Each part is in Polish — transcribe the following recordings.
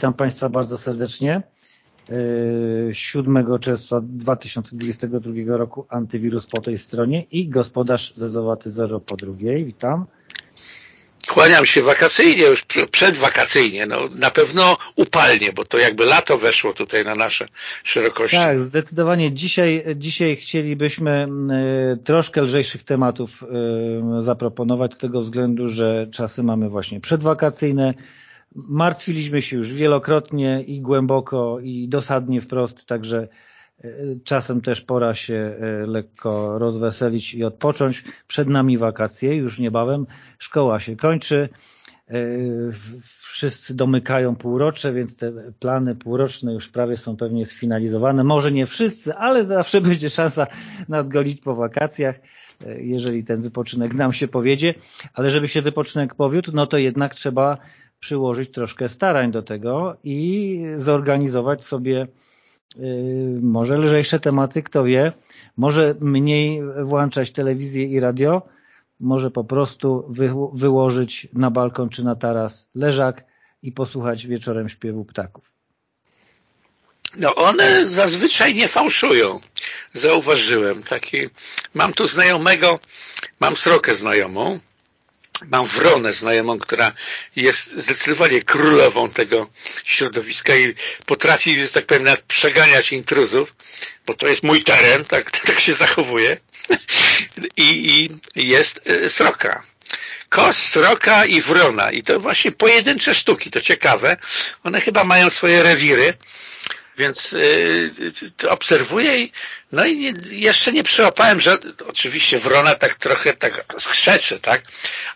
Witam Państwa bardzo serdecznie. 7 czerwca 2022 roku antywirus po tej stronie i gospodarz zezowaty zero po drugiej. Witam. Kłaniam się wakacyjnie, już przedwakacyjnie, no na pewno upalnie, bo to jakby lato weszło tutaj na nasze szerokości. Tak, zdecydowanie. Dzisiaj, dzisiaj chcielibyśmy troszkę lżejszych tematów zaproponować z tego względu, że czasy mamy właśnie przedwakacyjne, Martwiliśmy się już wielokrotnie i głęboko i dosadnie wprost, także e, czasem też pora się e, lekko rozweselić i odpocząć. Przed nami wakacje, już niebawem szkoła się kończy, e, wszyscy domykają półrocze, więc te plany półroczne już prawie są pewnie sfinalizowane. Może nie wszyscy, ale zawsze będzie szansa nadgolić po wakacjach, jeżeli ten wypoczynek nam się powiedzie. Ale żeby się wypoczynek powiódł, no to jednak trzeba przyłożyć troszkę starań do tego i zorganizować sobie y, może lżejsze tematy, kto wie, może mniej włączać telewizję i radio, może po prostu wy, wyłożyć na balkon czy na taras leżak i posłuchać wieczorem śpiewu ptaków. No one zazwyczaj nie fałszują, zauważyłem. Taki, mam tu znajomego, mam srokę znajomą, Mam Wronę znajomą, która jest zdecydowanie królową tego środowiska i potrafi, że tak powiem, nawet przeganiać intruzów, bo to jest mój teren, tak, tak się zachowuje. I, I jest e, sroka. Kos, sroka i wrona. I to właśnie pojedyncze sztuki, to ciekawe. One chyba mają swoje rewiry więc y, obserwuję i no i nie, jeszcze nie przyłapałem, że oczywiście wrona tak trochę tak skrzecze, tak?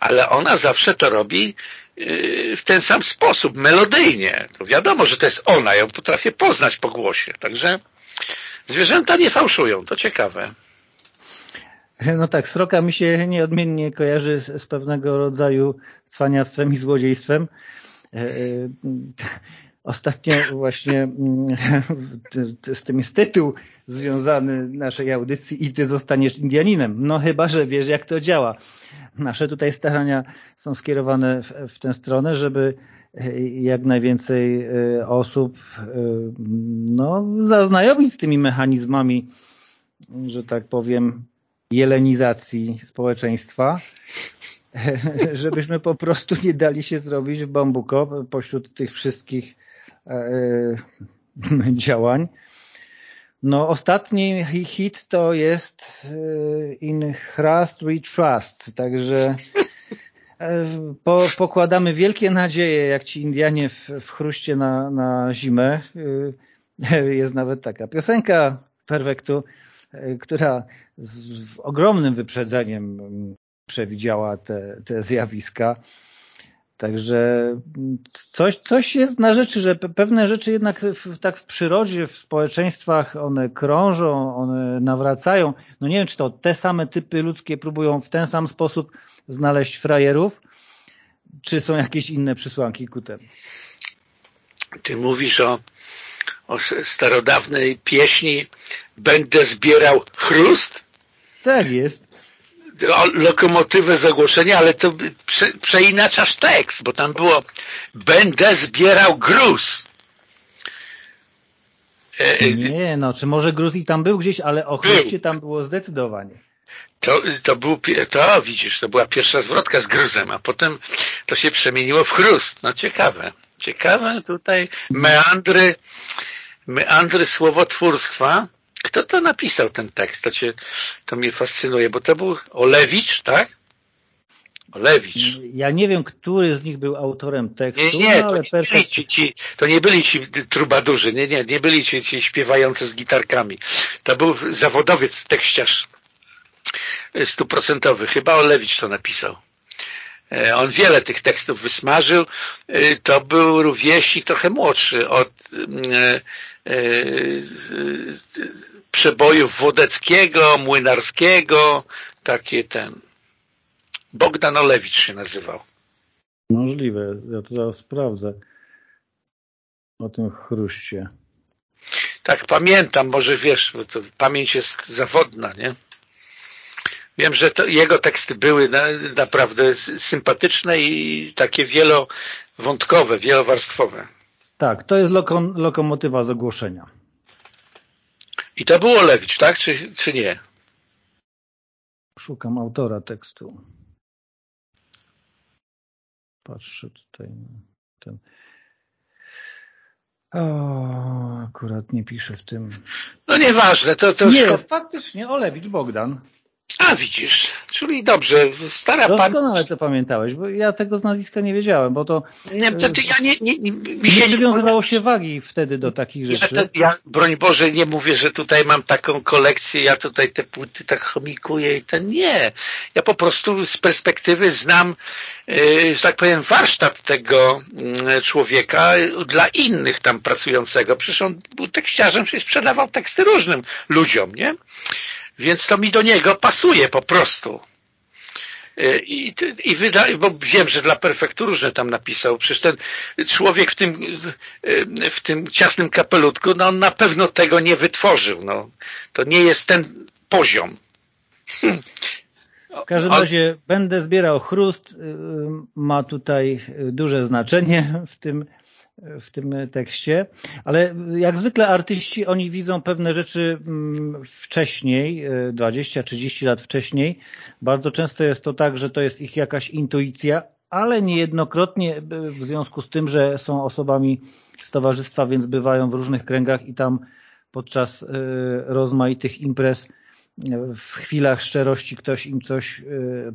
Ale ona zawsze to robi y, w ten sam sposób, melodyjnie. Wiadomo, że to jest ona, ją potrafię poznać po głosie. Także zwierzęta nie fałszują, to ciekawe. No tak, sroka mi się nieodmiennie kojarzy z, pewnego rodzaju cwaniactwem i złodziejstwem. Ostatnio właśnie mm, z tym jest tytuł związany naszej audycji i ty zostaniesz Indianinem. No chyba, że wiesz jak to działa. Nasze tutaj starania są skierowane w, w tę stronę, żeby e, jak najwięcej e, osób e, no, zaznajomić z tymi mechanizmami, że tak powiem, jelenizacji społeczeństwa, żebyśmy po prostu nie dali się zrobić w bambuko pośród tych wszystkich działań. No ostatni hit to jest e, In Trust We Trust, także po, pokładamy wielkie nadzieje, jak ci Indianie w, w chruście na, na zimę. Jest nawet taka piosenka Perfektu, która z ogromnym wyprzedzeniem przewidziała te, te zjawiska. Także coś, coś jest na rzeczy, że pewne rzeczy jednak w, tak w przyrodzie, w społeczeństwach one krążą, one nawracają. No nie wiem, czy to te same typy ludzkie próbują w ten sam sposób znaleźć frajerów, czy są jakieś inne przysłanki ku temu? Ty mówisz o, o starodawnej pieśni Będę zbierał chrust? Tak jest lokomotywę zagłoszenia, ale to prze, przeinaczasz tekst, bo tam było będę zbierał gruz. E, e, Nie, no, czy może gruz i tam był gdzieś, ale o chruście tam było zdecydowanie. To, to był, to widzisz, to była pierwsza zwrotka z gruzem, a potem to się przemieniło w chrust. No ciekawe. Ciekawe tutaj meandry, meandry słowotwórstwa kto to napisał ten tekst? To, cię, to mnie fascynuje, bo to był Olewicz, tak? Olewicz. Ja nie wiem, który z nich był autorem tekstu, nie, nie, no, ale to, nie byli ci, ci, to nie byli ci trubadurzy, nie, nie, nie byli ci, ci śpiewający z gitarkami. To był zawodowiec, tekściarz stuprocentowy. Chyba Olewicz to napisał. E, on wiele tych tekstów wysmażył. E, to był rówieśnik trochę młodszy od e, przebojów Wodeckiego, Młynarskiego, takie ten. Bogdan Olewicz się nazywał. Możliwe, ja to zaraz sprawdzę o tym chruście. Tak, pamiętam, może wiesz, bo to pamięć jest zawodna, nie? Wiem, że to, jego teksty były na, naprawdę sympatyczne i takie wielowątkowe, wielowarstwowe. Tak, to jest loko, lokomotywa z ogłoszenia. I to było Lewicz, tak? Czy, czy nie? Szukam autora tekstu. Patrzę tutaj na ten. O, akurat nie piszę w tym. No nieważne, to, to Nie, faktycznie Olewicz Bogdan. A widzisz, czyli dobrze, stara pan... Doskonale to pamiętałeś, bo ja tego z nazwiska nie wiedziałem, bo to... Nie, to, to ja nie... nie, nie mi się nie przywiązywało się wagi wtedy do takich rzeczy. Ja, ja, broń Boże, nie mówię, że tutaj mam taką kolekcję, ja tutaj te płyty tak chomikuję i ten nie. Ja po prostu z perspektywy znam, yy, że tak powiem, warsztat tego yy, człowieka dla innych tam pracującego. Przecież on był tekściarzem, czyli sprzedawał teksty różnym ludziom, nie? Więc to mi do niego pasuje po prostu. E, I, i wyda, bo wiem, że dla perfektu różne tam napisał. Przecież ten człowiek w tym, e, w tym ciasnym kapelutku, no on na pewno tego nie wytworzył. No. To nie jest ten poziom. W każdym razie będę zbierał chrust. Y, ma tutaj duże znaczenie w tym w tym tekście, ale jak zwykle artyści, oni widzą pewne rzeczy mm, wcześniej, 20-30 lat wcześniej. Bardzo często jest to tak, że to jest ich jakaś intuicja, ale niejednokrotnie w związku z tym, że są osobami z towarzystwa, więc bywają w różnych kręgach i tam podczas y, rozmaitych imprez w chwilach szczerości ktoś im coś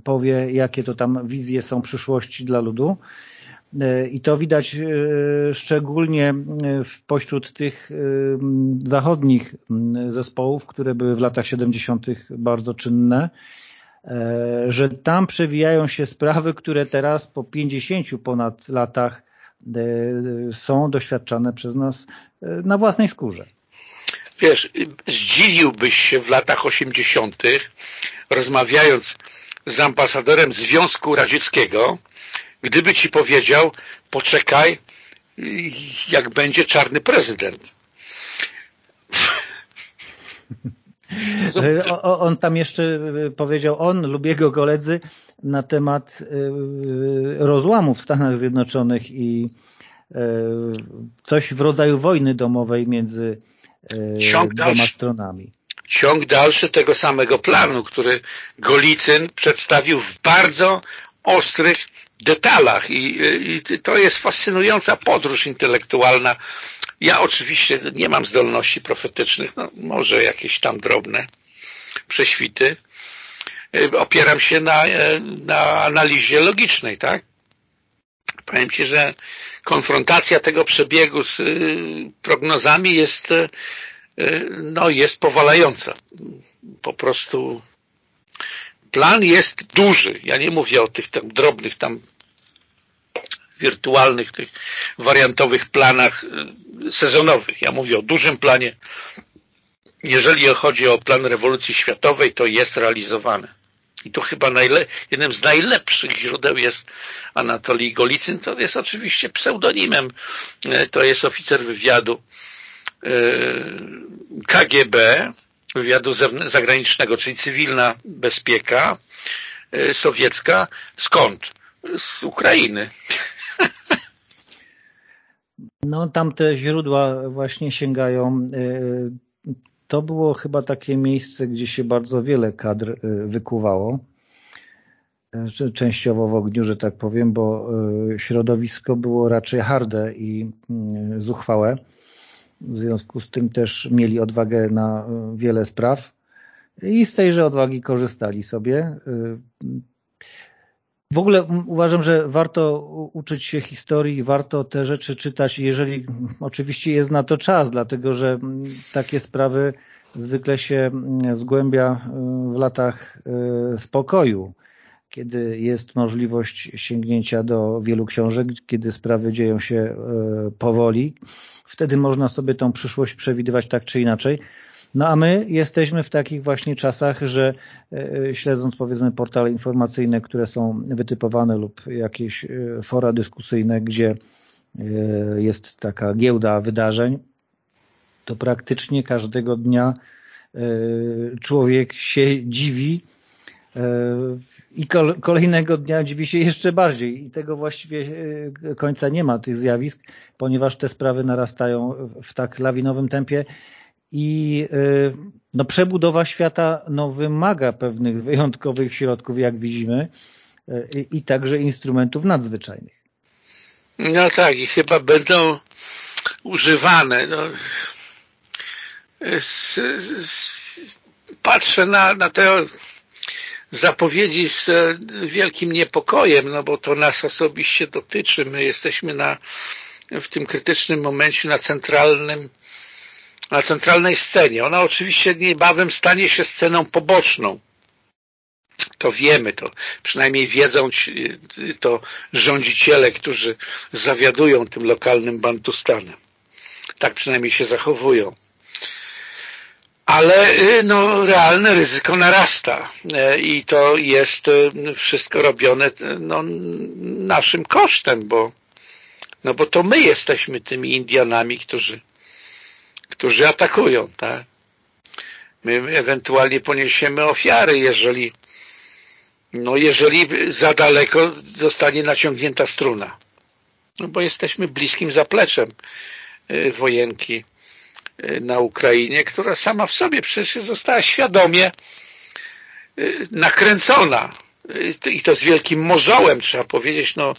powie, jakie to tam wizje są przyszłości dla ludu. E, I to widać e, szczególnie e, pośród tych zachodnich zespołów, które były w latach 70. bardzo czynne, że tam przewijają się sprawy, które teraz po 50 ponad latach są doświadczane przez nas na własnej skórze. Wiesz, zdziwiłbyś się w latach 80. rozmawiając z ambasadorem Związku Radzieckiego, gdyby ci powiedział, poczekaj, jak będzie czarny prezydent. On tam jeszcze e, powiedział, on lub jego koledzy na temat e, rozłamu w Stanach Zjednoczonych i e, coś w rodzaju wojny domowej między Ciąg dwoma dalszy. stronami. Ciąg dalszy tego samego planu, który Golicyn przedstawił w bardzo ostrych detalach I, i to jest fascynująca podróż intelektualna. Ja oczywiście nie mam zdolności profetycznych, no może jakieś tam drobne prześwity. Opieram się na, na analizie logicznej, tak? Powiem Ci, że konfrontacja tego przebiegu z y, prognozami jest, y, no, jest powalająca. Po prostu plan jest duży. Ja nie mówię o tych tam drobnych tam wirtualnych, tych wariantowych planach y, sezonowych. Ja mówię o dużym planie. Jeżeli chodzi o plan rewolucji światowej, to jest realizowany. I tu chyba jednym z najlepszych źródeł jest Anatolii Golicyn. To jest oczywiście pseudonimem. Y, to jest oficer wywiadu y, KGB, wywiadu zagranicznego, czyli cywilna bezpieka e, sowiecka. Skąd? Z Ukrainy. No tamte źródła właśnie sięgają. E, to było chyba takie miejsce, gdzie się bardzo wiele kadr e, wykuwało. Częściowo w ogniu, że tak powiem, bo środowisko było raczej harde i zuchwałe. W związku z tym też mieli odwagę na e, wiele spraw i z tejże odwagi korzystali sobie. E, w ogóle uważam, że warto uczyć się historii, warto te rzeczy czytać, jeżeli oczywiście jest na to czas, dlatego że takie sprawy zwykle się zgłębia e, w latach spokoju, kiedy jest możliwość sięgnięcia do wielu książek, kiedy sprawy dzieją się powoli Wtedy można sobie tą przyszłość przewidywać tak czy inaczej. No a my jesteśmy w takich właśnie czasach, że e, śledząc powiedzmy portale informacyjne, które są wytypowane lub jakieś e, fora dyskusyjne, gdzie e, jest taka giełda wydarzeń, to praktycznie każdego dnia człowiek się dziwi, I kolejnego dnia dziwi się jeszcze bardziej i tego właściwie końca nie ma tych zjawisk, ponieważ te sprawy narastają w tak lawinowym tempie i no, przebudowa świata no, wymaga pewnych wyjątkowych środków, jak widzimy, i, i także instrumentów nadzwyczajnych. No tak, i chyba będą używane. No, patrzę na, na te zapowiedzi z wielkim niepokojem, no bo to nas osobiście dotyczy. My jesteśmy na, w tym krytycznym momencie na centralnym na centralnej scenie. Ona oczywiście niebawem stanie się sceną poboczną. To wiemy, to przynajmniej wiedzą ci, to rządziciele, którzy zawiadują tym lokalnym bantustanem. Tak przynajmniej się zachowują. Ale y, no, realne ryzyko narasta y, i to jest y, wszystko robione no, naszym kosztem, bo, no bo to my jesteśmy tymi Indianami, którzy którzy atakują, tak? My ewentualnie poniesiemy ofiary, jeżeli no jeżeli za daleko zostanie naciągnięta struna. No bo jesteśmy bliskim zapleczem y, wojenki y, na Ukrainie, która sama w sobie przecież została świadomie y, nakręcona. I to z wielkim morzołem, trzeba powiedzieć, no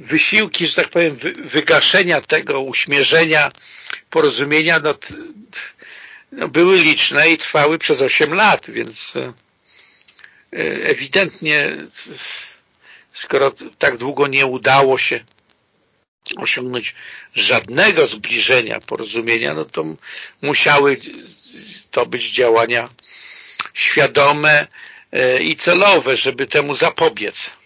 wysiłki, że tak powiem, wygaszenia tego, uśmierzenia, porozumienia, no, no, były liczne i trwały przez 8 lat, więc ewidentnie skoro tak długo nie udało się osiągnąć żadnego zbliżenia, porozumienia, no to musiały to być działania świadome e, i celowe, żeby temu zapobiec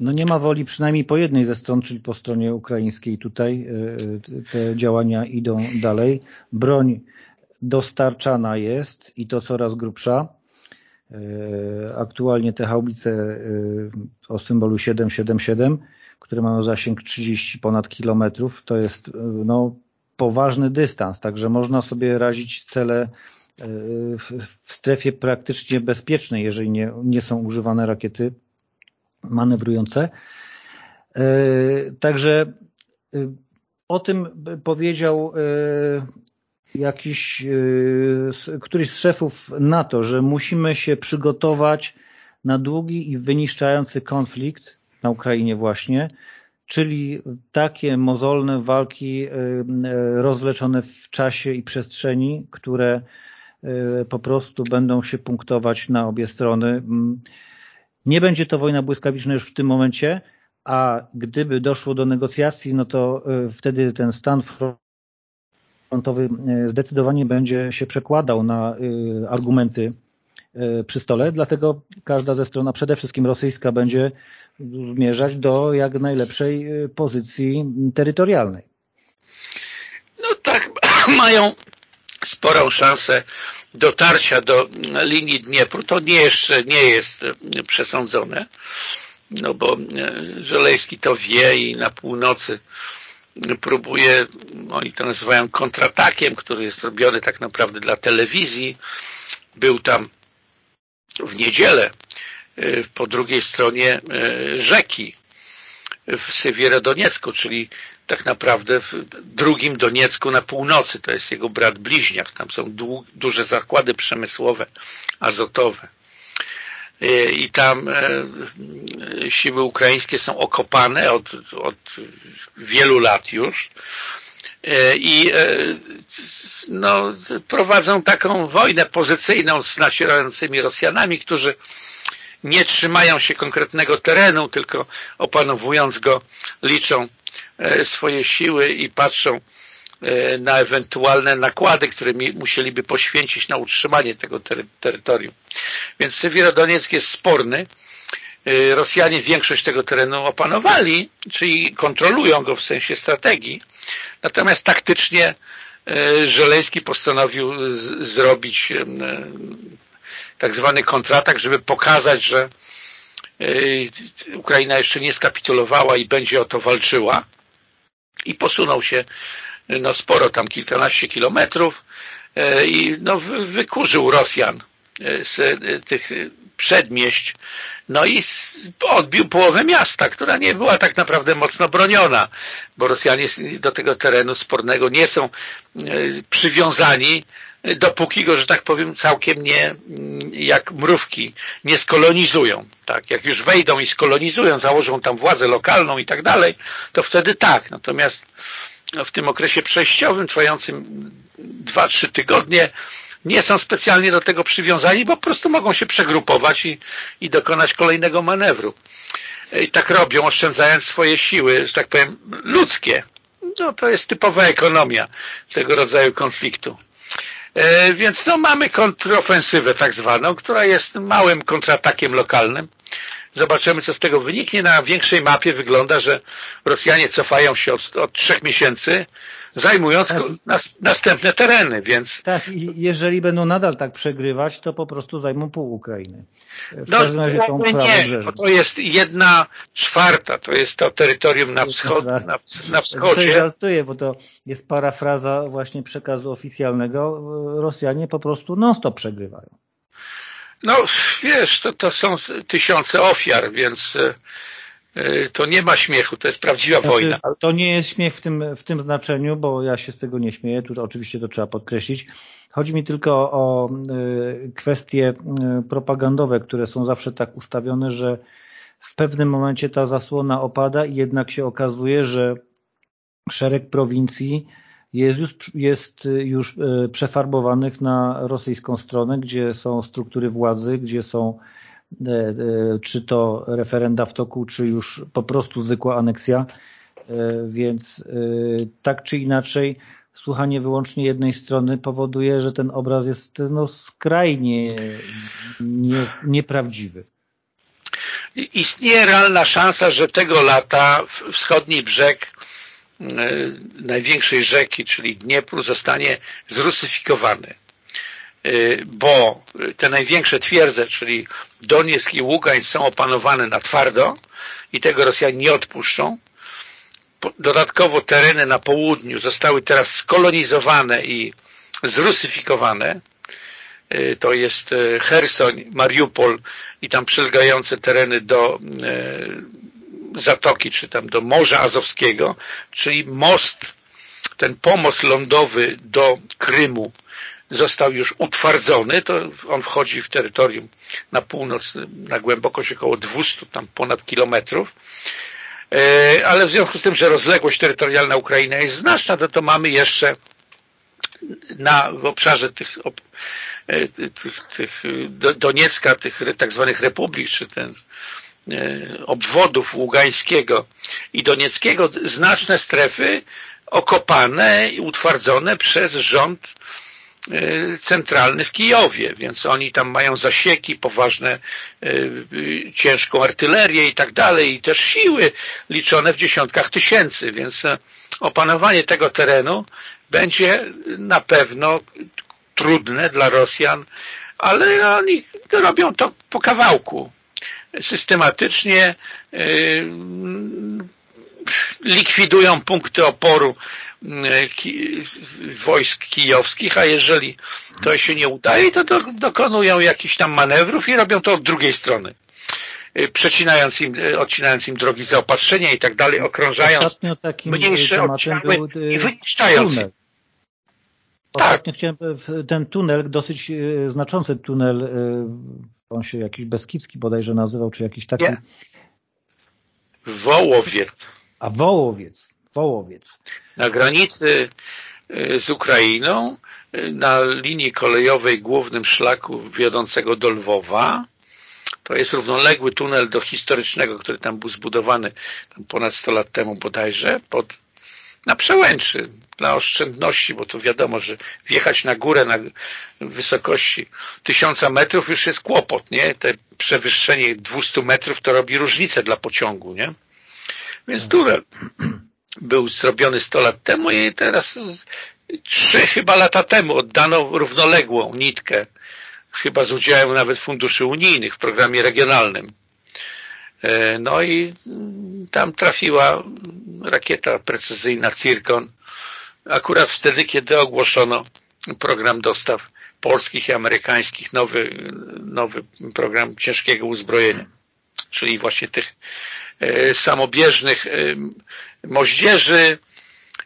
no nie ma woli przynajmniej po jednej ze stron, czyli po stronie ukraińskiej tutaj e, te działania idą dalej. Broń dostarczana jest i to coraz grubsza. E, aktualnie te haubice o symbolu 777, które mają zasięg 30 ponad kilometrów, to jest no, poważny dystans, także można sobie razić cele w strefie praktycznie bezpiecznej, jeżeli nie, nie są używane rakiety manewrujące. E, także e, o tym powiedział e, jakiś, któryś z szefów NATO, że musimy się przygotować na długi i wyniszczający konflikt na Ukrainie właśnie, czyli takie mozolne walki rozwleczone w czasie i przestrzeni, które po prostu będą się punktować na obie strony. Nie będzie to wojna błyskawiczna już w tym momencie, a gdyby doszło do negocjacji, no to wtedy ten stan frontowy zdecydowanie będzie się przekładał na argumenty przy stole, dlatego każda ze stron, a przede wszystkim rosyjska, będzie zmierzać do jak najlepszej pozycji terytorialnej. No tak, mają sporą szansę dotarcia do linii Dniepru. To nie jeszcze nie jest przesądzone, no bo e, Żelejski to wie i na północy próbuje, oni to nazywają kontratakiem, który jest robiony tak naprawdę dla telewizji. Był tam w niedzielę e, po drugiej stronie e, rzeki w Sywierodoniecku, czyli tak naprawdę w drugim Doniecku na północy, to jest jego brat bliźniak, tam są du duże zakłady przemysłowe, azotowe. I tam e, siły ukraińskie są okopane od, od wielu lat już. e, i e, no, prowadzą taką wojnę pozycyjną z nacierającymi Rosjanami, którzy nie trzymają się konkretnego terenu, tylko opanowując go liczą e, swoje siły i patrzą e, na ewentualne nakłady, które musieliby poświęcić na utrzymanie tego terytorium. Więc Sywierodoniec jest sporny. E, Rosjanie większość tego terenu opanowali, czyli kontrolują go w sensie strategii. Natomiast taktycznie Żeleński postanowił zrobić tak zwany kontratak, żeby pokazać, że Ukraina jeszcze nie skapitulowała i będzie o to walczyła i posunął się no sporo, tam kilkanaście kilometrów i no wykurzył Rosjan z tych przedmieść, no i odbił połowę miasta, która nie była tak naprawdę mocno broniona, bo Rosjanie do tego terenu spornego nie są przywiązani, dopóki go, że tak powiem, całkiem nie, jak mrówki, nie skolonizują. Tak, jak już wejdą i skolonizują, założą tam władzę lokalną i tak dalej, to wtedy tak. Natomiast w tym okresie przejściowym, trwającym 2-3 tygodnie, nie są specjalnie do tego przywiązani, bo po prostu mogą się przegrupować i, i dokonać kolejnego manewru. I tak robią, oszczędzając swoje siły, że tak powiem, ludzkie. No, to jest typowa ekonomia tego rodzaju konfliktu. E, więc no, mamy kontrofensywę tak zwaną, która jest małym kontratakiem lokalnym. Zobaczymy, co z tego wyniknie. Na większej mapie wygląda, że Rosjanie cofają się od, od trzech miesięcy, zajmując tak. nas, następne tereny, więc... Tak, i jeżeli będą nadal tak przegrywać, to po prostu zajmą pół Ukrainy. W no, każdym razie tą nie, bo to jest jedna czwarta, to jest to terytorium na, wschod, na, na wschodzie. Ja żartuję, bo to jest parafraza właśnie przekazu oficjalnego. Rosjanie po prostu non-stop przegrywają. No, wiesz, to, to są tysiące ofiar, więc e, E, to nie ma śmiechu, to jest prawdziwa znaczy, wojna. To nie jest śmiech w tym, w tym znaczeniu, bo ja się z tego nie śmieję, tu oczywiście to trzeba podkreślić. Chodzi mi tylko o e, kwestie propagandowe, które są zawsze tak ustawione, że w pewnym momencie ta zasłona opada i jednak się okazuje, że szereg prowincji jest już, jest już przefarbowanych na rosyjską stronę, gdzie są struktury władzy, gdzie są E, e, czy to referenda w toku, czy już po prostu zwykła aneksja, e, więc tak czy inaczej słuchanie wyłącznie jednej strony powoduje, że ten obraz jest no, skrajnie nie, nieprawdziwy. Istnieje realna szansa, że tego lata wschodni brzeg największej rzeki, czyli Dniepru, zostanie zrusyfikowany. Y, bo te największe twierdze, czyli Donieck i Ługań są opanowane na twardo i tego Rosjanie nie odpuszczą. Dodatkowo tereny na południu zostały teraz skolonizowane i zrusyfikowane. Y, to jest Hersoń, Mariupol i tam przylegające tereny do Zatoki, czy tam do Morza Azowskiego, czyli most, ten pomost lądowy do Krymu został już utwardzony, to on wchodzi w terytorium na północ, na głębokość około 200 tam ponad kilometrów, e, ale w związku z tym, że rozległość terytorialna Ukrainy jest znaczna, to, to mamy jeszcze na, w obszarze tych, e, tych, tych Doniecka, tych tak zwanych republik, czy ten obwodów Ługańskiego i Donieckiego znaczne strefy okopane i utwardzone przez rząd E, centralny w Kijowie, więc oni tam mają zasieki, poważne, e, ciężką artylerię i tak dalej i też siły liczone w dziesiątkach tysięcy, więc e, opanowanie tego terenu będzie na pewno trudne dla Rosjan, ale oni robią to po kawałku. Systematycznie likwidują punkty oporu wojsk kijowskich, a jeżeli to się nie udaje, to do, dokonują jakichś tam manewrów i robią to od drugiej strony y, przecinając im, y, odcinając im drogi zaopatrzenia i tak dalej, okrążając mniejsze oddziały i y, wyniszczając tunel. Tak. chciałem, ten tunel, dosyć znaczący tunel, on się jakiś Beskidzki bodajże nazywał, czy jakiś taki... Nie. Wołowiec. A Wołowiec. Wołowiec. Na granicy y, z Ukrainą, y, na linii kolejowej głównym szlaku wiodącego do Lwowa, to jest równoległy tunel do historycznego, który tam był zbudowany tam ponad 100 lat temu bodajże, pod, na przełęczy, dla oszczędności, bo to wiadomo, że wjechać na górę na wysokości tysiąca metrów już jest kłopot, nie? Te przewyższenie 200 metrów to robi różnicę dla pociągu, nie? Więc tunel był zrobiony 100 lat temu i teraz trzy chyba lata temu oddano równoległą nitkę, chyba z udziałem nawet funduszy unijnych w programie regionalnym. E, no i tam trafiła rakieta precyzyjna Cirkon akurat wtedy, kiedy ogłoszono program dostaw polskich i amerykańskich nowy, nowy program ciężkiego uzbrojenia, czyli właśnie tych e, samobieżnych e, moździerzy,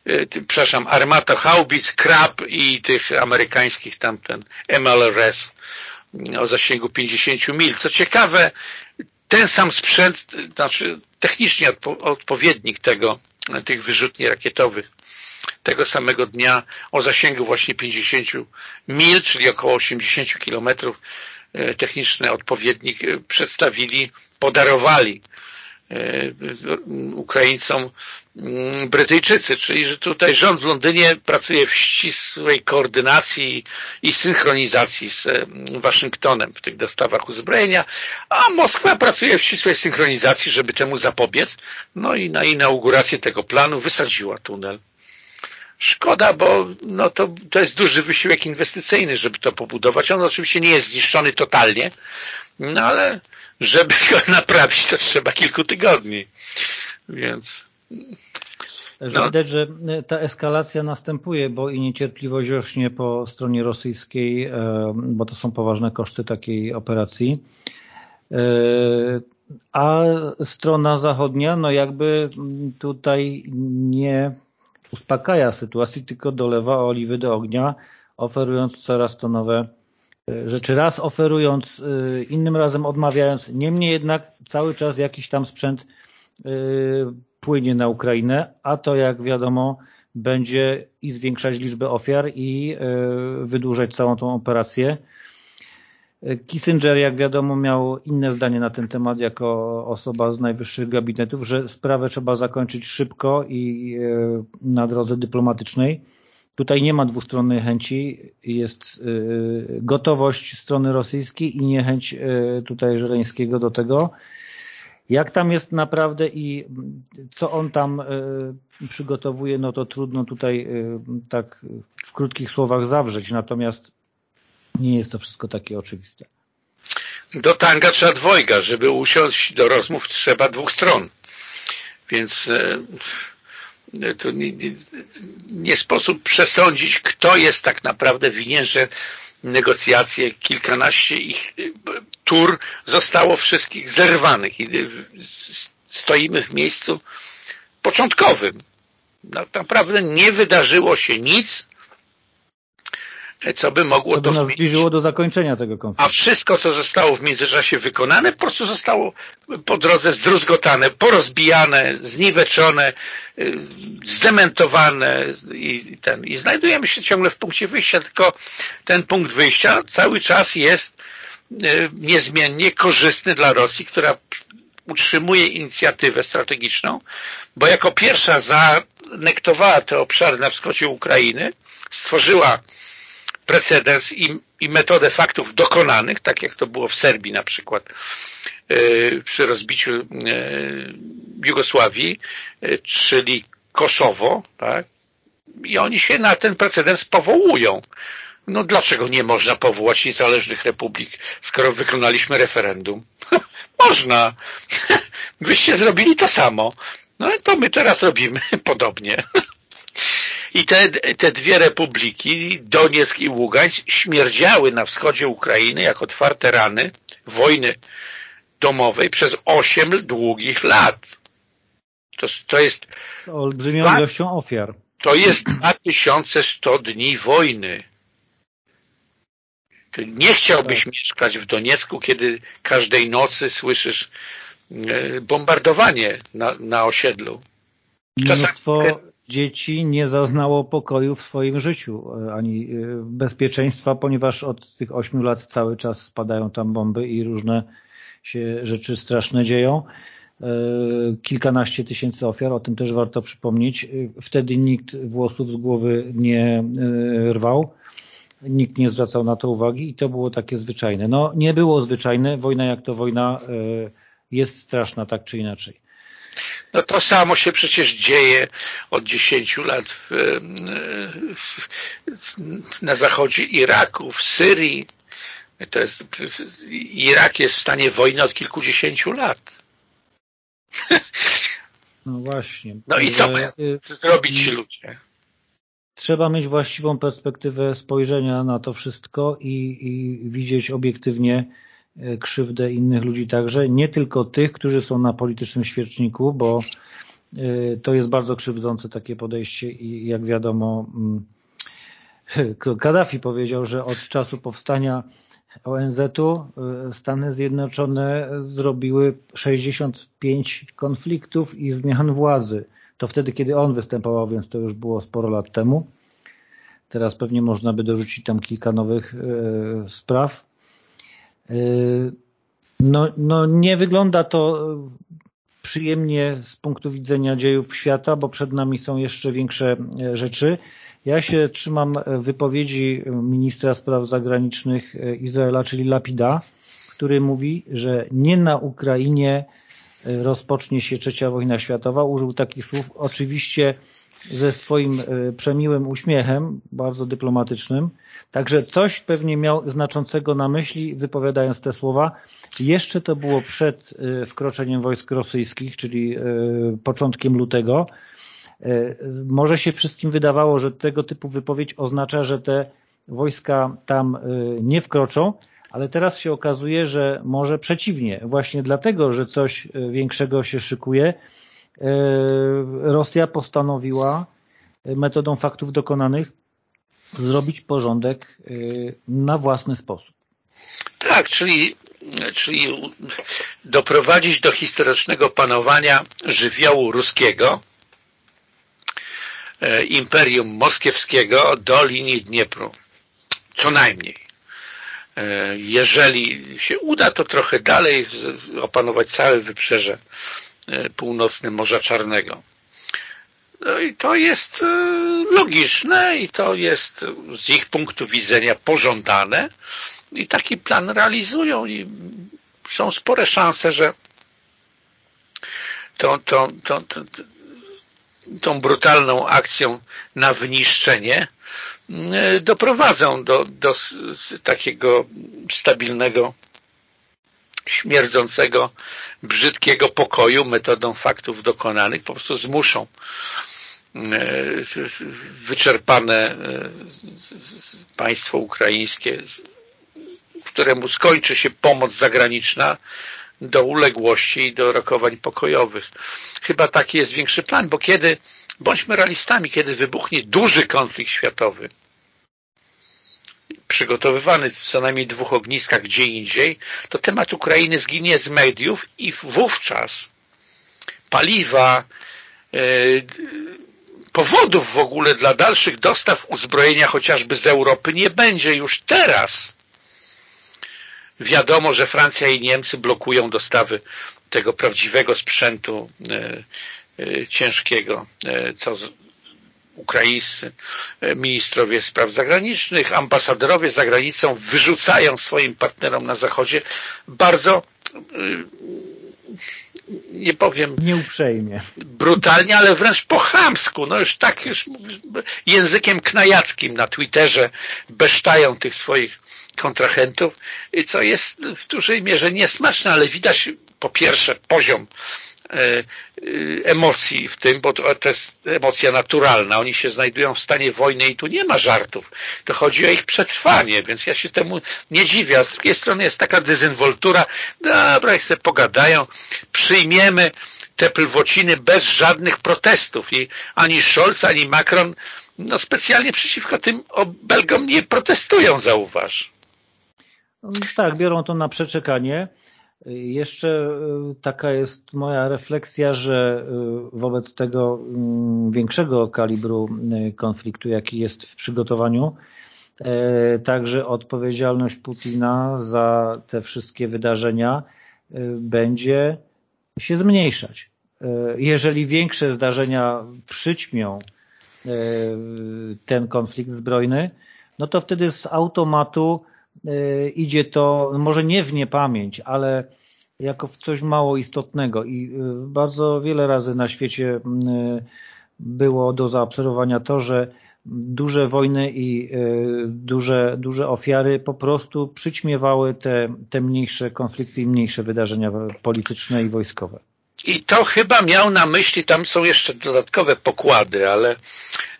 e, przepraszam, armata haubic, krab i tych amerykańskich tamten MLRS o zasięgu 50 mil. Co ciekawe, ten sam sprzęt, znaczy technicznie odpo odpowiednik tego, tych wyrzutni rakietowych tego samego dnia o zasięgu właśnie 50 mil, czyli około 80 kilometrów e, techniczny odpowiednik e, przedstawili, podarowali Ukraińcom mm, Brytyjczycy, czyli że tutaj rząd w Londynie pracuje w ścisłej koordynacji i synchronizacji z Waszyngtonem w tych dostawach uzbrojenia, a Moskwa pracuje w ścisłej synchronizacji, żeby temu zapobiec. No i na inaugurację tego planu wysadziła tunel Szkoda, bo no to, to jest duży wysiłek inwestycyjny, żeby to pobudować. On oczywiście nie jest zniszczony totalnie, no ale żeby go naprawić, to trzeba kilku tygodni. Więc... No. Widać, że ta eskalacja następuje, bo i niecierpliwość rośnie po stronie rosyjskiej, e, bo to są poważne koszty takiej operacji. E, a strona zachodnia, no jakby tutaj nie uspokaja sytuacji, tylko dolewa oliwy do ognia, oferując coraz to nowe e, rzeczy. Raz oferując, e, innym razem odmawiając, niemniej jednak cały czas jakiś tam sprzęt e, płynie na Ukrainę, a to jak wiadomo będzie i zwiększać liczbę ofiar i wydłużać całą tą operację. Kissinger, jak wiadomo, miał inne zdanie na ten temat jako osoba z najwyższych gabinetów, że sprawę trzeba zakończyć szybko i e, na drodze dyplomatycznej. Tutaj nie ma dwustronnej chęci, jest e, gotowość strony rosyjskiej i niechęć e, tutaj Żeleńskiego do tego. Jak tam jest naprawdę i co on tam przygotowuje, no to trudno tutaj tak w krótkich słowach zawrzeć. Natomiast nie jest to wszystko takie oczywiste. Do tanga trzeba dwojga, żeby usiąść do rozmów trzeba dwóch stron. Więc to nie, nie, nie, sposób przesądzić, kto jest tak naprawdę winien, że negocjacje, kilkanaście ich e, tur zostało wszystkich zerwanych i e, stoimy w miejscu początkowym. No, naprawdę nie wydarzyło się nic, co by mogło to by nas zbliżyło do zakończenia tego konfliktu. A wszystko, co zostało w międzyczasie wykonane, po prostu zostało po drodze zdruzgotane, porozbijane, zniweczone, y, zdementowane i, ten, i znajdujemy się ciągle w punkcie wyjścia, tylko ten punkt wyjścia cały czas jest y, niezmiennie korzystny dla Rosji, która utrzymuje inicjatywę strategiczną, bo jako pierwsza zanektowała te obszary na wschodzie Ukrainy, stworzyła precedens i, i metodę faktów dokonanych, tak jak to było w Serbii na przykład yy, przy rozbiciu yy, Jugosławii, yy, czyli Kosowo, tak? I oni się na ten precedens powołują. No dlaczego nie można powołać niezależnych republik, skoro wykonaliśmy referendum? można. Wyście zrobili to samo. No to my teraz robimy podobnie. I te, te dwie republiki, Donieck i Ługańsk, śmierdziały na wschodzie Ukrainy jak otwarte rany wojny domowej przez osiem długich lat. To, to jest... Z olbrzymią ilością ofiar. To jest 2100 dni wojny. Nie chciałbyś tak. mieszkać w Doniecku, kiedy każdej nocy słyszysz e, bombardowanie na, na osiedlu. Czasami... Mnóstwo dzieci nie zaznało pokoju w swoim życiu, e, ani e, bezpieczeństwa, ponieważ od tych ośmiu lat cały czas spadają tam bomby i różne się rzeczy straszne dzieją. E, kilkanaście tysięcy ofiar, o tym też warto przypomnieć. Wtedy nikt włosów z głowy nie rwał, nikt nie zwracał na to uwagi i to było takie zwyczajne. No nie było zwyczajne, wojna jak to wojna jest straszna tak czy inaczej. No to samo się przecież dzieje od 10 lat w, w, na zachodzie Iraku, w Syrii. To jest, Irak jest w stanie wojny od kilkudziesięciu lat. No właśnie. No i co y, zrobić ludzie? trzeba mieć właściwą perspektywę spojrzenia na to wszystko i, i widzieć obiektywnie e, krzywdę innych ludzi także, nie tylko tych, którzy są na politycznym świeczniku, bo e, to jest bardzo krzywdzące takie podejście i jak wiadomo mm, Kaddafi powiedział, że od czasu powstania ONZ-u y, Stany Zjednoczone zrobiły 65 konfliktów i zmian władzy. To wtedy, kiedy on występował, więc to już było sporo lat temu. Teraz pewnie można by dorzucić tam kilka nowych spraw. Y, no, no nie wygląda to przyjemnie z punktu widzenia dziejów świata, bo przed nami są jeszcze większe rzeczy. Ja się trzymam wypowiedzi ministra spraw zagranicznych Izraela, czyli Lapida, który mówi, że nie na Ukrainie rozpocznie się trzecia wojna światowa. Użył takich słów oczywiście ze swoim e, przemiłym uśmiechem, bardzo dyplomatycznym. Także coś pewnie miał znaczącego na myśli, wypowiadając te słowa. Jeszcze to było przed e, wkroczeniem wojsk rosyjskich, czyli e, początkiem lutego. Może się wszystkim wydawało, że tego typu wypowiedź oznacza, że te wojska tam nie wkroczą, ale teraz się okazuje, że może przeciwnie. Właśnie dlatego, że coś większego się szykuje, Rosja postanowiła metodą faktów dokonanych zrobić porządek na własny sposób. Tak, czyli, czyli doprowadzić do historycznego panowania żywiołu ruskiego, Imperium Moskiewskiego do linii Dniepru. Co najmniej. Jeżeli się uda, to trochę dalej opanować całe wybrzeże e, północne Morza Czarnego. No i to jest logiczne i to jest z ich punktu widzenia pożądane i taki plan realizują i są spore szanse, że to, to, to, to, tą brutalną akcją na wyniszczenie e, doprowadzą do, do takiego stabilnego, śmierdzącego, brzydkiego pokoju metodą faktów dokonanych, po prostu zmuszą e, wyczerpane e, państwo ukraińskie, któremu skończy się pomoc zagraniczna, do uległości i do rokowań pokojowych. Chyba taki jest większy plan, bo kiedy, bądźmy realistami, kiedy wybuchnie duży konflikt światowy, przygotowywany w co najmniej dwóch ogniskach gdzie indziej, to temat Ukrainy zginie z mediów i wówczas paliwa, e, powodów w ogóle dla dalszych dostaw uzbrojenia chociażby z Europy nie będzie już teraz. Wiadomo, że Francja i Niemcy blokują dostawy tego prawdziwego sprzętu e, e, ciężkiego, co ukraińscy ministrowie spraw zagranicznych, ambasadorowie za granicą wyrzucają swoim partnerom na Zachodzie. Bardzo nie powiem nieuprzejmie, brutalnie, ale wręcz po chamsku, no już tak już językiem knajackim na Twitterze besztają tych swoich kontrahentów, co jest w dużej mierze niesmaczne, ale widać po pierwsze poziom e, e, emocji w tym, bo to, jest emocja naturalna. Oni się znajdują w stanie wojny i tu nie ma żartów. To chodzi o ich przetrwanie, więc ja się temu nie dziwię. A z drugiej strony jest taka dezynwoltura. Dobra, jak sobie pogadają, przyjmiemy te plwociny bez żadnych protestów i ani Scholz, ani Macron no specjalnie przeciwko tym Belgom nie protestują, zauważ. Tak, biorą to na przeczekanie. Jeszcze e, taka jest moja refleksja, że e, wobec tego mm, większego kalibru e, konfliktu, jaki jest w przygotowaniu, także odpowiedzialność Putina za te wszystkie wydarzenia będzie się zmniejszać. Jeżeli większe zdarzenia przyćmią ten konflikt zbrojny, no to wtedy z automatu Y, idzie to może nie w niepamięć, ale jako w coś mało istotnego i y, bardzo wiele razy na świecie y, było do zaobserwowania to, że duże wojny i duże, duże ofiary po prostu przyćmiewały te, te mniejsze konflikty i mniejsze wydarzenia polityczne i wojskowe. I to chyba miał na myśli, tam są jeszcze dodatkowe pokłady, ale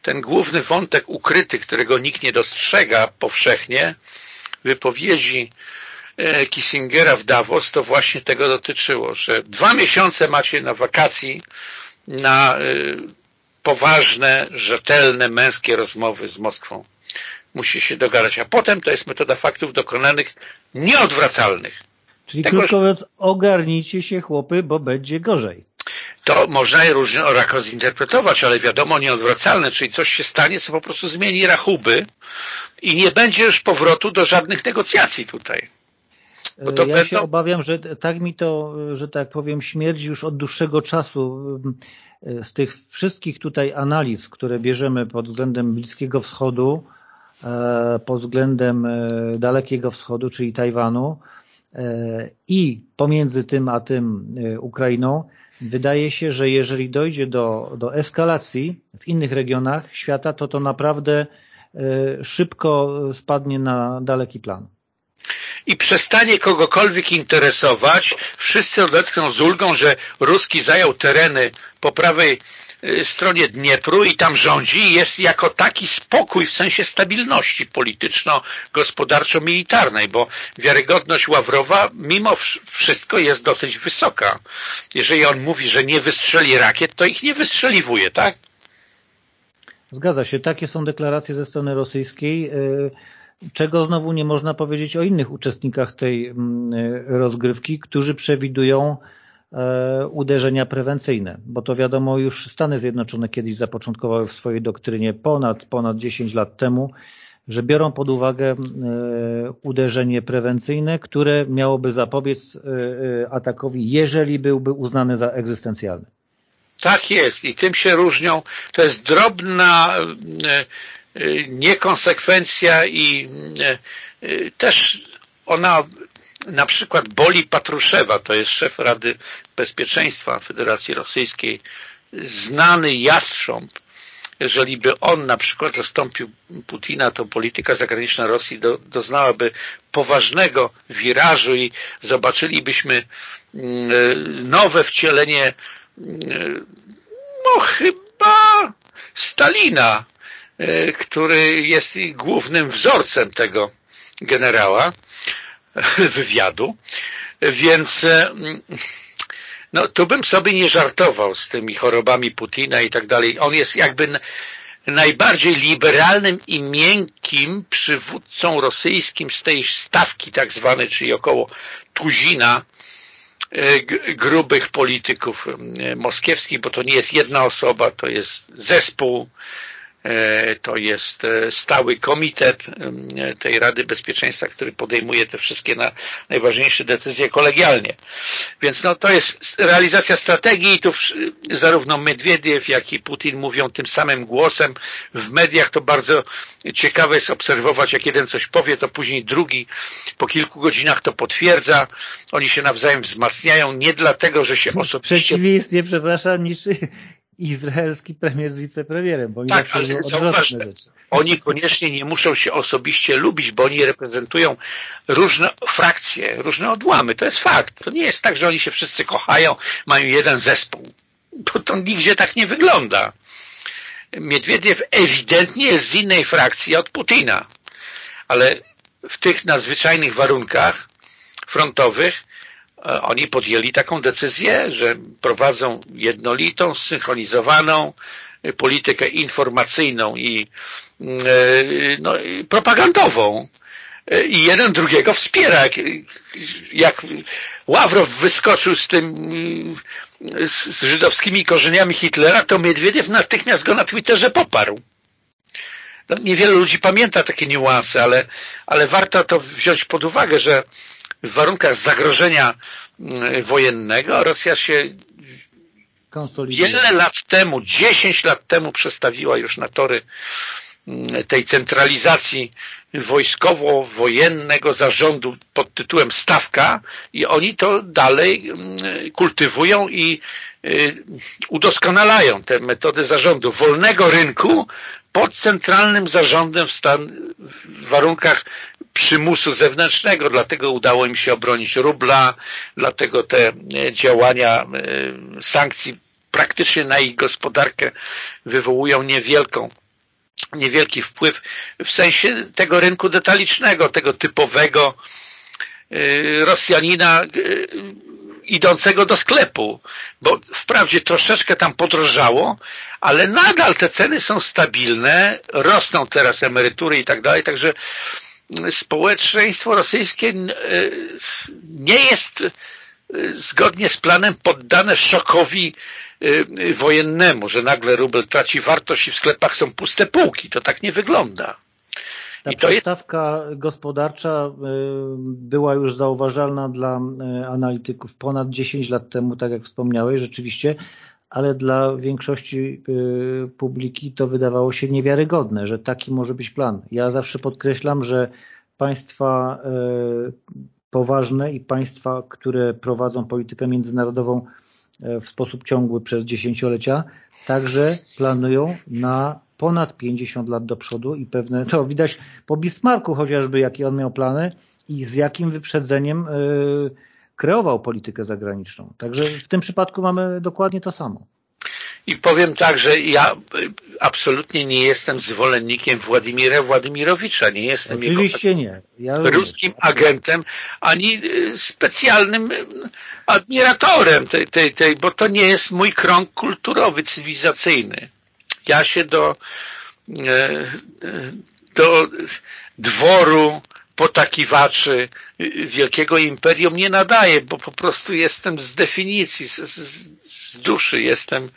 ten główny wątek ukryty, którego nikt nie dostrzega powszechnie, wypowiedzi e, Kissingera w Davos, to właśnie tego dotyczyło, że dwa miesiące macie na wakacji na e, poważne, rzetelne, męskie rozmowy z Moskwą. Musi się dogadać, a potem to jest metoda faktów dokonanych nieodwracalnych. Czyli Tego, krótko mówiąc, ogarnijcie się chłopy, bo będzie gorzej. To można je różnie orako zinterpretować, ale wiadomo nieodwracalne, czyli coś się stanie, co po prostu zmieni rachuby i nie będzie już powrotu do żadnych negocjacji tutaj. ja będą... się obawiam, że tak mi to, że tak powiem, śmierdzi już od dłuższego czasu z tych wszystkich tutaj analiz, które bierzemy pod względem Bliskiego Wschodu, e, pod względem e, Dalekiego Wschodu, czyli Tajwanu e, i pomiędzy tym a tym Ukrainą, wydaje się, że jeżeli dojdzie do, do eskalacji w innych regionach świata, to to naprawdę szybko spadnie na daleki plan i przestanie kogokolwiek interesować. Wszyscy odetchną z ulgą, że Ruski zajął tereny po prawej stronie Dniepru i tam rządzi jest jako taki spokój w sensie stabilności polityczno-gospodarczo-militarnej, bo wiarygodność Ławrowa mimo wszystko jest dosyć wysoka. Jeżeli on mówi, że nie wystrzeli rakiet, to ich nie wystrzeliwuje, tak? Zgadza się. Takie są deklaracje ze strony rosyjskiej. Y, czego znowu nie można powiedzieć o innych uczestnikach tej mm, rozgrywki, którzy przewidują uderzenia prewencyjne, bo to wiadomo już Stany Zjednoczone kiedyś zapoczątkowały w swojej doktrynie ponad, ponad 10 lat temu, że biorą pod uwagę e, uderzenie prewencyjne, które miałoby zapobiec e, atakowi, jeżeli byłby uznany za egzystencjalny. Tak jest i tym się różnią. To jest drobna niekonsekwencja i też ona na przykład boli Patruszewa, to jest szef Rady Bezpieczeństwa Federacji Rosyjskiej, znany jastrząb, jeżeli by on na przykład zastąpił Putina, to polityka zagraniczna Rosji do, doznałaby poważnego wirażu i zobaczylibyśmy nowe wcielenie no chyba Stalina E, który jest głównym wzorcem tego generała wywiadu, więc e, no, tu bym sobie nie żartował z tymi chorobami Putina i tak dalej. On jest jakby najbardziej liberalnym i miękkim przywódcą rosyjskim z tej stawki tak zwanej, czyli około tuzina e, grubych polityków moskiewskich, bo to nie jest jedna osoba, to jest zespół to jest e, stały komitet tej Rady Bezpieczeństwa, który podejmuje te wszystkie na, najważniejsze decyzje kolegialnie. Więc no, to jest realizacja strategii i tu zarówno Medwiediew, jak i Putin mówią tym samym głosem. W mediach to bardzo ciekawe jest obserwować, jak jeden coś powie, to później drugi po kilku godzinach to potwierdza. Oni się nawzajem wzmacniają, nie dlatego, że się osobiście... Przeciwieństwie, przepraszam, niż izraelski premier z wicepremierem, bo oni tak, ale zauważ, rzeczy. Oni koniecznie nie muszą się osobiście lubić, bo oni reprezentują różne frakcje, różne odłamy. To jest fakt. To nie jest tak, że oni się wszyscy kochają, mają jeden zespół. Bo to nigdzie tak nie wygląda. Miedwiediew ewidentnie jest z innej frakcji od Putina. Ale w tych nadzwyczajnych warunkach frontowych oni podjęli taką decyzję, że prowadzą jednolitą, zsynchronizowaną e, politykę informacyjną i mm, e, no, propagandową i jeden drugiego wspiera. Jak Ławrow wyskoczył z tym z żydowskimi korzeniami Hitlera, to Miedwiediew natychmiast go na Twitterze poparł. No, niewiele ludzi pamięta takie niuanse, ale, ale warto to wziąć pod uwagę, że w warunkach zagrożenia mm, wojennego Rosja się wiele lat temu, 10 lat temu przestawiła już na tory mm, tej centralizacji wojskowo-wojennego zarządu pod tytułem Stawka i oni to dalej mm, kultywują i y, udoskonalają te metody zarządu wolnego rynku pod centralnym zarządem w, stan, w warunkach przymusu zewnętrznego, dlatego udało im się obronić rubla, dlatego te e, działania e, sankcji praktycznie na ich gospodarkę wywołują niewielką niewielki wpływ w sensie tego rynku detalicznego, tego typowego y, Rosjanina idącego do sklepu, bo wprawdzie troszeczkę tam podrożało, ale nadal te ceny są stabilne, rosną teraz emerytury i tak dalej, także społeczeństwo rosyjskie y, nie jest zgodnie z planem poddane szokowi Y, wojennemu, że nagle rubel traci wartość i w sklepach są puste półki. To tak nie wygląda. Ta I jest... gospodarcza y, była już zauważalna dla y, analityków ponad 10 lat temu, tak jak wspomniałeś, rzeczywiście, ale dla większości publiki to wydawało się niewiarygodne, że taki może być plan. Ja zawsze podkreślam, że państwa poważne i państwa, które prowadzą politykę międzynarodową w sposób ciągły przez dziesięciolecia, także planują na ponad 50 lat do przodu i pewne, to widać po Bismarcku chociażby, jakie on miał plany i z jakim wyprzedzeniem yy, kreował politykę zagraniczną. Także w tym przypadku mamy dokładnie to samo. I powiem tak, że ja y, absolutnie nie jestem zwolennikiem Władimira Władimirowicza. Nie jestem Oczywiście jego nie. Ja ruskim agentem, ani y, specjalnym admiratorem tej, tej, tej, bo to nie jest mój krąg kulturowy, cywilizacyjny. Ja się do, do dworu potakiwaczy wielkiego imperium nie nadaję, bo po prostu jestem z definicji, z, z duszy, jestem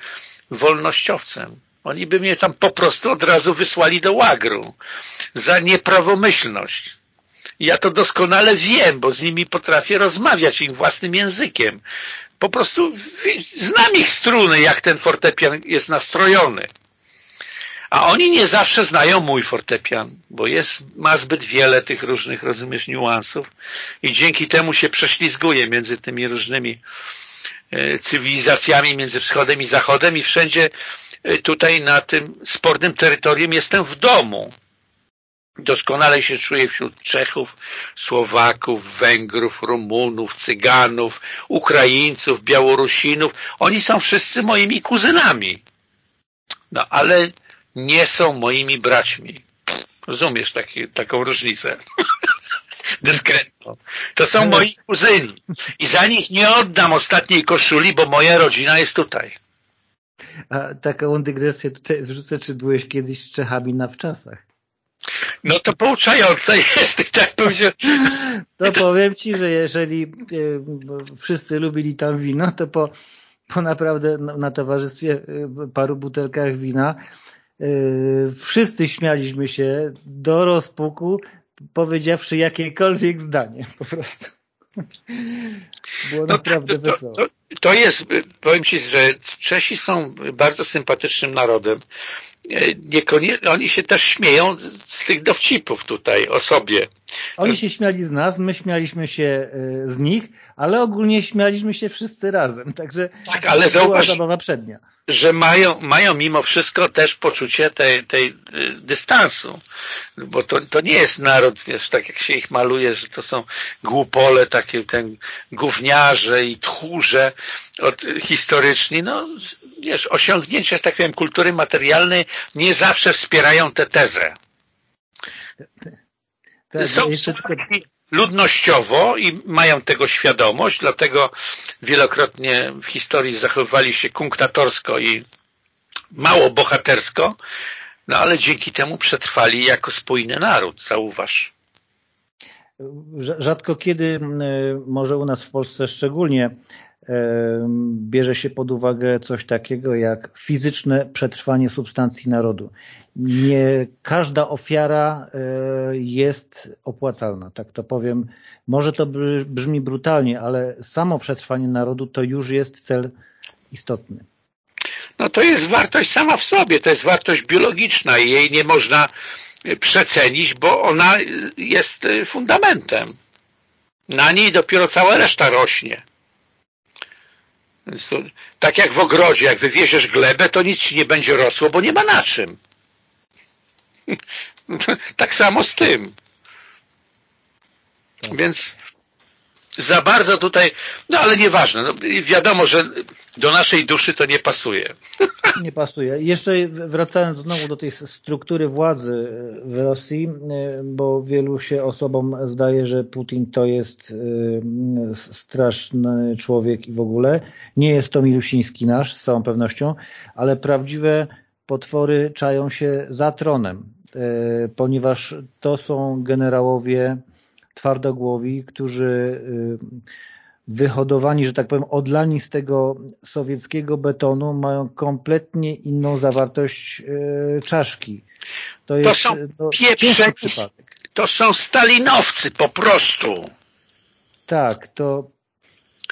wolnościowcem. Oni by mnie tam po prostu od razu wysłali do łagru za nieprawomyślność. Ja to doskonale wiem, bo z nimi potrafię rozmawiać im własnym językiem. Po prostu znam ich struny, jak ten fortepian jest nastrojony. A oni nie zawsze znają mój fortepian, bo jest, ma zbyt wiele tych różnych, rozumiesz, niuansów i dzięki temu się prześlizguje między tymi różnymi E, cywilizacjami między wschodem i zachodem i wszędzie e, tutaj na tym spornym terytorium jestem w domu. Doskonale się czuję wśród Czechów, Słowaków, Węgrów, Rumunów, Cyganów, Ukraińców, Białorusinów. Oni są wszyscy moimi kuzynami. No ale nie są moimi braćmi. Rozumiesz taki, taką różnicę? dyskretną. To są moi kuzyni. I za nich nie oddam ostatniej koszuli, bo moja rodzina jest tutaj. A taką dygresję tutaj wrzucę, czy byłeś kiedyś z Czechami na wczasach? No to pouczające jest tak powiedział. To powiem Ci, że jeżeli e, wszyscy lubili tam wino, to po, po naprawdę na towarzystwie e, paru butelkach wina wszyscy śmialiśmy się do rozpuku, powiedziawszy jakiekolwiek zdanie po prostu. Było no, naprawdę to, wesoło. To, to, jest, powiem Ci, że Czesi są bardzo sympatycznym narodem. Niekoniecznie, oni się też śmieją z tych dowcipów tutaj o sobie. Oni się śmiali z nas, my śmialiśmy się e, z nich, ale ogólnie śmialiśmy się wszyscy razem, także tak, ale była zauważ, zabawa przednia że mają, mają mimo wszystko też poczucie tej, tej y, dystansu, bo to, to nie jest naród, wiesz, tak jak się ich maluje, że to są głupole, takie ten gówniarze i tchórze od, historyczni, no wiesz, osiągnięcia, tak powiem, kultury materialnej nie zawsze wspierają tę tezę. Są, są ludnościowo i mają tego świadomość, dlatego wielokrotnie w historii zachowywali się kunktatorsko i mało bohatersko, no ale dzięki temu przetrwali jako spójny naród, zauważ. Rzadko kiedy, może u nas w Polsce szczególnie, bierze się pod uwagę coś takiego jak fizyczne przetrwanie substancji narodu. Nie każda ofiara e, jest opłacalna, tak to powiem. Może to brzmi brutalnie, ale samo przetrwanie narodu to już jest cel istotny. No to jest wartość sama w sobie, to jest wartość biologiczna i jej nie można przecenić, bo ona jest fundamentem. Na niej dopiero cała reszta rośnie. Tak jak w ogrodzie, jak wywieziesz glebę, to nic ci nie będzie rosło, bo nie ma na czym. tak samo z tym. Tak. Więc za bardzo tutaj, no ale nieważne, no, wiadomo, że do naszej duszy to nie pasuje. Nie pasuje. Jeszcze wracając znowu do tej struktury władzy w Rosji, bo wielu się osobom zdaje, że Putin to jest straszny człowiek i w ogóle. Nie jest to Milusiński nasz, z całą pewnością, ale prawdziwe potwory czają się za tronem, ponieważ to są generałowie twardogłowi, którzy y, wyhodowani, że tak powiem, odlani z tego sowieckiego betonu mają kompletnie inną zawartość y, czaszki. To, jest, to są to pieprze, to są stalinowcy po prostu. Tak, to...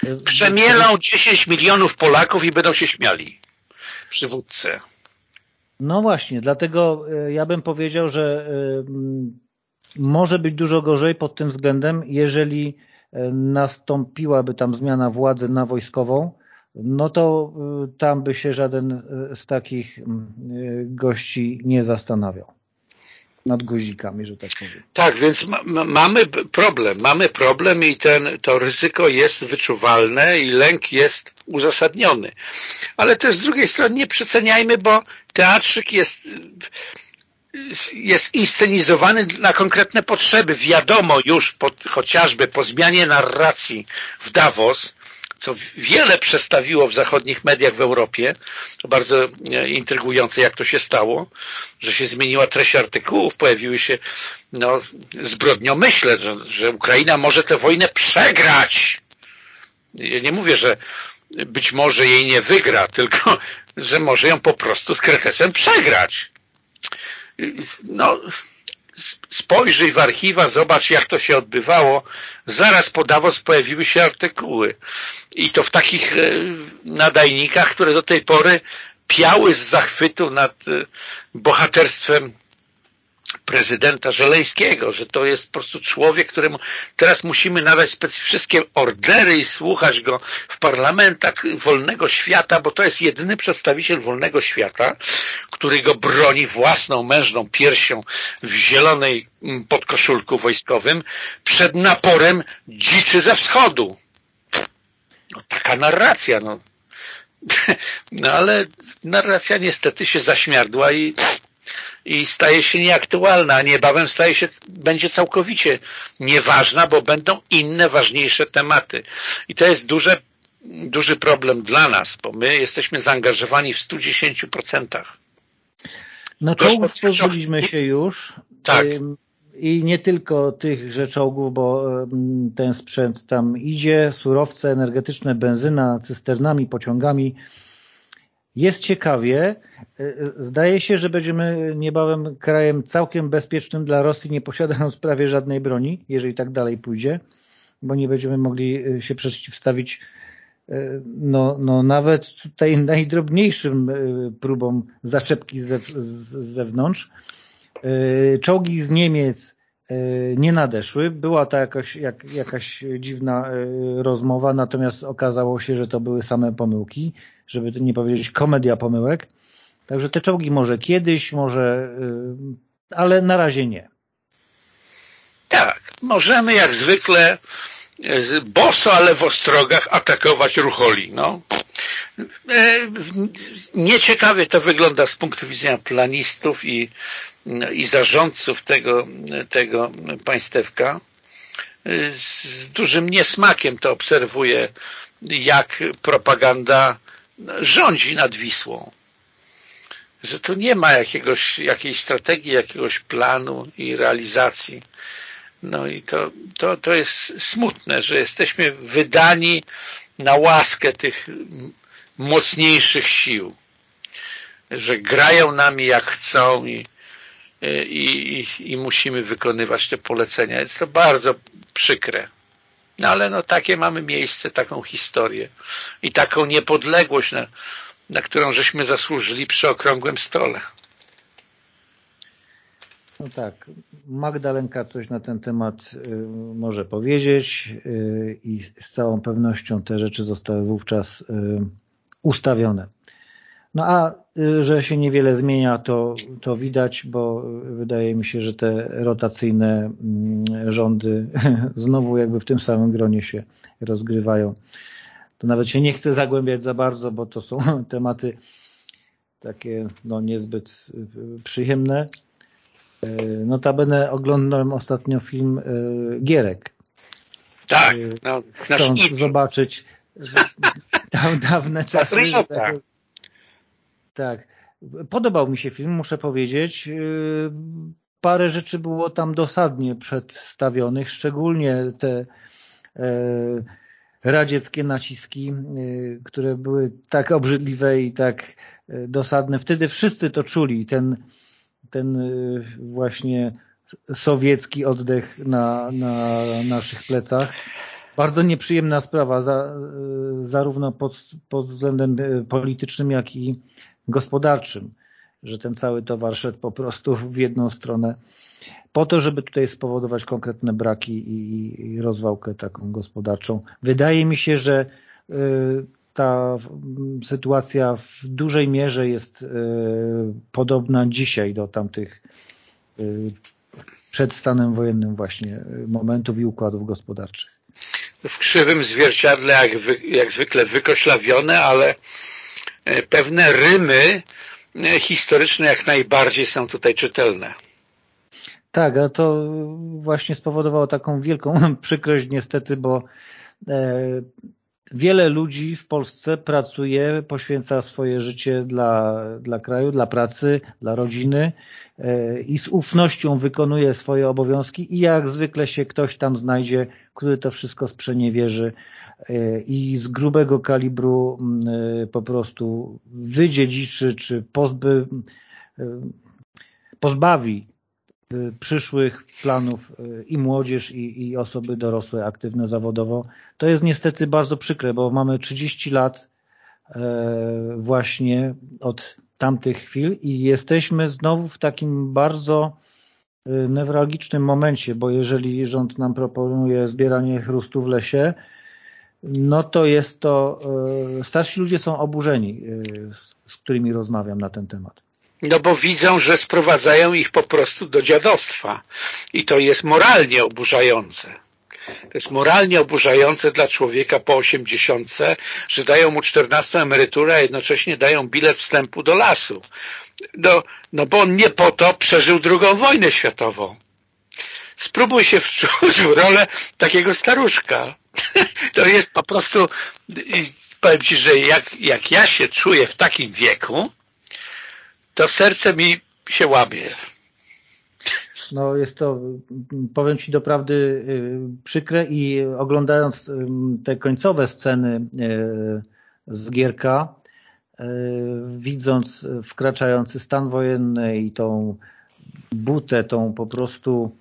Y, Przemielą 10 milionów Polaków i będą się śmiali przywódcy. No właśnie, dlatego ja bym powiedział, że może być dużo gorzej pod tym względem, jeżeli e, nastąpiłaby tam zmiana władzy na wojskową, no to e, tam by się żaden e, z takich gości nie zastanawiał nad guzikami, że tak powiem. Tak, więc ma, mamy problem, mamy problem i ten, to ryzyko jest wyczuwalne i lęk jest uzasadniony. Ale też z drugiej strony nie przeceniajmy, bo teatrzyk jest jest inscenizowany na konkretne potrzeby. Wiadomo już pod, chociażby po zmianie narracji w Davos, co wiele przestawiło w zachodnich mediach w Europie, to bardzo e, intrygujące jak to się stało, że się zmieniła treść artykułów, pojawiły się no, zbrodniomyśle, że, że Ukraina może tę wojnę przegrać. Ja nie mówię, że być może jej nie wygra, tylko że może ją po prostu z kretesem przegrać no, spojrzyj w archiwa, zobacz jak to się odbywało. Zaraz po Davos pojawiły się artykuły. I to w takich e, nadajnikach, które do tej pory piały z zachwytu nad e, bohaterstwem prezydenta Żeleńskiego, że to jest po prostu człowiek, któremu teraz musimy nadać wszystkie ordery i słuchać go w parlamentach wolnego świata, bo to jest jedyny przedstawiciel wolnego świata, który go broni własną mężną piersią w zielonej mm, podkoszulku wojskowym przed naporem dziczy ze wschodu. No, taka narracja, no. No ale narracja niestety się zaśmiardła i i staje się nieaktualna, a niebawem staje się, będzie całkowicie nieważna, bo będą inne, ważniejsze tematy. I to jest duże, duży problem dla nas, bo my jesteśmy zaangażowani w 110%. No czołgów pozbyliśmy się już. Tak. I nie tylko tych rzeczogów, bo ten sprzęt tam idzie, surowce energetyczne, benzyna, cysternami, pociągami, jest ciekawie. E, e, zdaje się, że będziemy niebawem krajem całkiem bezpiecznym dla Rosji, nie posiadając prawie żadnej broni, jeżeli tak dalej pójdzie, bo nie będziemy mogli e, się przeciwstawić no, no nawet tutaj najdrobniejszym próbom zaczepki z, zewnątrz. Czołgi z Niemiec nie nadeszły. Była to jakaś, jak, jakaś dziwna rozmowa, natomiast okazało się, że to były same pomyłki żeby nie powiedzieć komedia pomyłek. Także te czołgi może kiedyś, może, y, ale na razie nie. Tak, możemy jak zwykle y, boso, ale w ostrogach atakować rucholi. No. E, nieciekawie to wygląda z punktu widzenia planistów i, i zarządców tego, tego państewka. Z dużym niesmakiem to obserwuję, jak propaganda rządzi nad Wisłą. Że tu nie ma jakiegoś, jakiejś strategii, jakiegoś planu i realizacji. No i to, to, to jest smutne, że jesteśmy wydani na łaskę tych mocniejszych sił. Że grają nami jak chcą i, i, i, i musimy wykonywać te polecenia. Jest to bardzo przykre. No ale no takie mamy miejsce, taką historię i taką niepodległość, na, na którą żeśmy zasłużyli przy okrągłym stole. No tak, Magdalenka coś na ten temat y, może powiedzieć y, i z całą pewnością te rzeczy zostały wówczas y, ustawione. No a y, że się niewiele zmienia, to, to widać, bo wydaje mi się, że te rotacyjne mm, rządy znowu jakby w tym samym gronie się rozgrywają. To nawet się nie chcę zagłębiać za bardzo, bo to są tematy takie no, niezbyt y, przyjemne. Y, notabene oglądałem ostatnio film Gierek. Tak, no, chcąc zobaczyć dawne czasy. Tak. Podobał mi się film, muszę powiedzieć. Yy, parę rzeczy było tam dosadnie przedstawionych, szczególnie te yy, radzieckie naciski, yy, które były tak obrzydliwe i tak dosadne. Wtedy wszyscy to czuli, ten, ten właśnie sowiecki oddech na, na naszych plecach. Bardzo nieprzyjemna sprawa, za, zarówno pod, pod względem politycznym, jak i gospodarczym, że ten cały towar szedł po prostu w jedną stronę po to, żeby tutaj spowodować konkretne braki i, rozwałkę taką gospodarczą. Wydaje mi się, że y, ta sytuacja w dużej mierze jest y, podobna dzisiaj do tamtych y, przed stanem wojennym właśnie momentów i układów gospodarczych. W krzywym zwierciadle jak, jak zwykle wykoślawione, ale pewne rymy e, historyczne jak najbardziej są tutaj czytelne. Tak, a to właśnie spowodowało taką wielką przykrość niestety, bo e, wiele ludzi w Polsce pracuje, poświęca swoje życie dla, dla kraju, dla pracy, dla rodziny i z ufnością wykonuje swoje obowiązki. I jak zwykle się ktoś tam znajdzie, który to wszystko sprzeniewierzy E, i z grubego kalibru e, po prostu wydziedziczy czy pozby, e, pozbawi przyszłych planów i młodzież i, i osoby dorosłe, aktywne zawodowo. To jest niestety bardzo przykre, bo mamy 30 lat właśnie od tamtych chwil i jesteśmy znowu w takim bardzo newralgicznym momencie, bo jeżeli rząd nam proponuje zbieranie chrustu w lesie, no to jest to, e, starsi ludzie są oburzeni, e, z którymi rozmawiam na ten temat. No bo widzą, że sprowadzają ich po prostu do dziadostwa i to jest moralnie oburzające. To jest moralnie oburzające dla człowieka po osiemdziesiątce, że dają mu czternastą emeryturę, a jednocześnie dają bilet wstępu do lasu. No, no bo on nie po to przeżył drugą wojnę światową. Spróbuj się wczuć w rolę takiego staruszka. To jest po prostu, powiem Ci, że jak, jak ja się czuję w takim wieku, to serce mi się łamie. No jest to, powiem Ci doprawdy y, przykre i oglądając te końcowe sceny y, z Gierka, y, widząc wkraczający stan wojenny i tą butę, tą po prostu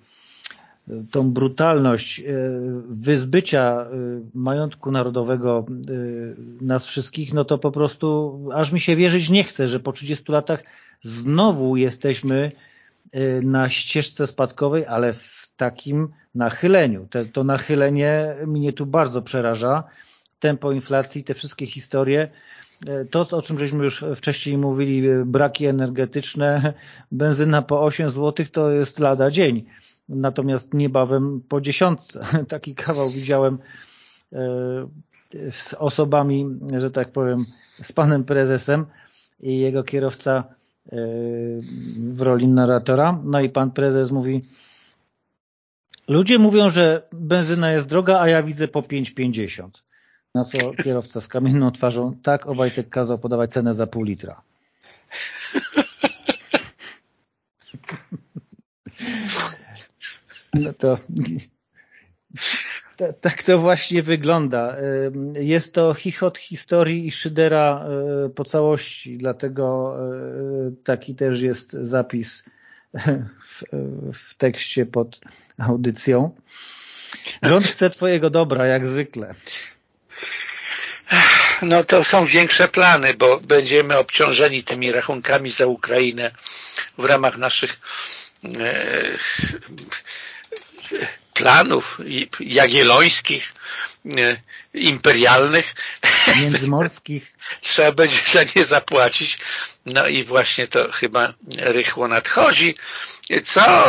tą brutalność e, wyzbycia e, majątku narodowego e, nas wszystkich, no to po prostu aż mi się wierzyć nie chce, że po 30 latach znowu jesteśmy na ścieżce spadkowej, ale w takim nachyleniu. Te, to nachylenie mnie tu bardzo przeraża. Tempo inflacji, te wszystkie historie, to, o czym żeśmy już wcześniej mówili, braki energetyczne, benzyna po 8 zł to jest lada dzień natomiast niebawem po dziesiątce. Taki kawał widziałem e, z osobami, że tak powiem, z panem prezesem i jego kierowca e, w roli narratora. No i pan prezes mówi ludzie mówią, że benzyna jest droga, a ja widzę po 5,50. Na co kierowca z kamienną twarzą, tak Obajtek kazał podawać cenę za pół litra. No to tak to właśnie wygląda. Jest to chichot historii i szydera e, po całości, dlatego e, taki też jest zapis w, w tekście pod audycją. Rząd chce twojego dobra, jak zwykle. No to są większe plany, bo będziemy obciążeni tymi rachunkami za Ukrainę w ramach naszych e, planów jagiellońskich, e, imperialnych międzymorskich. Trzeba będzie za nie zapłacić. No i właśnie to chyba rychło nadchodzi, co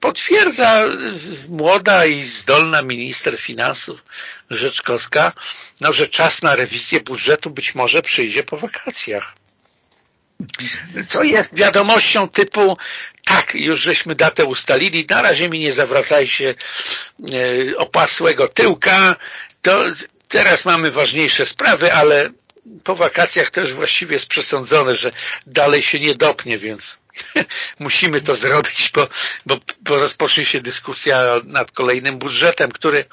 potwierdza młoda i zdolna minister finansów Rzeczkowska, no, że czas na rewizję budżetu być może przyjdzie po wakacjach. Co jest wiadomością typu tak, już żeśmy datę ustalili, na razie mi nie zawracajcie e, opasłego tyłka, to teraz mamy ważniejsze sprawy, ale po wakacjach też właściwie jest przesądzone, że dalej się nie dopnie, więc musimy to zrobić, bo, bo, bo rozpocznie się dyskusja nad kolejnym budżetem, który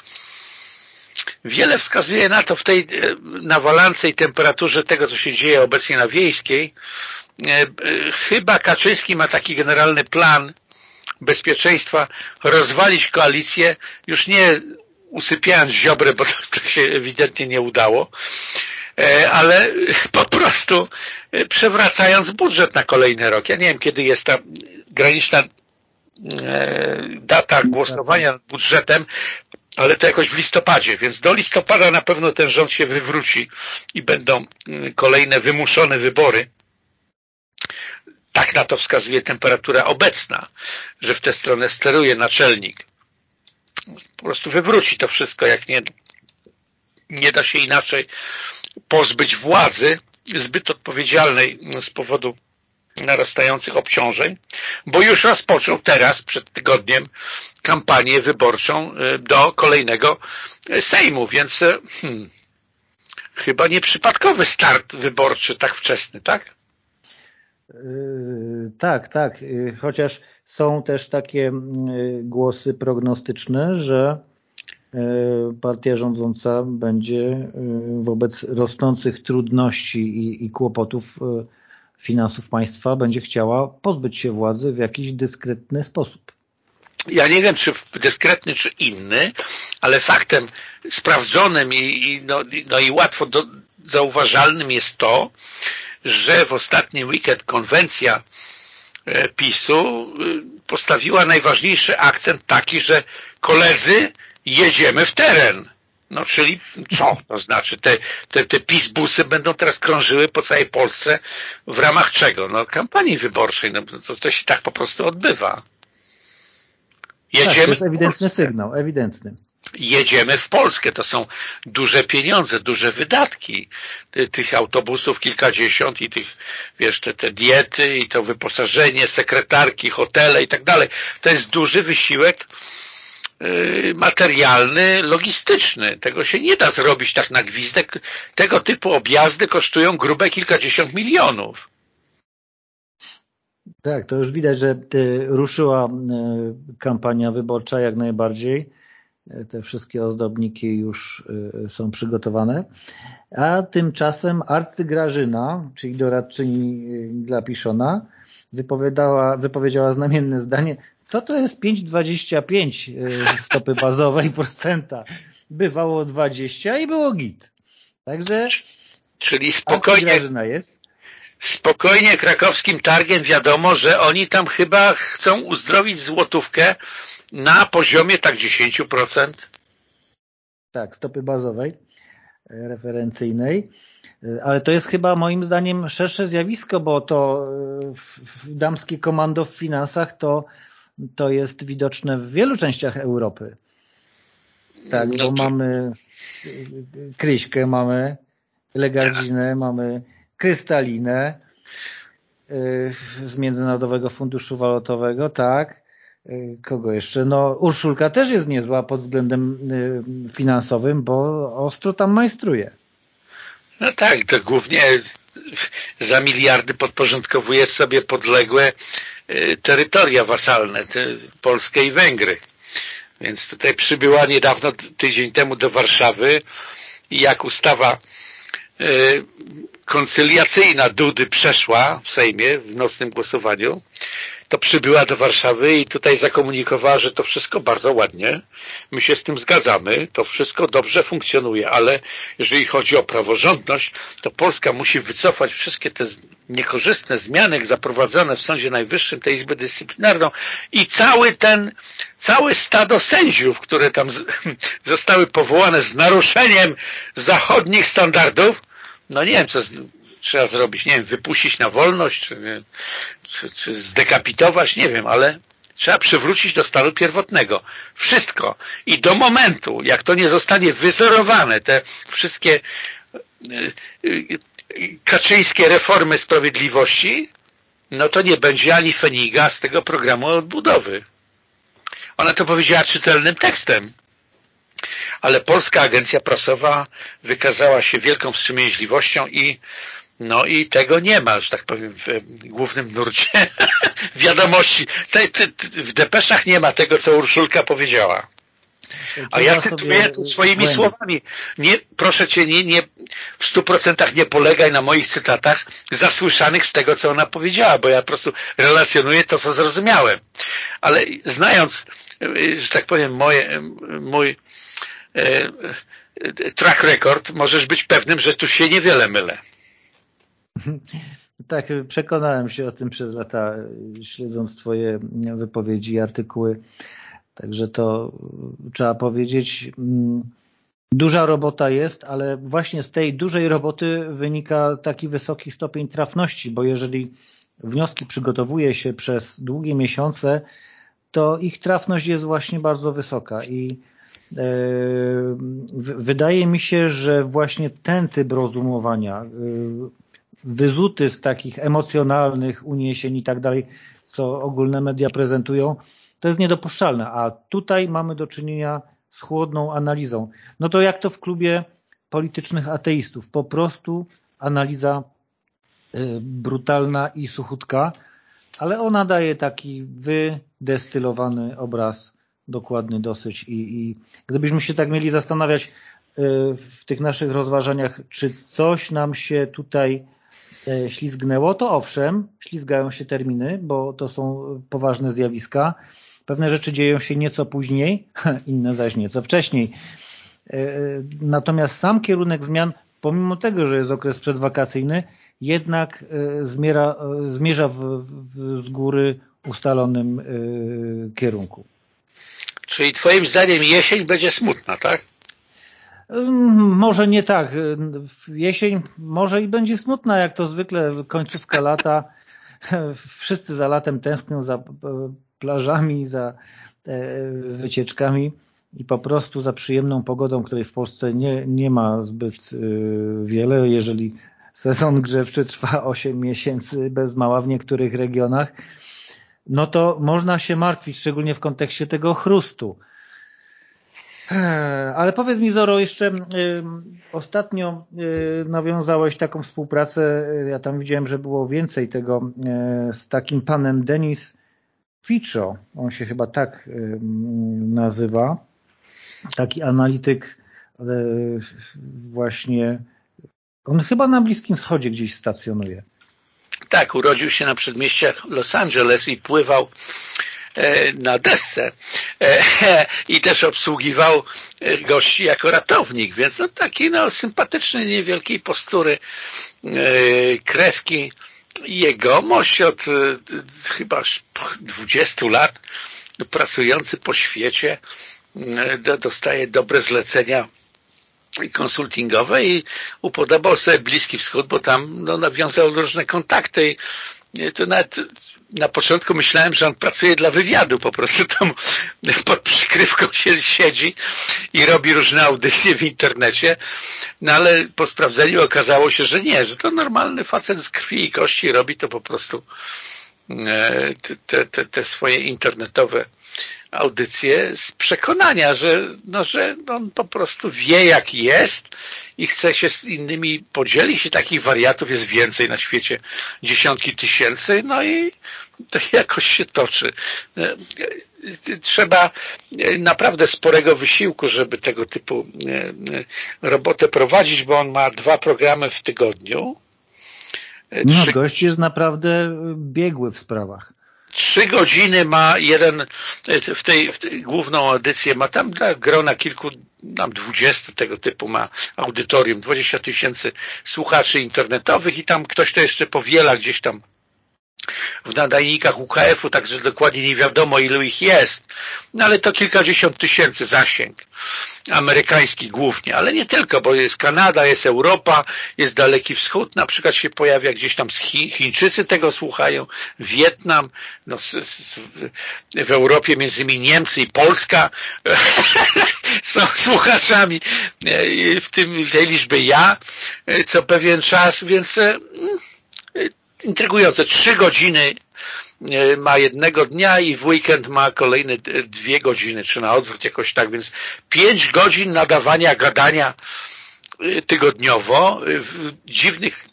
wiele wskazuje na to w tej e, nawalance i temperaturze tego, co się dzieje obecnie na Wiejskiej. E, e, chyba Kaczyński ma taki generalny plan bezpieczeństwa rozwalić koalicję, już nie usypiając Ziobrę, bo to, się ewidentnie nie udało, ale po prostu przewracając budżet na kolejny rok. Ja nie wiem, kiedy jest ta graniczna data głosowania nad budżetem, ale to jakoś w listopadzie, więc do listopada na pewno ten rząd się wywróci i będą mm, kolejne wymuszone wybory. Tak na to wskazuje temperatura obecna, że w tę stronę steruje naczelnik. Po prostu wywróci to wszystko, jak nie, nie da się inaczej pozbyć władzy zbyt odpowiedzialnej z powodu narastających obciążeń, bo już rozpoczął teraz, przed tygodniem, kampanię wyborczą e, do kolejnego Sejmu, więc e, hmm, chyba nieprzypadkowy start wyborczy tak wczesny, tak? Yy, tak, tak. Yy, chociaż są też takie yy, głosy prognostyczne, że partia rządząca będzie wobec rosnących trudności i, i kłopotów finansów państwa będzie chciała pozbyć się władzy w jakiś dyskretny sposób. Ja nie wiem, czy dyskretny, czy inny, ale faktem sprawdzonym i, i no, no, i łatwo do, zauważalnym jest to, że w ostatni weekend konwencja e, PiSu e, postawiła najważniejszy akcent taki, że koledzy jedziemy w teren. No czyli co? To znaczy te, te, te PiS-busy będą teraz krążyły po całej Polsce w ramach czego? No kampanii wyborczej. No, to, to się tak po prostu odbywa. Jedziemy tak, to jest ewidentny sygnał, ewidentny. Jedziemy w Polskę. To są duże pieniądze, duże wydatki tych autobusów, kilkadziesiąt i tych, wiesz, te, te diety i to wyposażenie, sekretarki, hotele i tak dalej. To jest duży wysiłek materialny, logistyczny. Tego się nie da zrobić tak na gwizdek. Tego typu objazdy kosztują grube kilkadziesiąt milionów. Tak, to już widać, że ruszyła y, kampania wyborcza jak najbardziej. Te wszystkie ozdobniki już y, są przygotowane. A tymczasem arcygrażyna, czyli doradczyni dla Piszona, wypowiedziała znamienne zdanie co to jest 5,25 y, stopy bazowej procenta? Bywało 20 i było git. Także Czyli spokojnie jest. spokojnie krakowskim targiem wiadomo, że oni tam chyba chcą uzdrowić złotówkę na poziomie tak 10%. Tak, stopy bazowej y, referencyjnej. Y, ale to jest chyba moim zdaniem szersze zjawisko, bo to damskie komando w finansach to to jest widoczne w wielu częściach Europy. Tak, no, bo czy... mamy Kryśkę, mamy Legardzinę, tak. mamy Krystalinę y, z Międzynarodowego Funduszu Walutowego, tak. Y, kogo jeszcze? No Urszulka też jest niezła pod względem y, finansowym, bo ostro tam majstruje. No tak, to głównie za miliardy podporządkowuje sobie podległe Y, terytoria wasalne, Polskę i Węgry. Więc tutaj przybyła niedawno, tydzień temu do Warszawy i jak ustawa y, koncyliacyjna Dudy przeszła w Sejmie w nocnym głosowaniu, to przybyła do Warszawy i tutaj zakomunikowała, że to wszystko bardzo ładnie. My się z tym zgadzamy, to wszystko dobrze funkcjonuje, ale jeżeli chodzi o praworządność, to Polska musi wycofać wszystkie te niekorzystne zmiany zaprowadzone w Sądzie Najwyższym, tę Izbę Dyscyplinarną i cały ten, całe stado sędziów, które tam zostały powołane z naruszeniem zachodnich standardów, no nie wiem, co trzeba zrobić, nie wiem, wypuścić na wolność, czy, czy, czy zdekapitować, nie wiem, ale trzeba przywrócić do stanu pierwotnego. Wszystko. I do momentu, jak to nie zostanie wyzorowane, te wszystkie y, y, kaczyńskie reformy sprawiedliwości, no to nie będzie ani feniga z tego programu odbudowy. Ona to powiedziała czytelnym tekstem. Ale Polska Agencja Prasowa wykazała się wielką wstrzemięźliwością i no i tego nie ma, że tak powiem, w głównym nurcie wiadomości. w depeszach nie ma tego, co Urszulka powiedziała. A ja cytuję to swoimi słowami. Nie, proszę Cię, nie, nie, w stu procentach nie polegaj na moich cytatach zasłyszanych z tego, co ona powiedziała, bo ja po prostu relacjonuję to, co zrozumiałem. Ale znając, że tak powiem, moje, mój e, track record, możesz być pewnym, że tu się niewiele mylę. Tak, przekonałem się o tym przez lata, śledząc Twoje wypowiedzi i artykuły. Także to trzeba powiedzieć, mm, duża robota jest, ale właśnie z tej dużej roboty wynika taki wysoki stopień trafności, bo jeżeli wnioski przygotowuje się przez długie miesiące, to ich trafność jest właśnie bardzo wysoka i e, wydaje mi się, że właśnie ten typ rozumowania, wyzuty z takich emocjonalnych uniesień i tak dalej, co ogólne media prezentują, to jest niedopuszczalne, a tutaj mamy do czynienia z chłodną analizą. No to jak to w klubie politycznych ateistów? Po prostu analiza y, brutalna i suchutka, ale ona daje taki wydestylowany obraz, dokładny dosyć i, i gdybyśmy się tak mieli zastanawiać y, w tych naszych rozważaniach, czy coś nam się tutaj ślizgnęło, to owszem, ślizgają się terminy, bo to są poważne zjawiska, Pewne rzeczy dzieją się nieco później, inne zaś nieco wcześniej. E, e, natomiast sam kierunek zmian, pomimo tego, że jest okres przedwakacyjny, jednak e, zmiera, zmierza w, w, z góry ustalonym kierunku. Czyli twoim zdaniem jesień będzie smutna, tak? Może nie tak. Jesień może i będzie smutna, jak to zwykle końcówka lata. Wszyscy za latem tęsknią za plażami, za e, wycieczkami i po prostu za przyjemną pogodą, której w Polsce nie, nie ma zbyt e, wiele, jeżeli sezon grzewczy trwa 8 miesięcy bez mała w niektórych regionach, no to można się martwić, szczególnie w kontekście tego chrustu. E, ale powiedz mi Zoro, jeszcze y, ostatnio y, nawiązałeś taką współpracę, ja tam widziałem, że było więcej tego y, z takim panem Denis Fico, on się chyba tak nazywa, taki analityk właśnie, on chyba na Bliskim Wschodzie gdzieś stacjonuje. Tak, urodził się na przedmieściach Los Angeles i pływał na desce. E, i też obsługiwał e, gości jako ratownik, więc no taki no, sympatyczny, niewielkiej postury krewki. Jegomość od e, chyba 20 lat pracujący po świecie e, dostaje dobre zlecenia konsultingowe i upodobał sobie Bliski Wschód, bo tam no, nawiązał różne kontakty to nawet na początku myślałem, że on pracuje dla wywiadu, po prostu tam pod przykrywką się siedzi i robi różne audycje w internecie, no ale po sprawdzeniu okazało się, że nie, że to normalny facet z krwi i kości robi to po prostu e, te, te, te swoje internetowe audycje z przekonania, że, no, że on po prostu wie jak jest i chce się z innymi podzielić i takich wariatów jest więcej na świecie, dziesiątki tysięcy, no i to jakoś się toczy. Trzeba naprawdę sporego wysiłku, żeby tego typu robotę prowadzić, bo on ma dwa programy w tygodniu. No, gość jest naprawdę biegły w sprawach trzy godziny ma jeden, w tej, w tej główną audycję. Ma tam grona kilku, tam dwudziestu tego typu ma audytorium, dwadzieścia tysięcy słuchaczy internetowych i tam ktoś to jeszcze powiela gdzieś tam w nadajnikach UKF-u, także dokładnie nie wiadomo ilu ich jest, no ale to kilkadziesiąt tysięcy zasięg amerykański głównie, ale nie tylko, bo jest Kanada, jest Europa, jest Daleki Wschód, na przykład się pojawia gdzieś tam Chińczycy tego słuchają, Wietnam, no, w Europie między innymi Niemcy i Polska są słuchaczami e, w tym tej liczbie ja e, co pewien czas, więc e, intrygujące. Trzy godziny e, ma jednego dnia i w weekend ma kolejne dwie godziny, czy na odwrót jakoś tak, więc pięć godzin nadawania, gadania e, tygodniowo e, w dziwnych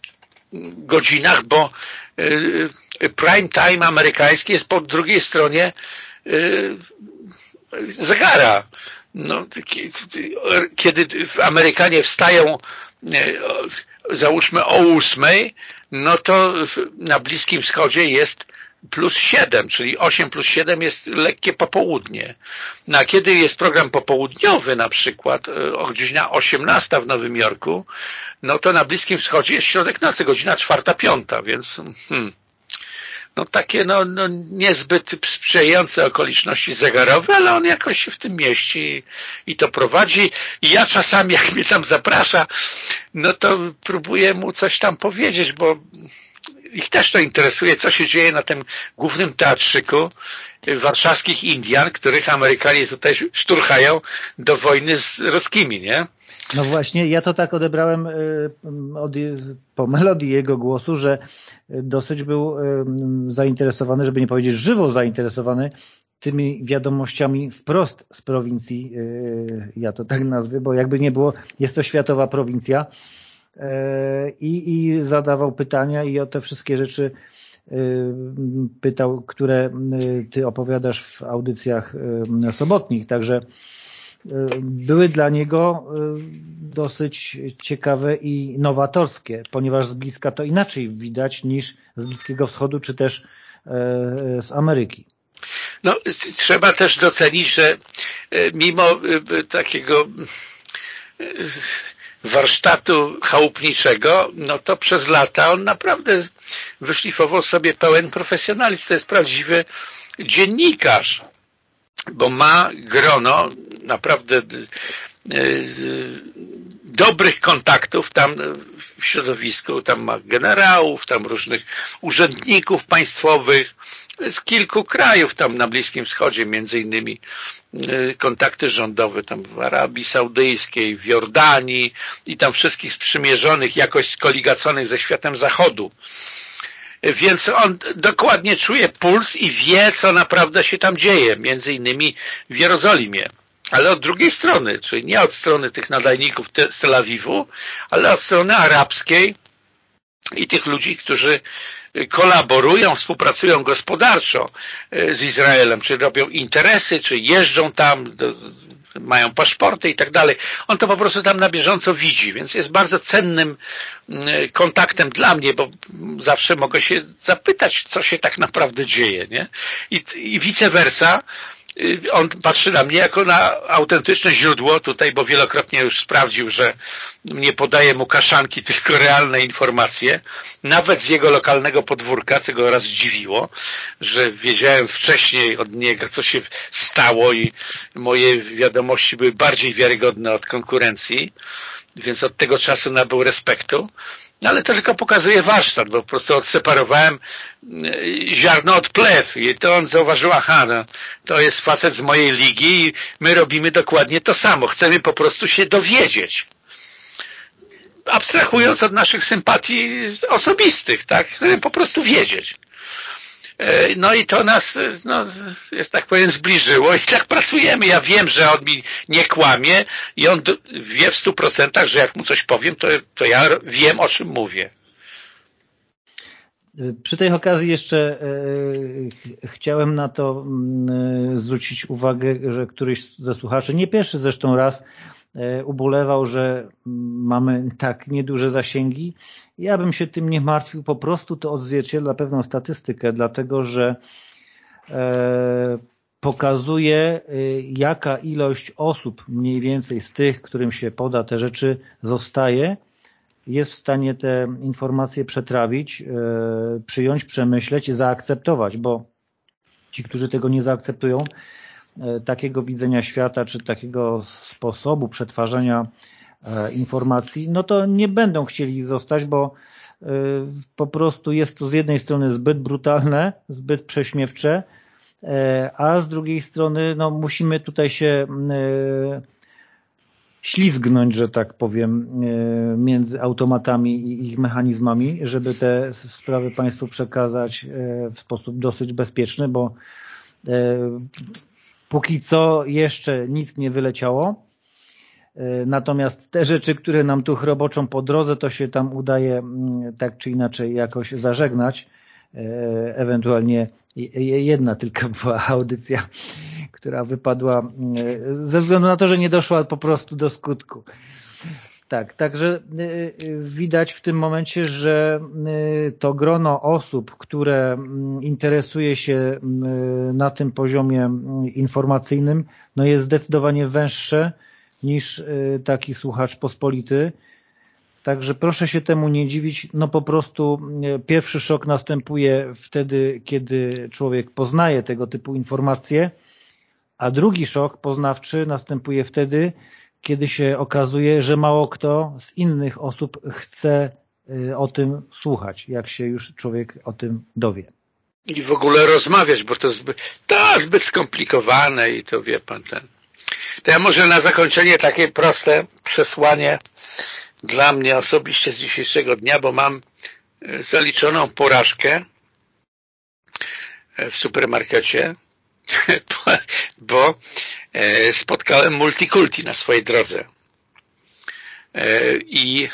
godzinach, bo prime time amerykański jest po drugiej stronie zegara. No, kiedy Amerykanie wstają załóżmy o ósmej, no to na Bliskim Wschodzie jest plus 7, czyli 8 plus 7 jest lekkie popołudnie. No a kiedy jest program popołudniowy na przykład, e, o godzina 18 w Nowym Jorku, no to na Bliskim Wschodzie jest środek nocy, godzina czwarta, piąta, więc hmm, no takie no, no niezbyt sprzyjające okoliczności zegarowe, ale on jakoś się w tym mieści i to prowadzi. I ja czasami, jak mnie tam zaprasza, no to próbuję mu coś tam powiedzieć, bo ich też to interesuje, co się dzieje na tym głównym teatrzyku warszawskich Indian, których Amerykanie tutaj szturchają do wojny z ruskimi, nie? No właśnie, ja to tak odebrałem y, od, po melodii jego głosu, że dosyć był y, zainteresowany, żeby nie powiedzieć żywo zainteresowany tymi wiadomościami wprost z prowincji, y, ja to tak nazwę, bo jakby nie było, jest to światowa prowincja i, i zadawał pytania i o te wszystkie rzeczy pytał, które ty opowiadasz w audycjach sobotnich, także były dla niego y, dosyć ciekawe i nowatorskie, ponieważ z bliska to inaczej widać niż z Bliskiego Wschodu, czy też e, z Ameryki. No, trzeba też docenić, że e, mimo e, takiego warsztatu chałupniczego, no to przez lata on naprawdę wyszlifował sobie pełen profesjonalizm. To jest prawdziwy dziennikarz bo ma grono naprawdę e, dobrych kontaktów tam w środowisku, tam ma generałów, tam różnych urzędników państwowych. Z kilku krajów tam na Bliskim Wschodzie, między innymi kontakty rządowe tam w Arabii Saudyjskiej, w Jordanii i tam wszystkich sprzymierzonych, jakoś skoligaconych ze światem zachodu. Więc on dokładnie czuje puls i wie, co naprawdę się tam dzieje, między innymi w Jerozolimie. Ale od drugiej strony, czyli nie od strony tych nadajników z Tel Awiwu, ale od strony arabskiej i tych ludzi, którzy kolaborują, współpracują gospodarczo e, z Izraelem, czy robią interesy, czy jeżdżą tam, mają paszporty i tak dalej. On to po prostu tam na bieżąco widzi, więc jest bardzo cennym mm, kontaktem dla mnie, bo zawsze mogę się zapytać, co się tak naprawdę dzieje. Nie? I, i vice versa, on patrzy na mnie jako na autentyczne źródło tutaj, bo wielokrotnie już sprawdził, że nie podaje mu kaszanki, tylko realne informacje, nawet z jego lokalnego podwórka, co go raz zdziwiło, że wiedziałem wcześniej od niego, co się stało i moje wiadomości były bardziej wiarygodne od konkurencji, więc od tego czasu nabył respektu. Ale to tylko pokazuje warsztat, bo po prostu odseparowałem e, ziarno od plew i to on zauważył, aha, no, to jest facet z mojej ligi i my robimy dokładnie to samo. Chcemy po prostu się dowiedzieć. Abstrahując od naszych sympatii osobistych, tak? Chcemy po prostu wiedzieć. No i to nas, no, jest tak powiem, zbliżyło i tak pracujemy. Ja wiem, że on mi nie kłamie i on wie w stu procentach, że jak mu coś powiem, to, to ja wiem, o czym mówię. Przy tej okazji jeszcze e, chciałem na to mm, e, zwrócić uwagę, że któryś ze słuchaczy, nie pierwszy zresztą raz, ubolewał, że mamy tak nieduże zasięgi. Ja bym się tym nie martwił, po prostu to odzwierciedla pewną statystykę, dlatego że pokazuje, jaka ilość osób mniej więcej z tych, którym się poda te rzeczy, zostaje, jest w stanie te informacje przetrawić, przyjąć, przemyśleć, zaakceptować, bo ci, którzy tego nie zaakceptują, takiego widzenia świata, czy takiego sposobu przetwarzania informacji, no to nie będą chcieli zostać, bo po prostu jest to z jednej strony zbyt brutalne, zbyt prześmiewcze, E, a z drugiej strony no, musimy tutaj się e, ślizgnąć, że tak powiem, e, między automatami i ich mechanizmami, żeby te sprawy Państwu przekazać w sposób dosyć bezpieczny, bo póki co jeszcze nic nie wyleciało. Natomiast te rzeczy, które nam tu chroboczą po drodze, to się tam udaje tak czy inaczej jakoś zażegnać, ewentualnie jedna tylko była audycja, która wypadła e, ze względu na to, że nie doszła po prostu do skutku. Tak, także e, e, widać w tym momencie, że to grono osób, które interesuje się na tym poziomie informacyjnym, no jest zdecydowanie węższe niż taki słuchacz pospolity, Także proszę się temu nie dziwić. No po prostu pierwszy szok następuje wtedy, kiedy człowiek poznaje tego typu informacje, a drugi szok poznawczy następuje wtedy, kiedy się okazuje, że mało kto z innych osób chce e, o tym słuchać, jak się już człowiek o tym dowie. I w ogóle rozmawiać, bo to zbyt, to zbyt skomplikowane i to wie pan ten. To ja może na zakończenie takie proste przesłanie dla mnie osobiście z dzisiejszego dnia, bo mam e, zaliczoną porażkę e, w supermarkecie, bo spotkałem multikulti na swojej drodze. I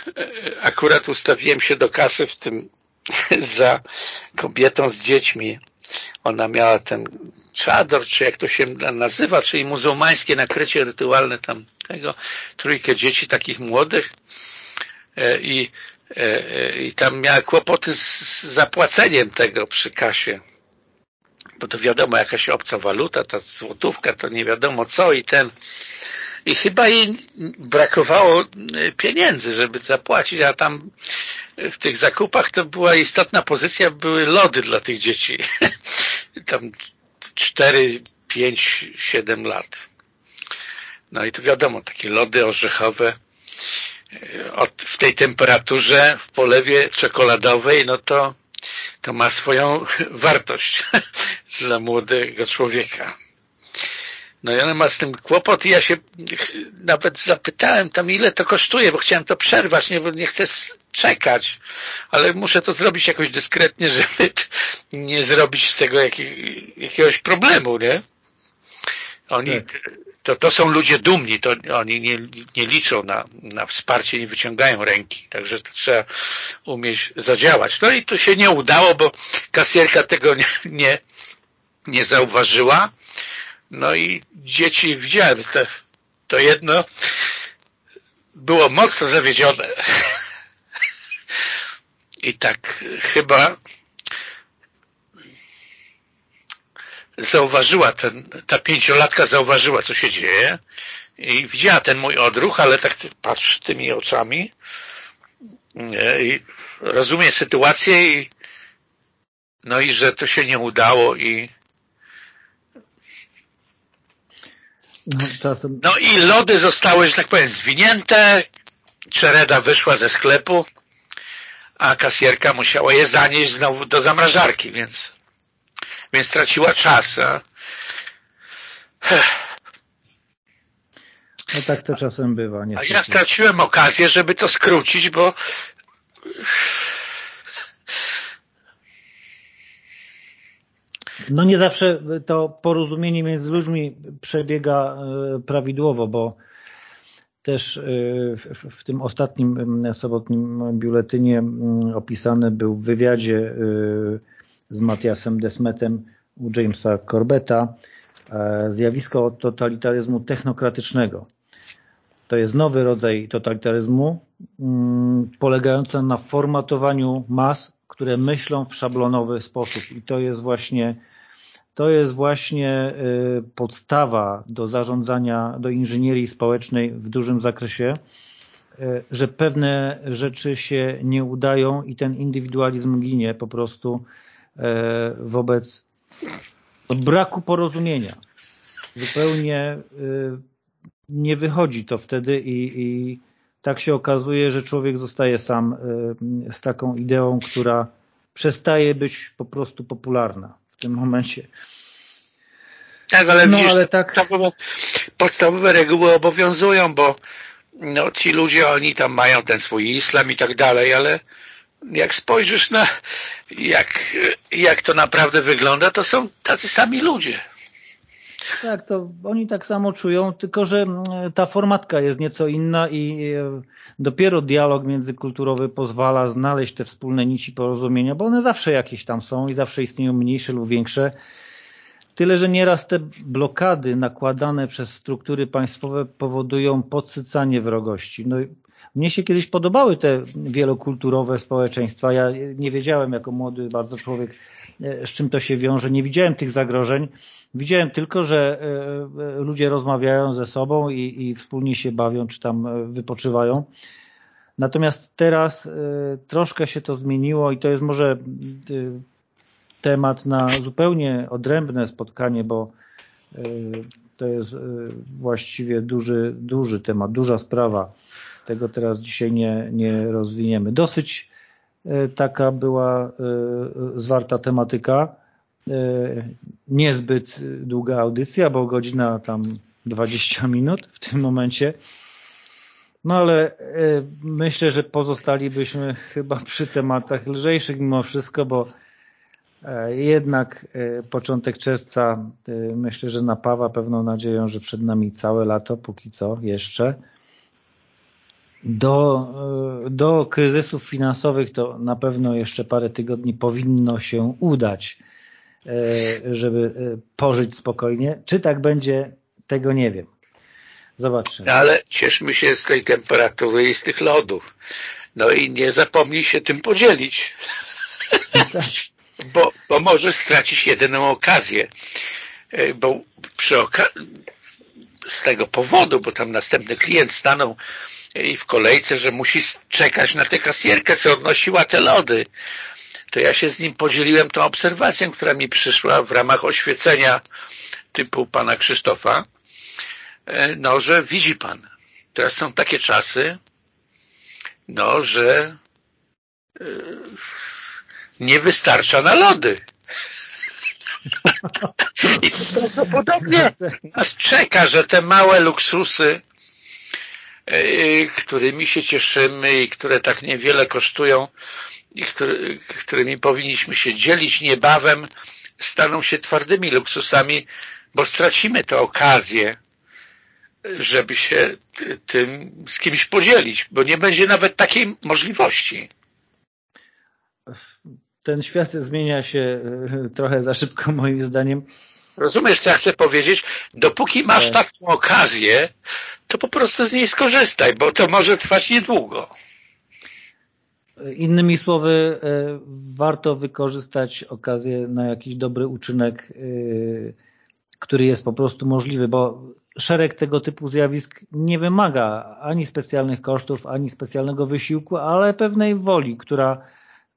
akurat ustawiłem się do kasy w tym za kobietą z dziećmi. Ona miała ten czador, czy jak to się nazywa, czyli muzułmańskie nakrycie rytualne tam tego, trójkę dzieci takich młodych E, i, e, i tam miała kłopoty z zapłaceniem tego przy kasie bo to wiadomo, jakaś obca waluta, ta złotówka, to nie wiadomo co i ten i chyba jej brakowało e, pieniędzy, żeby zapłacić, a tam w tych zakupach to była istotna pozycja, były lody dla tych dzieci. tam 4, 5, 7 lat. No i to wiadomo, takie lody orzechowe od, w tej temperaturze w polewie czekoladowej, no to, to ma swoją wartość dla młodego człowieka. No i ona ma z tym kłopot i ja się nawet zapytałem tam ile to kosztuje, bo chciałem to przerwać, nie, bo nie chcę czekać, ale muszę to zrobić jakoś dyskretnie, żeby nie zrobić z tego jakiegoś problemu, nie? Oni, tak to, to są ludzie dumni, to oni nie, nie liczą na, na wsparcie, nie wyciągają ręki, także to trzeba umieć zadziałać. No i to się nie udało, bo kasjerka tego nie, nie, nie zauważyła. No i dzieci widziałem, to, to jedno było mocno zawiedzione. I tak chyba zauważyła, ten, ta pięciolatka zauważyła, co się dzieje i widziała ten mój odruch, ale tak patrzy tymi oczami i rozumie sytuację i no i że to się nie udało i no, czasem... no i lody zostały, że tak powiem, zwinięte, czereda wyszła ze sklepu, a kasjerka musiała je zanieść znowu do zamrażarki, więc więc straciła czas. A... No tak to czasem bywa. Niestety. A ja straciłem okazję, żeby to skrócić, bo No nie zawsze to porozumienie między ludźmi przebiega e, prawidłowo, bo też e, w tym ostatnim sobotnim biuletynie opisany był w wywiadzie e, z Matiasem Desmetem u Jamesa Corbetta zjawisko totalitaryzmu technokratycznego. To jest nowy rodzaj totalitaryzmu mm, polegający na formatowaniu mas, które myślą w szablonowy sposób i to jest właśnie to jest właśnie podstawa do zarządzania, do inżynierii społecznej w dużym zakresie, że pewne rzeczy się nie udają i ten indywidualizm ginie po prostu wobec braku porozumienia. Zupełnie nie wychodzi to wtedy i, i tak się okazuje, że człowiek zostaje sam z taką ideą, która przestaje być po prostu popularna w tym momencie. Tak, ale no, widzisz, ale tak... podstawowe, podstawowe reguły obowiązują, bo no, ci ludzie, oni tam mają ten swój islam i tak dalej, ale jak spojrzysz na jak, jak to naprawdę wygląda, to są tacy sami ludzie. Tak, to oni tak samo czują, tylko że mm, ta formatka jest nieco inna i e, dopiero dialog międzykulturowy pozwala znaleźć te wspólne nici porozumienia, bo one zawsze jakieś tam są i zawsze istnieją mniejsze lub większe. Tyle, że nieraz te blokady nakładane przez struktury państwowe powodują podsycanie wrogości. No, mnie się kiedyś podobały te wielokulturowe społeczeństwa. Ja nie wiedziałem jako młody bardzo człowiek, z czym to się wiąże. Nie widziałem tych zagrożeń. Widziałem tylko, że e, e, ludzie rozmawiają ze sobą i, i wspólnie się bawią, czy tam wypoczywają. Natomiast teraz troszkę się to zmieniło i to jest może temat na zupełnie odrębne spotkanie, bo to jest właściwie duży, duży temat, duża sprawa tego teraz dzisiaj nie, nie rozwiniemy. Dosyć e, taka była e, zwarta tematyka. E, niezbyt długa audycja, bo godzina tam 20 minut w tym momencie. No ale myślę, że pozostalibyśmy chyba przy tematach lżejszych mimo wszystko, bo jednak początek czerwca myślę, że napawa pewną nadzieją, że przed nami całe lato, póki co jeszcze do, e, do kryzysów finansowych to na pewno jeszcze parę tygodni powinno się udać, e, żeby e, pożyć spokojnie. Czy tak będzie, tego nie wiem. Zobaczymy. Ale cieszmy się z tej temperatury i z tych lodów. No i nie zapomnij się tym podzielić. Tak. bo, bo może stracić jedyną okazję. Bo przy z tego powodu, bo tam następny klient stanął i w kolejce, że musi czekać na tę kasjerkę, co odnosiła te lody. To ja się z nim podzieliłem tą obserwacją, która mi przyszła w ramach oświecenia typu pana Krzysztofa, e, no, że widzi pan, teraz są takie czasy, no, że e, nie wystarcza na lody. I prawdopodobnie nas czeka, że te małe luksusy którymi się cieszymy i które tak niewiele kosztują i który, którymi powinniśmy się dzielić niebawem, staną się twardymi luksusami, bo stracimy tę okazję, żeby się tym z kimś podzielić, bo nie będzie nawet takiej możliwości. Ten świat zmienia się e, trochę za szybko moim zdaniem. Rozumiesz, co ja chcę powiedzieć? Dopóki masz tak. taką okazję, to po prostu z niej skorzystaj, bo to może trwać niedługo. Innymi słowy, e, warto wykorzystać okazję na jakiś dobry uczynek, e, który jest po prostu możliwy, bo szereg tego typu zjawisk nie wymaga ani specjalnych kosztów, ani specjalnego wysiłku, ale pewnej woli, która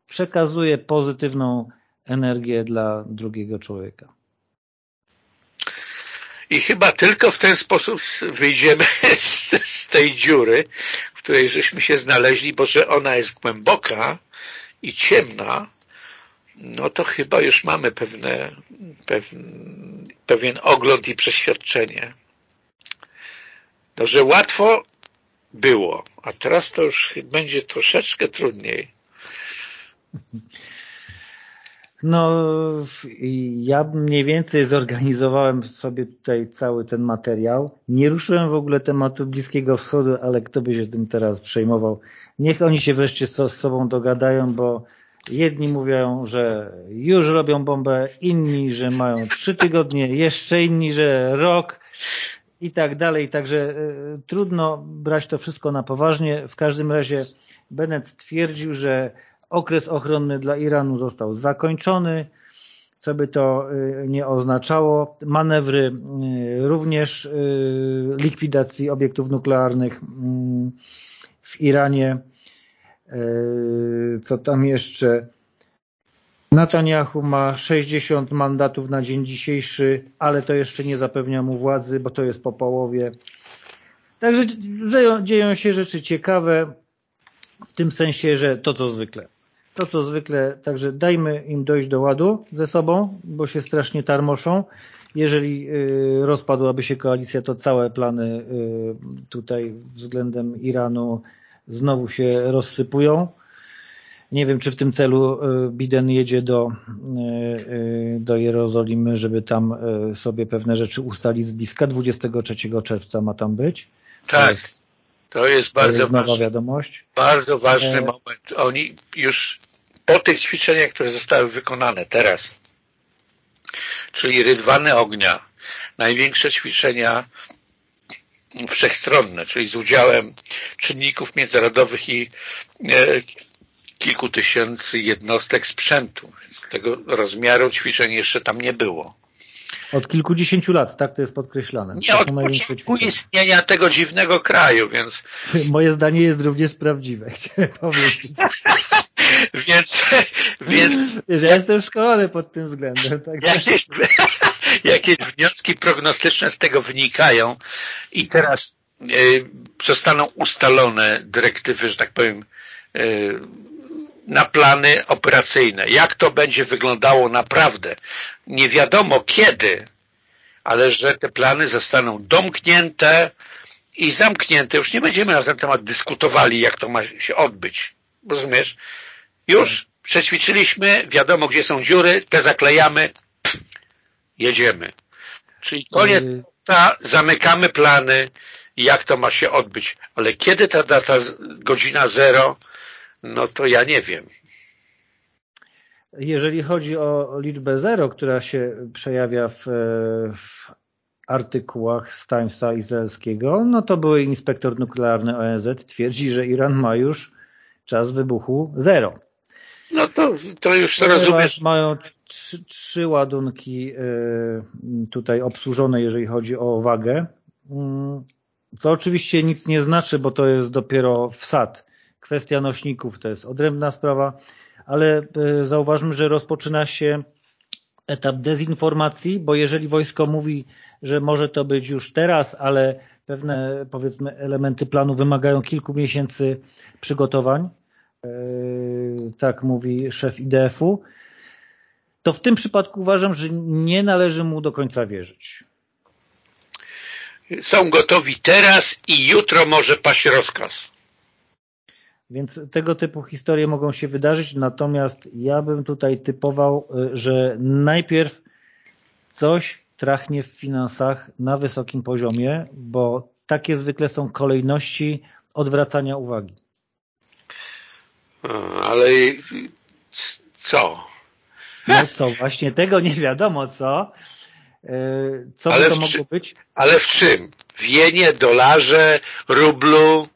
przekazuje pozytywną energię dla drugiego człowieka. I chyba tylko w ten sposób wyjdziemy z, z tej dziury, w której żeśmy się znaleźli, bo że ona jest głęboka i ciemna, no to chyba już mamy pewne, pewien, pewien ogląd i przeświadczenie. No, że łatwo było, a teraz to już będzie troszeczkę trudniej. No, ja mniej więcej zorganizowałem sobie tutaj cały ten materiał. Nie ruszyłem w ogóle tematu Bliskiego Wschodu, ale kto by się tym teraz przejmował? Niech oni się wreszcie z sobą dogadają, bo jedni mówią, że już robią bombę, inni, że mają trzy tygodnie, jeszcze inni, że rok i tak dalej. Także y, trudno brać to wszystko na poważnie. W każdym razie Bennett twierdził, że okres ochronny dla Iranu został zakończony co by to nie oznaczało. Manewry również likwidacji obiektów nuklearnych mm, w Iranie. Co tam jeszcze? Netanyahu ma 60 mandatów na dzień dzisiejszy, ale to jeszcze nie zapewnia mu władzy, bo to jest po połowie. Także dzieją się rzeczy ciekawe w tym sensie, że to co zwykle. To co zwykle, także dajmy im dojść do ładu ze sobą, bo się strasznie tarmoszą. Jeżeli y, rozpadłaby się koalicja, to całe plany y, tutaj względem Iranu znowu się rozsypują. Nie wiem, czy w tym celu y, Biden jedzie do, do Jerozolimy, żeby tam sobie pewne rzeczy ustalić z bliska. 23 czerwca ma tam być. Tak. To jest, to jest bardzo to jest wiadomość. Bardzo ważny e... moment. Oni już po tych ćwiczeniach, które zostały wykonane teraz, czyli rydwany ognia, największe ćwiczenia wszechstronne, czyli z udziałem czynników międzynarodowych i e, kilku tysięcy jednostek sprzętu. Więc tego rozmiaru ćwiczeń jeszcze tam nie było. Od kilkudziesięciu lat, tak to jest podkreślane. Nie od początku istnienia tego dziwnego kraju, więc... Moje zdanie jest również prawdziwe, chciałem powiedzieć. więc, więc... Że ja jestem szkolony pod tym względem. Tak jakieś, jakieś wnioski prognostyczne z tego wynikają i teraz y, zostaną ustalone dyrektywy, że tak powiem, y, na plany operacyjne. Jak to będzie wyglądało naprawdę? Nie wiadomo kiedy, ale że te plany zostaną domknięte i zamknięte. Już nie będziemy na ten temat dyskutowali, jak to ma się odbyć. Rozumiesz? Już przećwiczyliśmy, wiadomo gdzie są dziury, te zaklejamy, pff, jedziemy. Czyli koniec, ta, zamykamy plany, jak to ma się odbyć. Ale kiedy ta data, godzina zero, no to ja nie wiem. Jeżeli chodzi o liczbę zero, która się przejawia w, w artykułach z Timesa izraelskiego, no to były inspektor nuklearny ONZ twierdzi, że Iran ma już czas wybuchu zero. No to, to już to rozumiesz. Mają trzy, trzy ładunki e, tutaj obsłużone, jeżeli chodzi o wagę, mm, co oczywiście nic nie znaczy, bo to jest dopiero wsad Kwestia nośników to jest odrębna sprawa, ale e, zauważmy, że rozpoczyna się etap dezinformacji, bo jeżeli wojsko mówi, że może to być już teraz, ale pewne powiedzmy elementy planu wymagają kilku miesięcy przygotowań, tak mówi szef IDF-u, to w tym przypadku uważam, że nie należy mu do końca wierzyć. Są gotowi teraz i jutro może paść rozkaz. Więc tego typu historie mogą się wydarzyć, natomiast ja bym tutaj typował, y, że najpierw coś trachnie w finansach na wysokim poziomie, bo takie zwykle są kolejności odwracania uwagi. Ale co? No co, właśnie tego nie wiadomo co. Y, co ale by to mogło być? Ale w czym? W jenie, dolarze, rublu?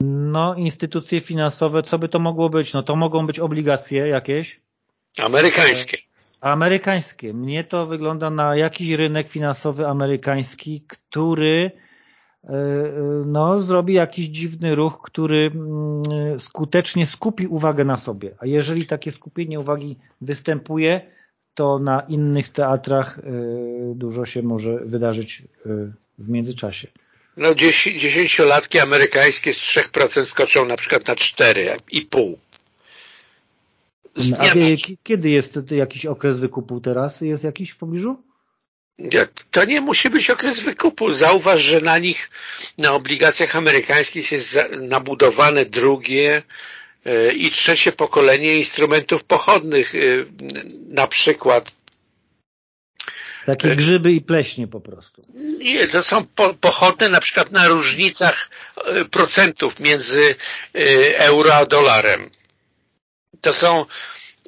No, instytucje finansowe, co by to mogło być? No to mogą być obligacje jakieś. Amerykańskie. E, amerykańskie. Mnie to wygląda na jakiś rynek finansowy amerykański, który e, e, no, zrobi jakiś dziwny ruch, który mm, skutecznie skupi uwagę na sobie. A jeżeli takie skupienie uwagi występuje, to na innych teatrach dużo się może wydarzyć w międzyczasie. No dziesięciolatki amerykańskie z 3% skoczą na przykład na 4,5%. No, a kiedy jest jakiś okres wykupu teraz? Jest jakiś w pobliżu? To nie musi być okres wykupu. Zauważ, że na nich, na obligacjach amerykańskich jest nabudowane drugie e, i trzecie pokolenie instrumentów pochodnych. E, na przykład takie e, grzyby i pleśnie po prostu. Nie, to są po, pochodne na przykład na różnicach procentów między euro a dolarem. To są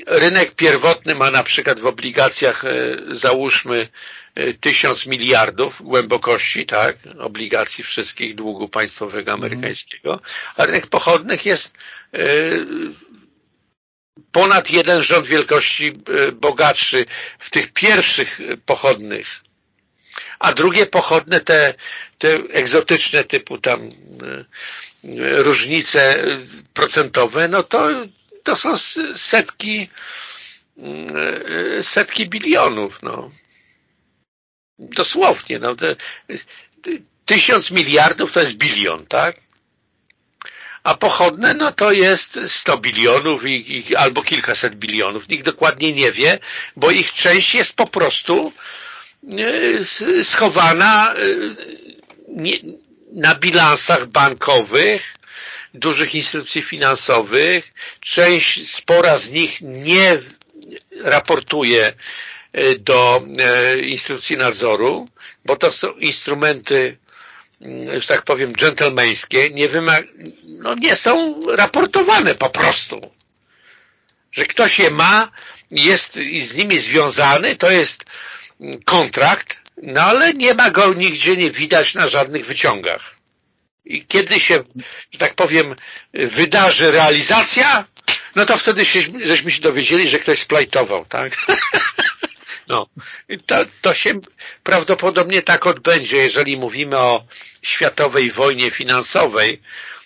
rynek pierwotny ma na przykład w obligacjach załóżmy tysiąc miliardów głębokości, tak, obligacji wszystkich długu państwowego mhm. amerykańskiego, a rynek pochodnych jest ponad jeden rząd wielkości e, bogatszy w tych pierwszych pochodnych, a drugie pochodne, te, te egzotyczne typu tam e, różnice procentowe, no to, to są setki e, setki bilionów, no. Dosłownie, no. Te, tysiąc miliardów to jest bilion, tak? a pochodne no to jest 100 bilionów i, i, albo kilkaset bilionów. Nikt dokładnie nie wie, bo ich część jest po prostu e, schowana e, na bilansach bankowych dużych instytucji finansowych. Część spora z nich nie raportuje do instytucji nadzoru, bo to są instrumenty że tak powiem, dżentelmeńskie nie, no nie są raportowane po prostu. Że ktoś je ma, jest z nimi związany, to jest kontrakt, no ale nie ma go nigdzie nie widać na żadnych wyciągach. I kiedy się, że tak powiem, wydarzy realizacja, no to wtedy się, żeśmy się dowiedzieli, że ktoś splajtował, tak? No, to, to się prawdopodobnie tak odbędzie, jeżeli mówimy o światowej wojnie finansowej,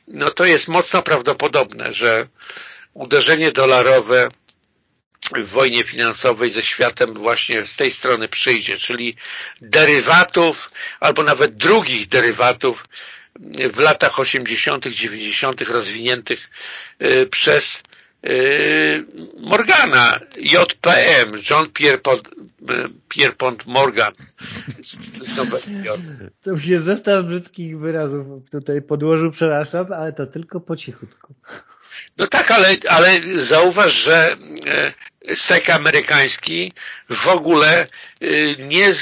no to jest mocno prawdopodobne, że uderzenie dolarowe w wojnie finansowej ze światem właśnie z tej strony przyjdzie, czyli derywatów albo nawet drugich derywatów w latach 80., 90. rozwiniętych y, przez Morgana, JPM, John Pierpont, Pierpont Morgan. To mi się zestaw brzydkich wyrazów tutaj podłożył, przepraszam, ale to tylko po cichutku. No tak, ale, ale zauważ, że e, SEC amerykański w ogóle e, nie,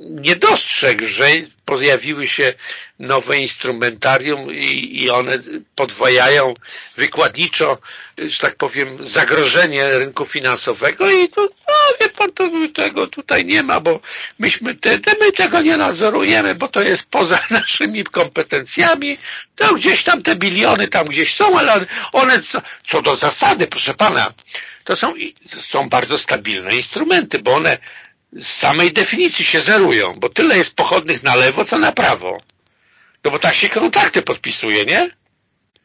nie dostrzegł, że pojawiły się nowe instrumentarium i, i one podwajają wykładniczo, że tak powiem, zagrożenie rynku finansowego i to, no wie pan, to, tego tutaj nie ma, bo myśmy te, te, my tego nie nadzorujemy, bo to jest poza naszymi kompetencjami, to gdzieś tam te biliony tam gdzieś są, ale one, co do zasady, proszę pana, to są, to są bardzo stabilne instrumenty, bo one z samej definicji się zerują, bo tyle jest pochodnych na lewo, co na prawo. No bo tak się kontrakty podpisuje, nie?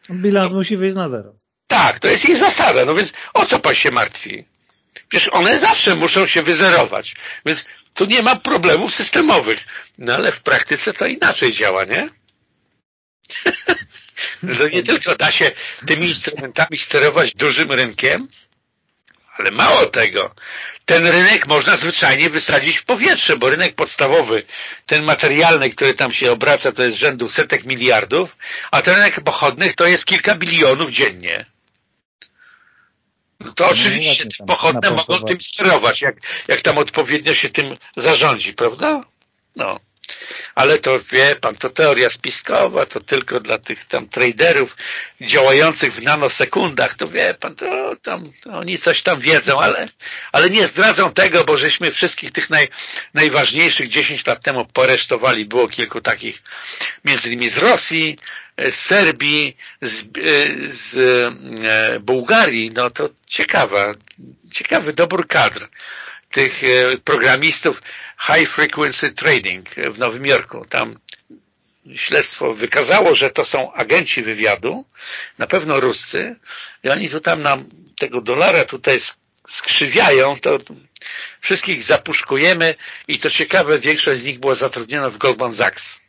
Bilans no, musi wyjść na zero. Tak, to jest ich zasada. No więc o co pan się martwi? Przecież one zawsze muszą się wyzerować. Więc tu nie ma problemów systemowych. No ale w praktyce to inaczej działa, nie? to nie tylko da się tymi instrumentami sterować dużym rynkiem, ale mało tego, ten rynek można zwyczajnie wysadzić w powietrze, bo rynek podstawowy, ten materialny, który tam się obraca, to jest rzędu setek miliardów, a ten rynek pochodnych to jest kilka bilionów dziennie. No to no oczywiście no pochodne mogą tym sterować, jak, jak tam odpowiednio się tym zarządzi, prawda? No ale to wie pan, to teoria spiskowa, to tylko dla tych tam traderów działających w nanosekundach, to wie pan, to tam to oni coś tam wiedzą, ale, ale nie zdradzą tego, bo żeśmy wszystkich tych naj, najważniejszych 10 lat temu poresztowali, było kilku takich, między innymi z Rosji, z Serbii, z, z e, Bułgarii, no to ciekawa, ciekawy dobór kadr tych e, programistów High Frequency Trading w Nowym Jorku. Tam śledztwo wykazało, że to są agenci wywiadu, na pewno Ruscy i oni tu tam nam tego dolara tutaj skrzywiają, to wszystkich zapuszkujemy i to ciekawe, większość z nich była zatrudniona w Goldman Sachs.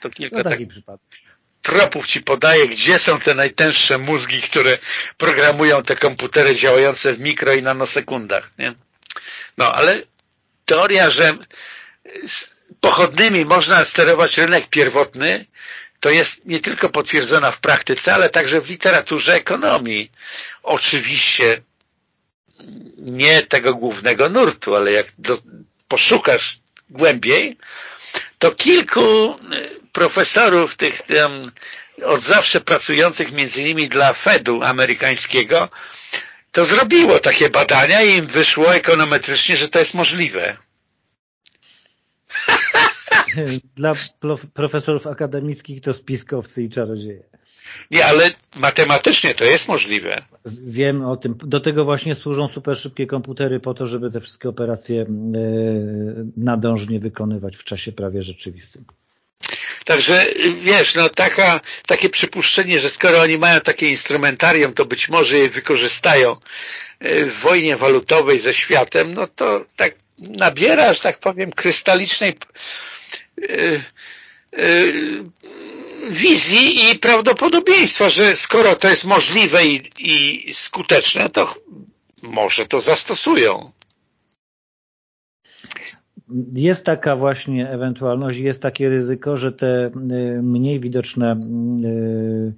To kilka no taki tak przypadek tropów ci podaje, gdzie są te najtęższe mózgi, które programują te komputery działające w mikro i nanosekundach. Nie? No, ale teoria, że pochodnymi można sterować rynek pierwotny, to jest nie tylko potwierdzona w praktyce, ale także w literaturze ekonomii. Oczywiście nie tego głównego nurtu, ale jak do, poszukasz głębiej, to kilku profesorów tych tam od zawsze pracujących między innymi dla Fedu amerykańskiego to zrobiło takie badania i im wyszło ekonometrycznie, że to jest możliwe. Dla profesorów akademickich to spiskowcy i czarodzieje. Nie, ale matematycznie to jest możliwe. Wiem o tym. Do tego właśnie służą super szybkie komputery po to, żeby te wszystkie operacje e, nadążnie wykonywać w czasie prawie rzeczywistym. Także wiesz, no taka, takie przypuszczenie, że skoro oni mają takie instrumentarium, to być może je wykorzystają e, w wojnie walutowej ze światem, no to tak nabiera, że tak powiem, krystalicznej e, wizji i prawdopodobieństwa, że skoro to jest możliwe i, i skuteczne, to może to zastosują. Jest taka właśnie ewentualność, jest takie ryzyko, że te y, mniej widoczne y,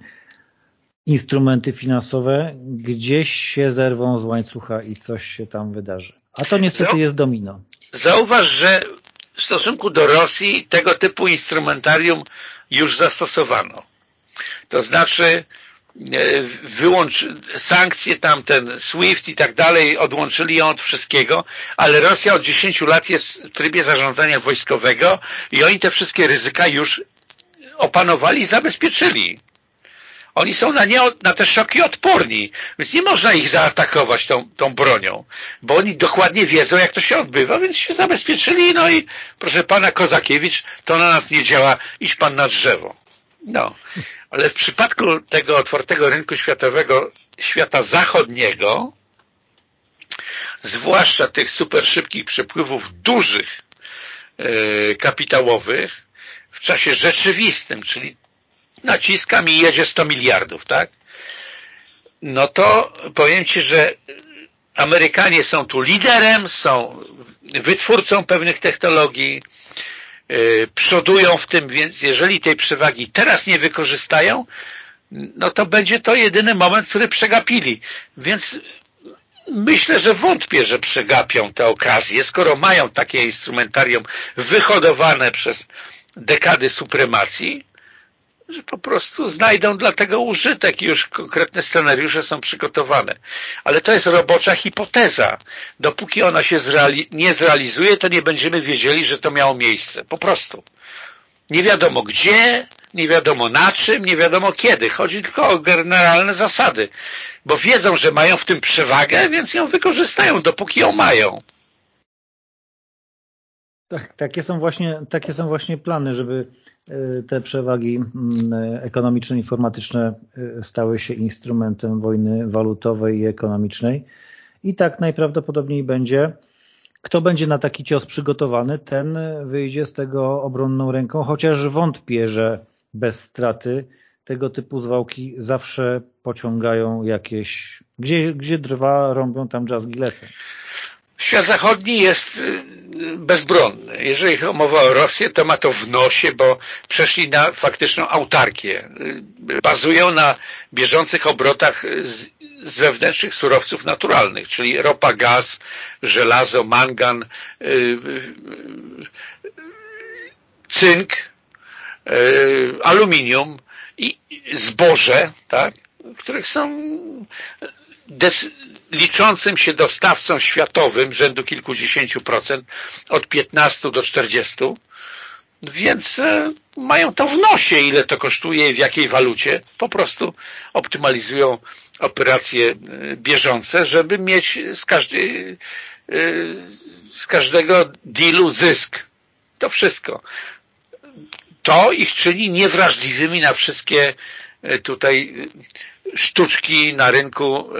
instrumenty finansowe gdzieś się zerwą z łańcucha i coś się tam wydarzy. A to niestety jest domino. Zauważ, że w stosunku do Rosji tego typu instrumentarium już zastosowano. To znaczy wyłącz sankcje tamten, SWIFT i tak dalej, odłączyli ją od wszystkiego, ale Rosja od 10 lat jest w trybie zarządzania wojskowego i oni te wszystkie ryzyka już opanowali i zabezpieczyli. Oni są na, nie, na te szoki odporni, więc nie można ich zaatakować tą, tą bronią, bo oni dokładnie wiedzą, jak to się odbywa, więc się zabezpieczyli, no i proszę pana Kozakiewicz, to na nas nie działa, idź pan na drzewo. No, ale w przypadku tego otwartego rynku światowego, świata zachodniego, zwłaszcza tych super szybkich przepływów dużych yy, kapitałowych, w czasie rzeczywistym, czyli naciskam i jedzie 100 miliardów, tak? No to powiem Ci, że Amerykanie są tu liderem, są wytwórcą pewnych technologii, przodują w tym, więc jeżeli tej przewagi teraz nie wykorzystają, no to będzie to jedyny moment, który przegapili. Więc myślę, że wątpię, że przegapią te okazje, skoro mają takie instrumentarium wyhodowane przez dekady supremacji, że po prostu znajdą dla tego użytek i już konkretne scenariusze są przygotowane. Ale to jest robocza hipoteza. Dopóki ona się zreali nie zrealizuje, to nie będziemy wiedzieli, że to miało miejsce. Po prostu. Nie wiadomo gdzie, nie wiadomo na czym, nie wiadomo kiedy. Chodzi tylko o generalne zasady. Bo wiedzą, że mają w tym przewagę, więc ją wykorzystają, dopóki ją mają. Tak, takie są właśnie, takie są właśnie plany, żeby e, te przewagi mm, ekonomiczne, informatyczne e, stały się instrumentem wojny walutowej i ekonomicznej. I tak najprawdopodobniej będzie. Kto będzie na taki cios przygotowany, ten wyjdzie z tego obronną ręką, chociaż wątpię, że bez straty tego typu zwałki zawsze pociągają jakieś... Gdzie, gdzie drwa rąbią, tam jazzgi lecą. Świat zachodni jest y, bezbronny. Jeżeli mowa o Rosję, to ma to w nosie, bo przeszli na faktyczną autarkię. Y, bazują na bieżących obrotach z, z wewnętrznych surowców naturalnych, czyli ropa, gaz, żelazo, mangan, yy, cynk, yy, aluminium i zboże, tak, których są liczącym się dostawcą światowym rzędu kilkudziesięciu procent od 15 do 40 więc e, mają to w nosie, ile to kosztuje i w jakiej walucie. Po prostu optymalizują operacje e, bieżące, żeby mieć z, każdej, e, z każdego dealu zysk. To wszystko. To ich czyni niewrażliwymi na wszystkie tutaj sztuczki na rynku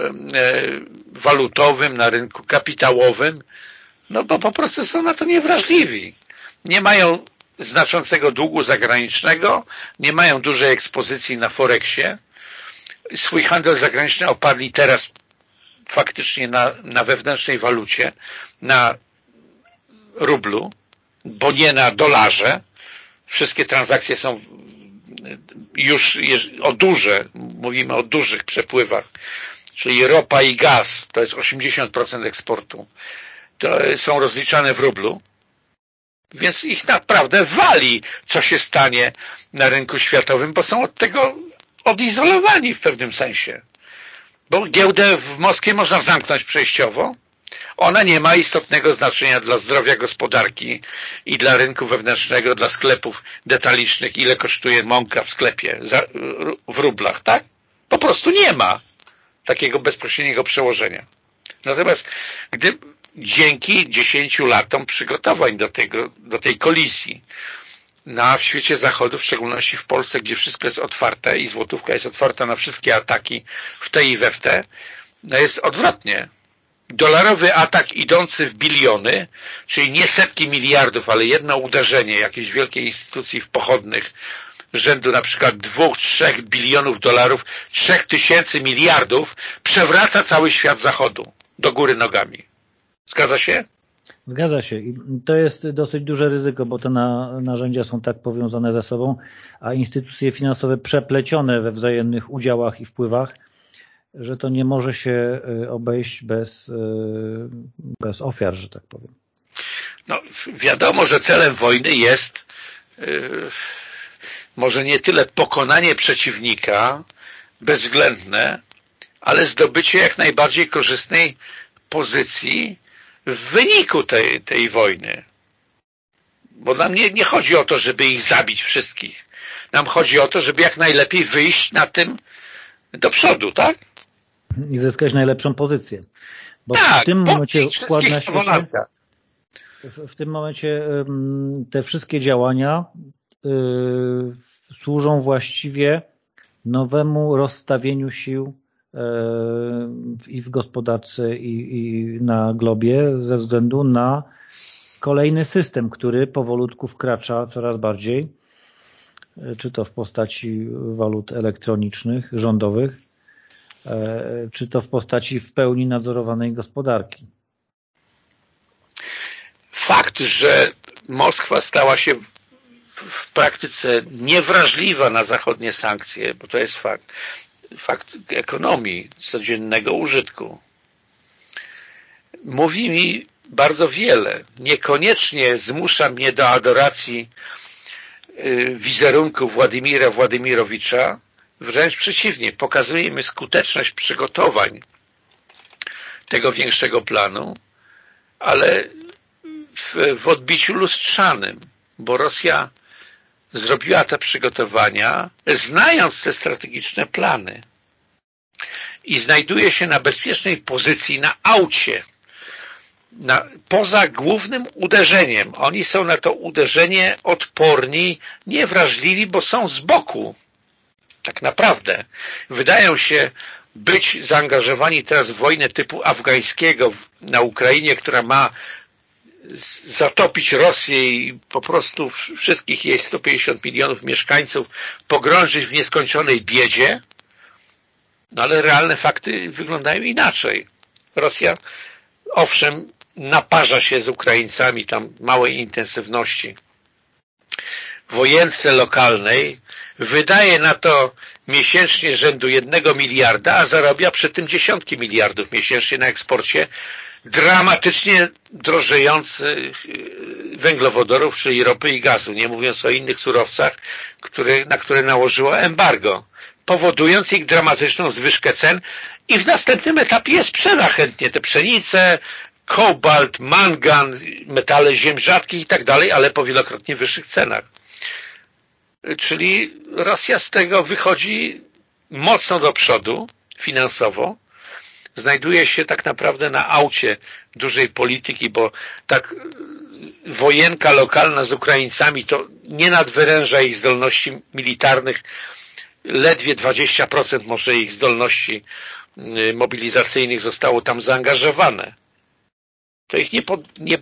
walutowym, na rynku kapitałowym, no bo po prostu są na to niewrażliwi. Nie mają znaczącego długu zagranicznego, nie mają dużej ekspozycji na Forexie. Swój handel zagraniczny oparli teraz faktycznie na, na wewnętrznej walucie, na rublu, bo nie na dolarze. Wszystkie transakcje są już o duże, mówimy o dużych przepływach, czyli ropa i gaz, to jest 80% eksportu, to są rozliczane w rublu, więc ich naprawdę wali, co się stanie na rynku światowym, bo są od tego odizolowani w pewnym sensie. Bo giełdę w Moskwie można zamknąć przejściowo, Ona nie ma istotnego znaczenia dla zdrowia gospodarki i dla rynku wewnętrznego, dla sklepów detalicznych, ile kosztuje mąka w sklepie w rublach, tak? Po prostu nie ma takiego bezpośredniego przełożenia. Natomiast gdy dzięki 10 latom przygotowań do, tego, do tej kolizji na w świecie zachodu, w szczególności w Polsce, gdzie wszystko jest otwarte i złotówka jest otwarta na wszystkie ataki w te i we w te, no jest odwrotnie. Dolarowy atak idący w biliony, czyli nie setki miliardów, ale jedno uderzenie jakiejś wielkiej instytucji w pochodnych rzędu na przykład dwóch, trzech bilionów dolarów, trzech tysięcy miliardów przewraca cały świat zachodu do góry nogami. Zgadza się? Zgadza się. I to jest dosyć duże ryzyko, bo te na, narzędzia są tak powiązane ze sobą, a instytucje finansowe przeplecione we wzajemnych udziałach i wpływach, że to nie może się y, obejść bez, y, bez ofiar, że tak powiem. No, wiadomo, że celem wojny jest yy, może nie tyle pokonanie przeciwnika bezwzględne, ale zdobycie jak najbardziej korzystnej pozycji w wyniku tej, tej wojny. Bo nam nie, nie chodzi o to, żeby ich zabić wszystkich. Nam chodzi o to, żeby jak najlepiej wyjść na tym do przodu, tak? I zyskać najlepszą pozycję. Bo tak, w tym momencie wkład na świecie, w, w tym momencie te wszystkie działania yy, służą właściwie nowemu rozstawieniu sił i w gospodarce i, i na globie ze względu na kolejny system, który powolutku wkracza coraz bardziej, e, czy to w postaci walut elektronicznych, rządowych, e, czy to w postaci w pełni nadzorowanej gospodarki. Fakt, że Moskwa stała się w praktyce niewrażliwa na zachodnie sankcje, bo to jest fakt, fakt ekonomii, codziennego użytku. Mówi mi bardzo wiele. Niekoniecznie zmusza mnie do adoracji y, wizerunku Władimira Władimirowicza, wręcz przeciwnie, pokazuje mi skuteczność przygotowań tego większego planu, ale w, w odbiciu lustrzanym, bo Rosja zrobiła te przygotowania, znając te strategiczne plany i znajduje się na bezpiecznej pozycji na aucie, na, poza głównym uderzeniem. Oni są na to uderzenie odporni, niewrażliwi, bo są z boku. Tak naprawdę. Wydają się być zaangażowani teraz w wojnę typu afgańskiego na Ukrainie, która ma zatopić Rosję i po prostu wszystkich jej 150 milionów mieszkańców pogrążyć w nieskończonej biedzie, no ale realne fakty wyglądają inaczej. Rosja, owszem, naparza się z Ukraińcami tam małej intensywności wojence lokalnej, wydaje na to miesięcznie rzędu jednego miliarda, a zarabia przy tym dziesiątki miliardów miesięcznie na eksporcie dramatycznie drożejących y, węglowodorów, czyli ropy i gazu, nie mówiąc o innych surowcach, na które nałożyło embargo, powodując ich dramatyczną zwyżkę cen i w następnym etapie sprzeda chętnie te pszenice, kobalt, mangan, metale ziem rzadkich i tak dalej, ale po wielokrotnie wyższych cenach. Czyli Rosja z tego wychodzi mocno do przodu finansowo, znajduje się tak naprawdę na aucie dużej polityki, bo tak wojenka lokalna z Ukraińcami to nie nadwyręża ich zdolności militarnych, ledwie 20% może ich zdolności y, mobilizacyjnych zostało tam zaangażowane. To ich nie, pod, nie,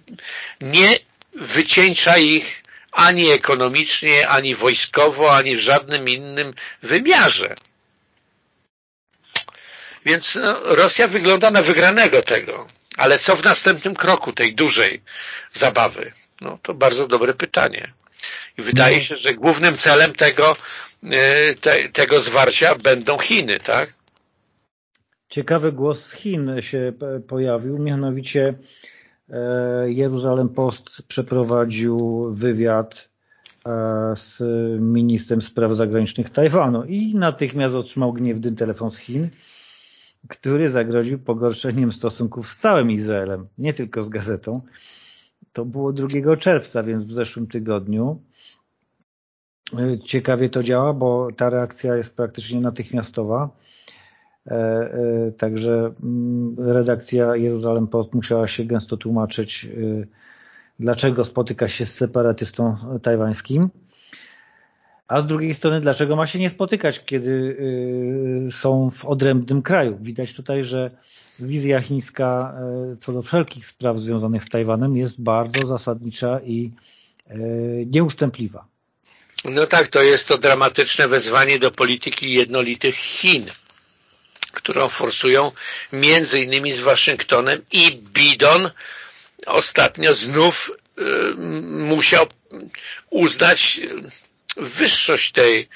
nie wycieńcza ich ani ekonomicznie, ani wojskowo, ani w żadnym innym wymiarze. Więc no, Rosja wygląda na wygranego tego. Ale co w następnym kroku tej dużej zabawy? No to bardzo dobre pytanie. I wydaje no. się, że głównym celem tego, e, te, tego zwarcia będą Chiny, tak? Ciekawy głos z Chin się pojawił, mianowicie Jeruzalem Post przeprowadził wywiad e, z ministrem spraw zagranicznych Tajwanu i natychmiast otrzymał gniewny telefon z Chin który zagroził pogorszeniem stosunków z całym Izraelem, nie tylko z gazetą. To było 2 czerwca, więc w zeszłym tygodniu. Ciekawie to działa, bo ta reakcja jest praktycznie natychmiastowa. E, e, także mm, redakcja Jeruzalem Post musiała się gęsto tłumaczyć, e, dlaczego spotyka się z separatystą tajwańskim. A z drugiej strony, dlaczego ma się nie spotykać, kiedy są w odrębnym kraju? Widać tutaj, że wizja chińska co do wszelkich spraw związanych z Tajwanem jest bardzo zasadnicza i nieustępliwa. No tak, to jest to dramatyczne wezwanie do polityki jednolitych Chin którą forsują między innymi z Waszyngtonem i Bidon. Ostatnio znów y, musiał uznać wyższość tej,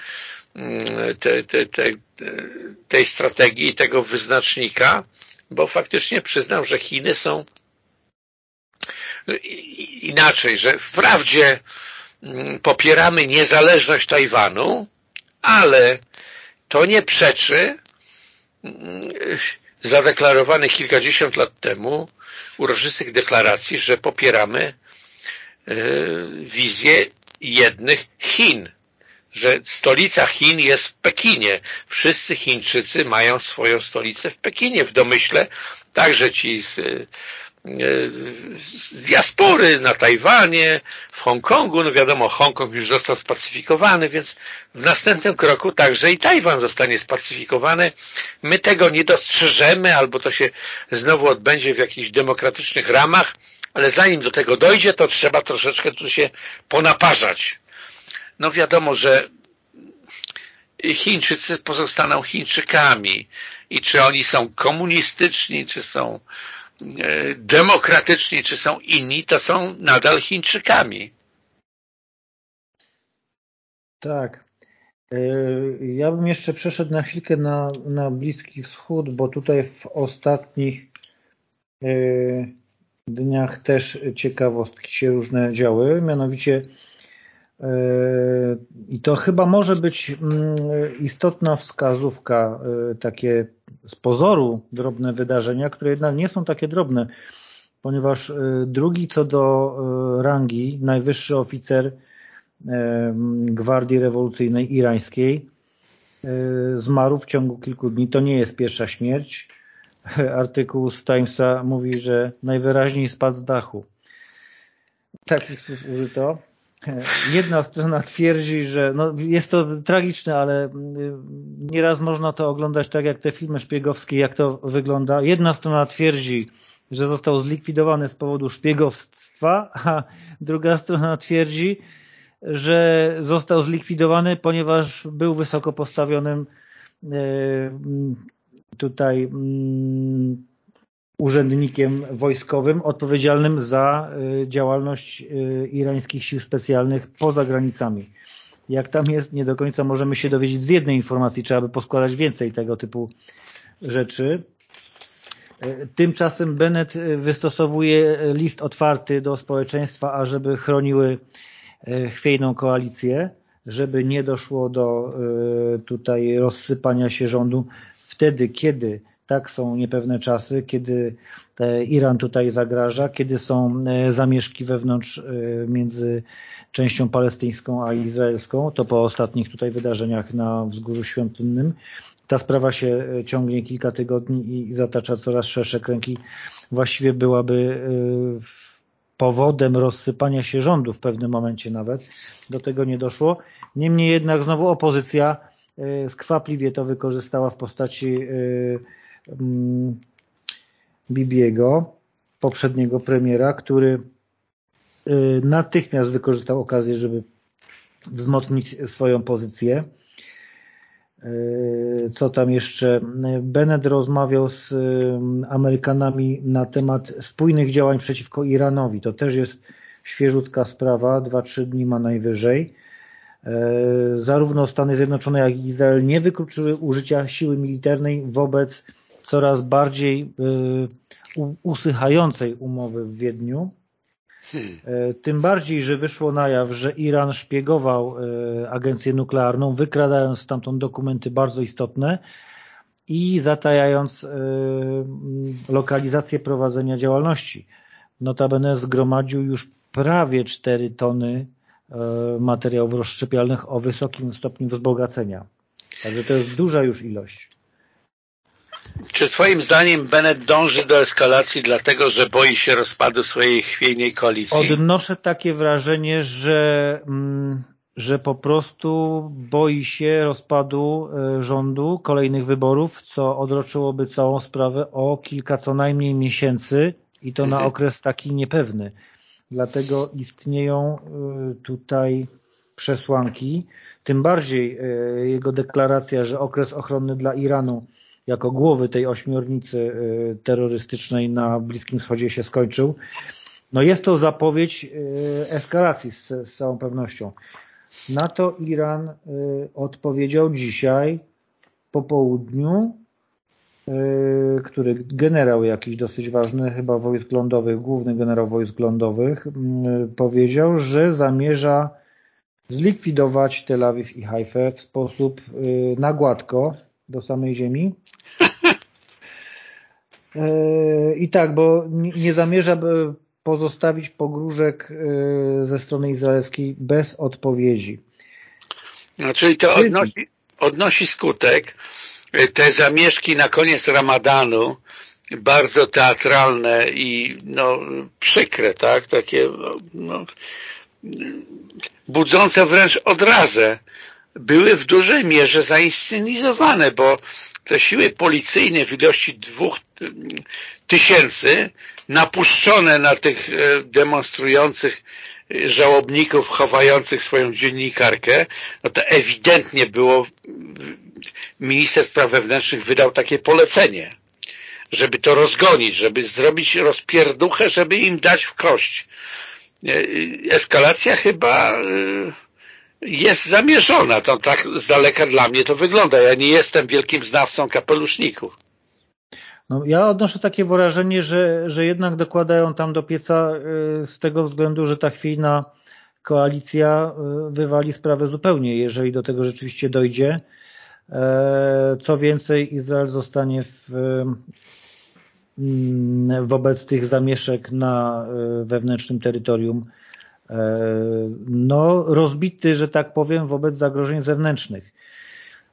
y, tej, tej, tej, tej strategii i tego wyznacznika, bo faktycznie przyznał, że Chiny są inaczej, że wprawdzie mm, popieramy niezależność Tajwanu, ale to nie przeczy zadeklarowanych kilkadziesiąt lat temu uroczystych deklaracji, że popieramy e, wizję jednych Chin, że stolica Chin jest w Pekinie. Wszyscy Chińczycy mają swoją stolicę w Pekinie, w domyśle także ci z z diaspory na Tajwanie, w Hongkongu, no wiadomo, Hongkong już został spacyfikowany, więc w następnym kroku także i Tajwan zostanie spacyfikowany. My tego nie dostrzeżemy, albo to się znowu odbędzie w jakichś demokratycznych ramach, ale zanim do tego dojdzie, to trzeba troszeczkę tu się ponaparzać. No wiadomo, że Chińczycy pozostaną Chińczykami i czy oni są komunistyczni, czy są E, demokratyczni, czy są inni, to są nadal Chińczykami. Tak. E, ja bym jeszcze przeszedł na chwilkę na, na Bliski Wschód, bo tutaj w ostatnich e, dniach też ciekawostki się różne działy, mianowicie i to chyba może być mm, istotna wskazówka, takie z pozoru drobne wydarzenia, które jednak nie są takie drobne, ponieważ e, drugi co do rangi, najwyższy oficer Gwardii Rewolucyjnej Irańskiej zmarł w ciągu kilku dni. To nie jest pierwsza śmierć. Artykuł z Timesa mówi, że najwyraźniej spadł z dachu. Takich słów użyto. Jedna strona twierdzi, że no jest to tragiczne, ale y, nieraz można to oglądać tak jak te filmy szpiegowskie, jak to wygląda. Jedna strona twierdzi, że został zlikwidowany z powodu szpiegowstwa, a druga strona twierdzi, że został zlikwidowany, ponieważ był wysoko postawionym y, tutaj mm, urzędnikiem wojskowym odpowiedzialnym za y, działalność y, irańskich sił specjalnych poza granicami. Jak tam jest, nie do końca możemy się dowiedzieć z jednej informacji, trzeba by poskładać więcej tego typu rzeczy. Y, tymczasem Bennett wystosowuje list otwarty do społeczeństwa, ażeby chroniły chwiejną koalicję, żeby nie doszło do tutaj rozsypania się rządu wtedy, kiedy tak, są niepewne czasy, kiedy e, Iran tutaj zagraża, kiedy są e, zamieszki wewnątrz e, między częścią palestyńską a izraelską. To po ostatnich tutaj wydarzeniach na Wzgórzu Świątynnym. Ta sprawa się ciągnie kilka tygodni i zatacza coraz szersze kręgi. Właściwie byłaby powodem rozsypania się rządu w pewnym momencie nawet. Do tego nie doszło. Niemniej jednak znowu opozycja skwapliwie to wykorzystała w postaci Bibiego, poprzedniego premiera, który y, natychmiast wykorzystał okazję, żeby wzmocnić swoją pozycję. Y, co tam jeszcze? Bennett rozmawiał z y, Amerykanami na temat spójnych działań przeciwko Iranowi. To też jest świeżutka sprawa, 2-3 dni ma najwyżej. Zarówno Stany Zjednoczone, jak i Izrael nie wykluczyły użycia siły militarnej wobec coraz bardziej y, usychającej umowy w Wiedniu. Hmm. E, tym bardziej, że wyszło na jaw, że Iran szpiegował e, agencję nuklearną, wykradając stamtąd dokumenty bardzo istotne, i zatajając y, lokalizację prowadzenia działalności. Notabene zgromadził już prawie 4 tony materiałów rozszczepialnych o wysokim stopniu wzbogacenia. Także to jest duża już ilość. Czy twoim zdaniem Bennett dąży do eskalacji dlatego, że boi się rozpadu swojej chwiejnej koalicji? Odnoszę takie wrażenie, że, mm, że po prostu boi się rozpadu e, rządu, kolejnych wyborów, co odroczyłoby całą sprawę o kilka co najmniej miesięcy i to na mhm. okres taki niepewny. Dlatego istnieją e, tutaj przesłanki, tym bardziej e, jego deklaracja, że okres ochronny dla Iranu jako głowy tej ośmiornicy y, terrorystycznej na Bliskim Wschodzie się skończył. No jest to zapowiedź y, eskalacji z, z całą pewnością. Na to Iran y, odpowiedział dzisiaj po południu, który generał jakiś dosyć ważny, chyba wojsk lądowych, główny generał wojsk lądowych, powiedział, że zamierza zlikwidować Tel Awiw i Haifę w sposób na gładko do samej ziemi E, I tak, bo nie zamierza pozostawić pogróżek e, ze strony izraelskiej bez odpowiedzi. No, czyli to odnosi, odnosi skutek. E, te zamieszki na koniec ramadanu, bardzo teatralne i no, przykre, tak? Takie no, budzące wręcz odrazę, były w dużej mierze zainscenizowane, bo te siły policyjne w ilości dwóch tysięcy napuszczone na tych e, demonstrujących e, żałobników chowających swoją dziennikarkę, no to ewidentnie było minister spraw wewnętrznych wydał takie polecenie, żeby to rozgonić, żeby zrobić rozpierduchę, żeby im dać w kość. E, eskalacja chyba jest zamierzona. To tak z daleka dla mnie to wygląda. Ja nie jestem wielkim znawcą kapeluszników. No, ja odnoszę takie wrażenie, że, że jednak dokładają tam do pieca y, z tego względu, że ta chwiejna koalicja y, wywali sprawę zupełnie, jeżeli do tego rzeczywiście dojdzie. E, co więcej, Izrael zostanie w, mm, wobec tych zamieszek na wewnętrznym terytorium E, no, rozbity, że tak powiem, wobec zagrożeń zewnętrznych.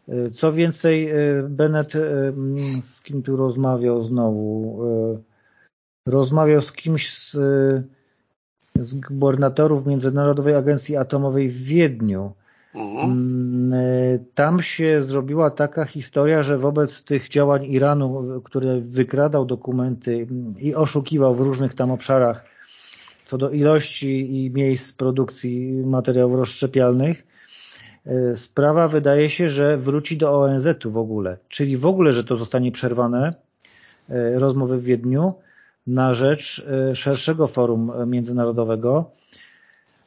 E, co więcej, e, Bennett, z kim tu rozmawiał znowu, rozmawiał z kimś z, z gubernatorów Międzynarodowej Agencji Atomowej w Wiedniu. Mhm. Tam się zrobiła taka historia, że wobec tych działań Iranu, który wykradał dokumenty i oszukiwał w różnych tam obszarach co do ilości i miejsc produkcji materiałów rozszczepialnych, e, sprawa wydaje się, że wróci do ONZ-u w ogóle, czyli w ogóle, że to zostanie przerwane, e, rozmowy w Wiedniu, na rzecz e, szerszego forum międzynarodowego.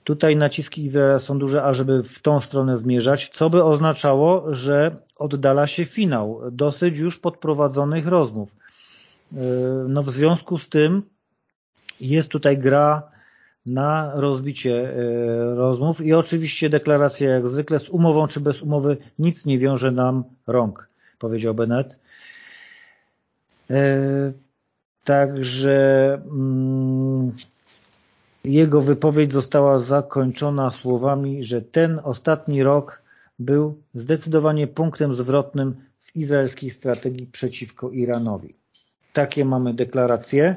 Tutaj naciski Izraela są duże, ażeby w tą stronę zmierzać, co by oznaczało, że oddala się finał dosyć już podprowadzonych rozmów. No w związku z tym jest tutaj gra na rozbicie e, rozmów i oczywiście deklaracja jak zwykle z umową czy bez umowy nic nie wiąże nam rąk, powiedział Bennett. E, także mm, jego wypowiedź została zakończona słowami, że ten ostatni rok był zdecydowanie punktem zwrotnym w izraelskiej strategii przeciwko Iranowi. Takie mamy deklaracje.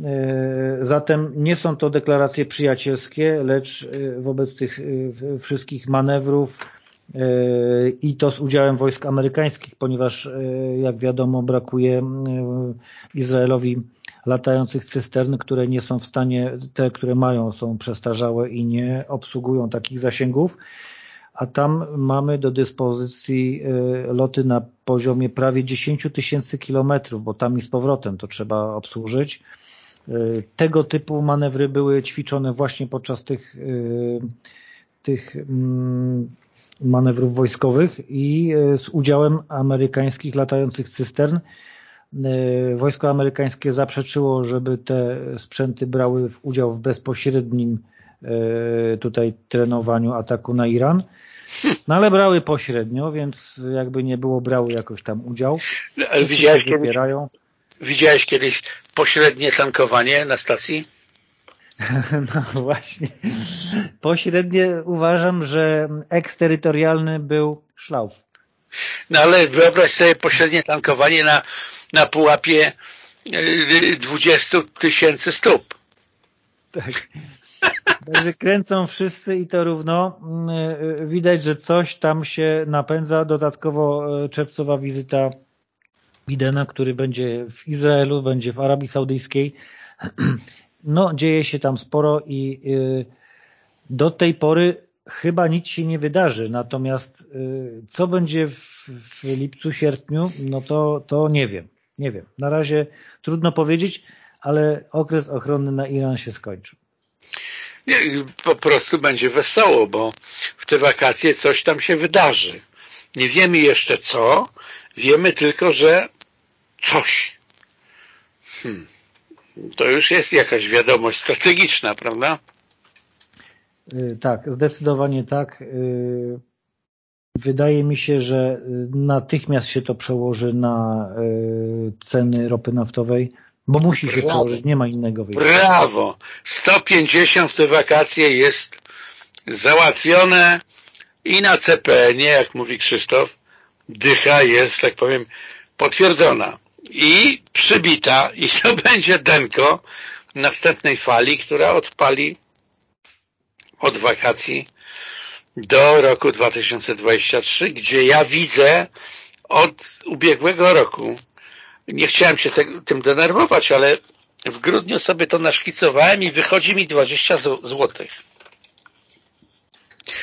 E, zatem nie są to deklaracje przyjacielskie, lecz e, wobec tych e, wszystkich manewrów i to z udziałem wojsk amerykańskich, ponieważ jak wiadomo brakuje Izraelowi latających cystern, które nie są w stanie, te, które mają są przestarzałe i nie obsługują takich zasięgów, a tam mamy do dyspozycji loty na poziomie prawie 10 tysięcy kilometrów, bo tam i z powrotem to trzeba obsłużyć tego typu manewry były ćwiczone właśnie podczas tych, e, tych mm, manewrów wojskowych i e, z udziałem amerykańskich latających cystern. Wojsko amerykańskie zaprzeczyło, żeby te sprzęty brały udział w bezpośrednim tutaj trenowaniu ataku na Iran. No ale brały pośrednio, więc jakby nie było brały jakoś tam udział. Ale widziałeś kiedyś, widziałeś kiedyś pośrednie tankowanie na stacji? No właśnie. Pośrednie uważam, że eksterytorialny był szlauf. No ale wyobraź sobie pośrednie tankowanie na, na pułapie 20 y, tysięcy stóp. Tak. Także kręcą wszyscy i to równo. Y, widać, że coś tam się napędza. Dodatkowo y, czerwcowa wizyta Bidena, który będzie w Izraelu, będzie w Arabii Saudyjskiej. No, dzieje się tam sporo i do tej pory chyba nic się nie wydarzy. Natomiast co będzie w, w lipcu, sierpniu, no to, to nie wiem. Nie wiem. Na razie trudno powiedzieć, ale okres ochronny na Iran się skończył. Nie, po prostu będzie wesoło, bo w te wakacje coś tam się wydarzy. Nie wiemy jeszcze co, wiemy tylko, że coś. Hmm. To już jest jakaś wiadomość strategiczna, prawda? Y, tak, zdecydowanie tak. Y, wydaje mi się, że natychmiast się to przełoży na y, ceny ropy naftowej, bo musi się Brawo. przełożyć, nie ma innego wyjścia. Brawo! 150 w te wakacje jest załatwione i na CPN, jak mówi Krzysztof, dycha jest, tak powiem, potwierdzona i przybita i to będzie denko następnej fali, która odpali od wakacji do roku 2023, gdzie ja widzę od ubiegłego roku nie chciałem się te, tym denerwować, ale w grudniu sobie to naszkicowałem i wychodzi mi 20 złotych.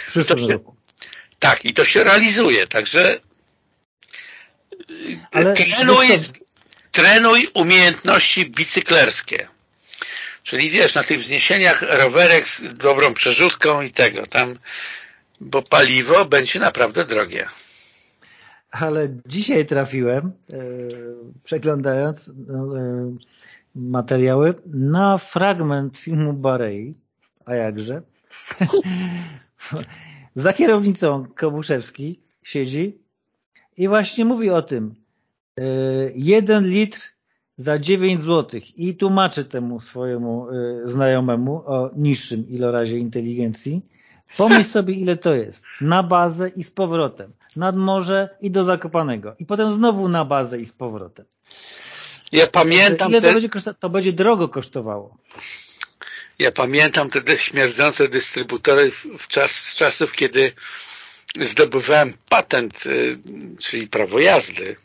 W przyszłym roku. Tak, i to się realizuje, także ale trenuj, trenuj umiejętności bicyklerskie. Czyli wiesz, na tych wzniesieniach rowerek z dobrą przerzutką i tego, tam, bo paliwo będzie naprawdę drogie. Ale dzisiaj trafiłem, e, przeglądając e, materiały, na fragment filmu Barei, a jakże, za kierownicą Kobuszewski siedzi i właśnie mówi o tym, e, jeden litr za 9 zł i tłumaczy temu swojemu znajomemu o niższym ilorazie inteligencji, Pomyśl sobie, ile to jest. Na bazę i z powrotem. Nad morze i do Zakopanego. I potem znowu na bazę i z powrotem. Ja pamiętam... Ile to, będzie to będzie drogo kosztowało. Ja pamiętam te śmierdzące dystrybutory w czas, z czasów, kiedy zdobywałem patent, y, czyli prawo jazdy.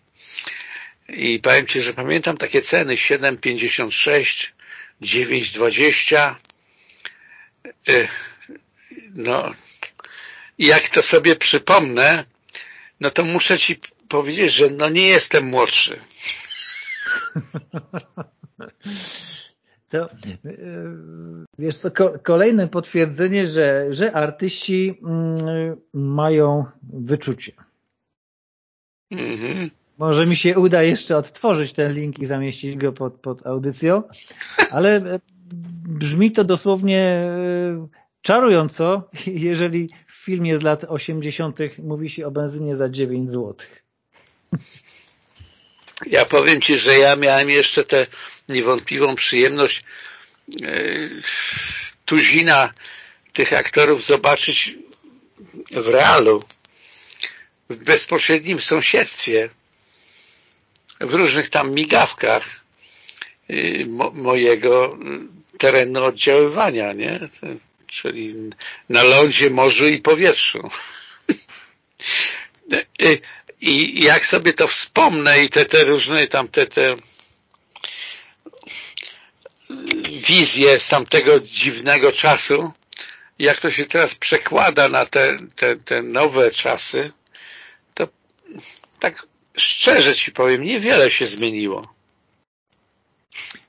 I powiem Ci, że pamiętam takie ceny 7,56, 9,20 no, jak to sobie przypomnę, no to muszę Ci powiedzieć, że no nie jestem młodszy. To, y, wiesz co, kolejne potwierdzenie, że, że artyści mm, mają wyczucie. Mhm. Może mi się uda jeszcze odtworzyć ten link i zamieścić go pod, pod audycją, ale e, brzmi to dosłownie Czarująco, jeżeli w filmie z lat 80. mówi się o benzynie za 9 zł. Ja powiem Ci, że ja miałem jeszcze tę niewątpliwą przyjemność yy, tuzina tych aktorów zobaczyć w realu, w bezpośrednim sąsiedztwie, w różnych tam migawkach mo mojego terenu oddziaływania, nie? czyli na lądzie, morzu i powietrzu. I jak sobie to wspomnę i te, te różne tam te, te wizje z tamtego dziwnego czasu, jak to się teraz przekłada na te, te, te nowe czasy, to tak szczerze Ci powiem, niewiele się zmieniło.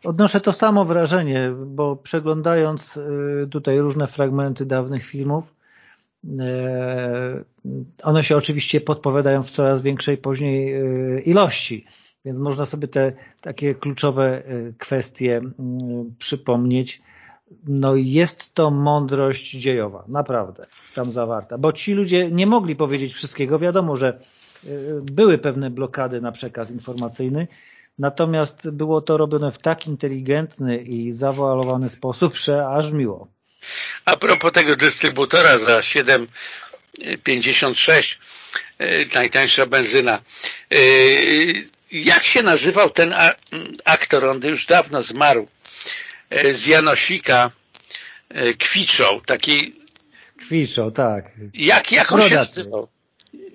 Odnoszę to samo wrażenie, bo przeglądając y, tutaj różne fragmenty dawnych filmów, y, one się oczywiście podpowiadają w coraz większej później y, ilości, więc można sobie te takie kluczowe kwestie przypomnieć. no jest to mądrość dziejowa, naprawdę tam zawarta, bo ci ludzie nie mogli powiedzieć wszystkiego, wiadomo, że y, były pewne blokady na przekaz informacyjny, natomiast było to robione w tak inteligentny i zawoalowany sposób, że aż miło. A propos tego dystrybutora za 7,56 y, najtańsza benzyna. Jak się nazywał ten aktor? On już dawno zmarł. E, z Janosika e, kwiczą, taki... Kwiczą, tak. Jak, jak on się nazywał?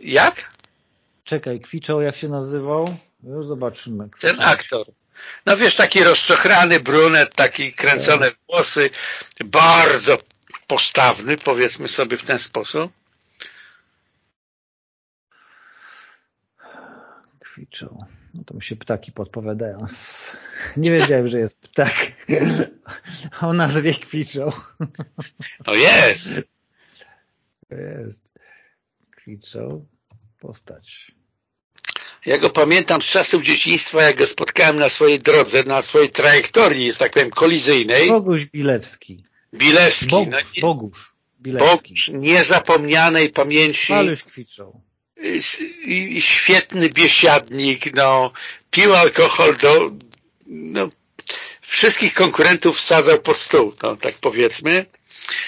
Jak? Czekaj, kwiczą jak się nazywał? Już zobaczymy. Kwiczą. Ten aktor. No wiesz, taki rozczochrany brunet, taki kręcone tak. włosy, bardzo postawny, powiedzmy sobie w ten sposób. Kwiczą. No to mi się ptaki podpowiadają. Nie wiedziałem, że jest ptak. O nazwie kwiczą. To jest. Jest. Kwiczą. Postać. Ja go pamiętam z czasów dzieciństwa, jak go spotkałem na swojej drodze, na swojej trajektorii, jest tak powiem, kolizyjnej. Boguś Bilewski. Bilewski. Bogusz, no, Bogusz Bilewski. Bogusz niezapomnianej pamięci. Paluś kwiczą świetny biesiadnik, no, pił alkohol do, no, wszystkich konkurentów wsadzał po stół, no, tak powiedzmy,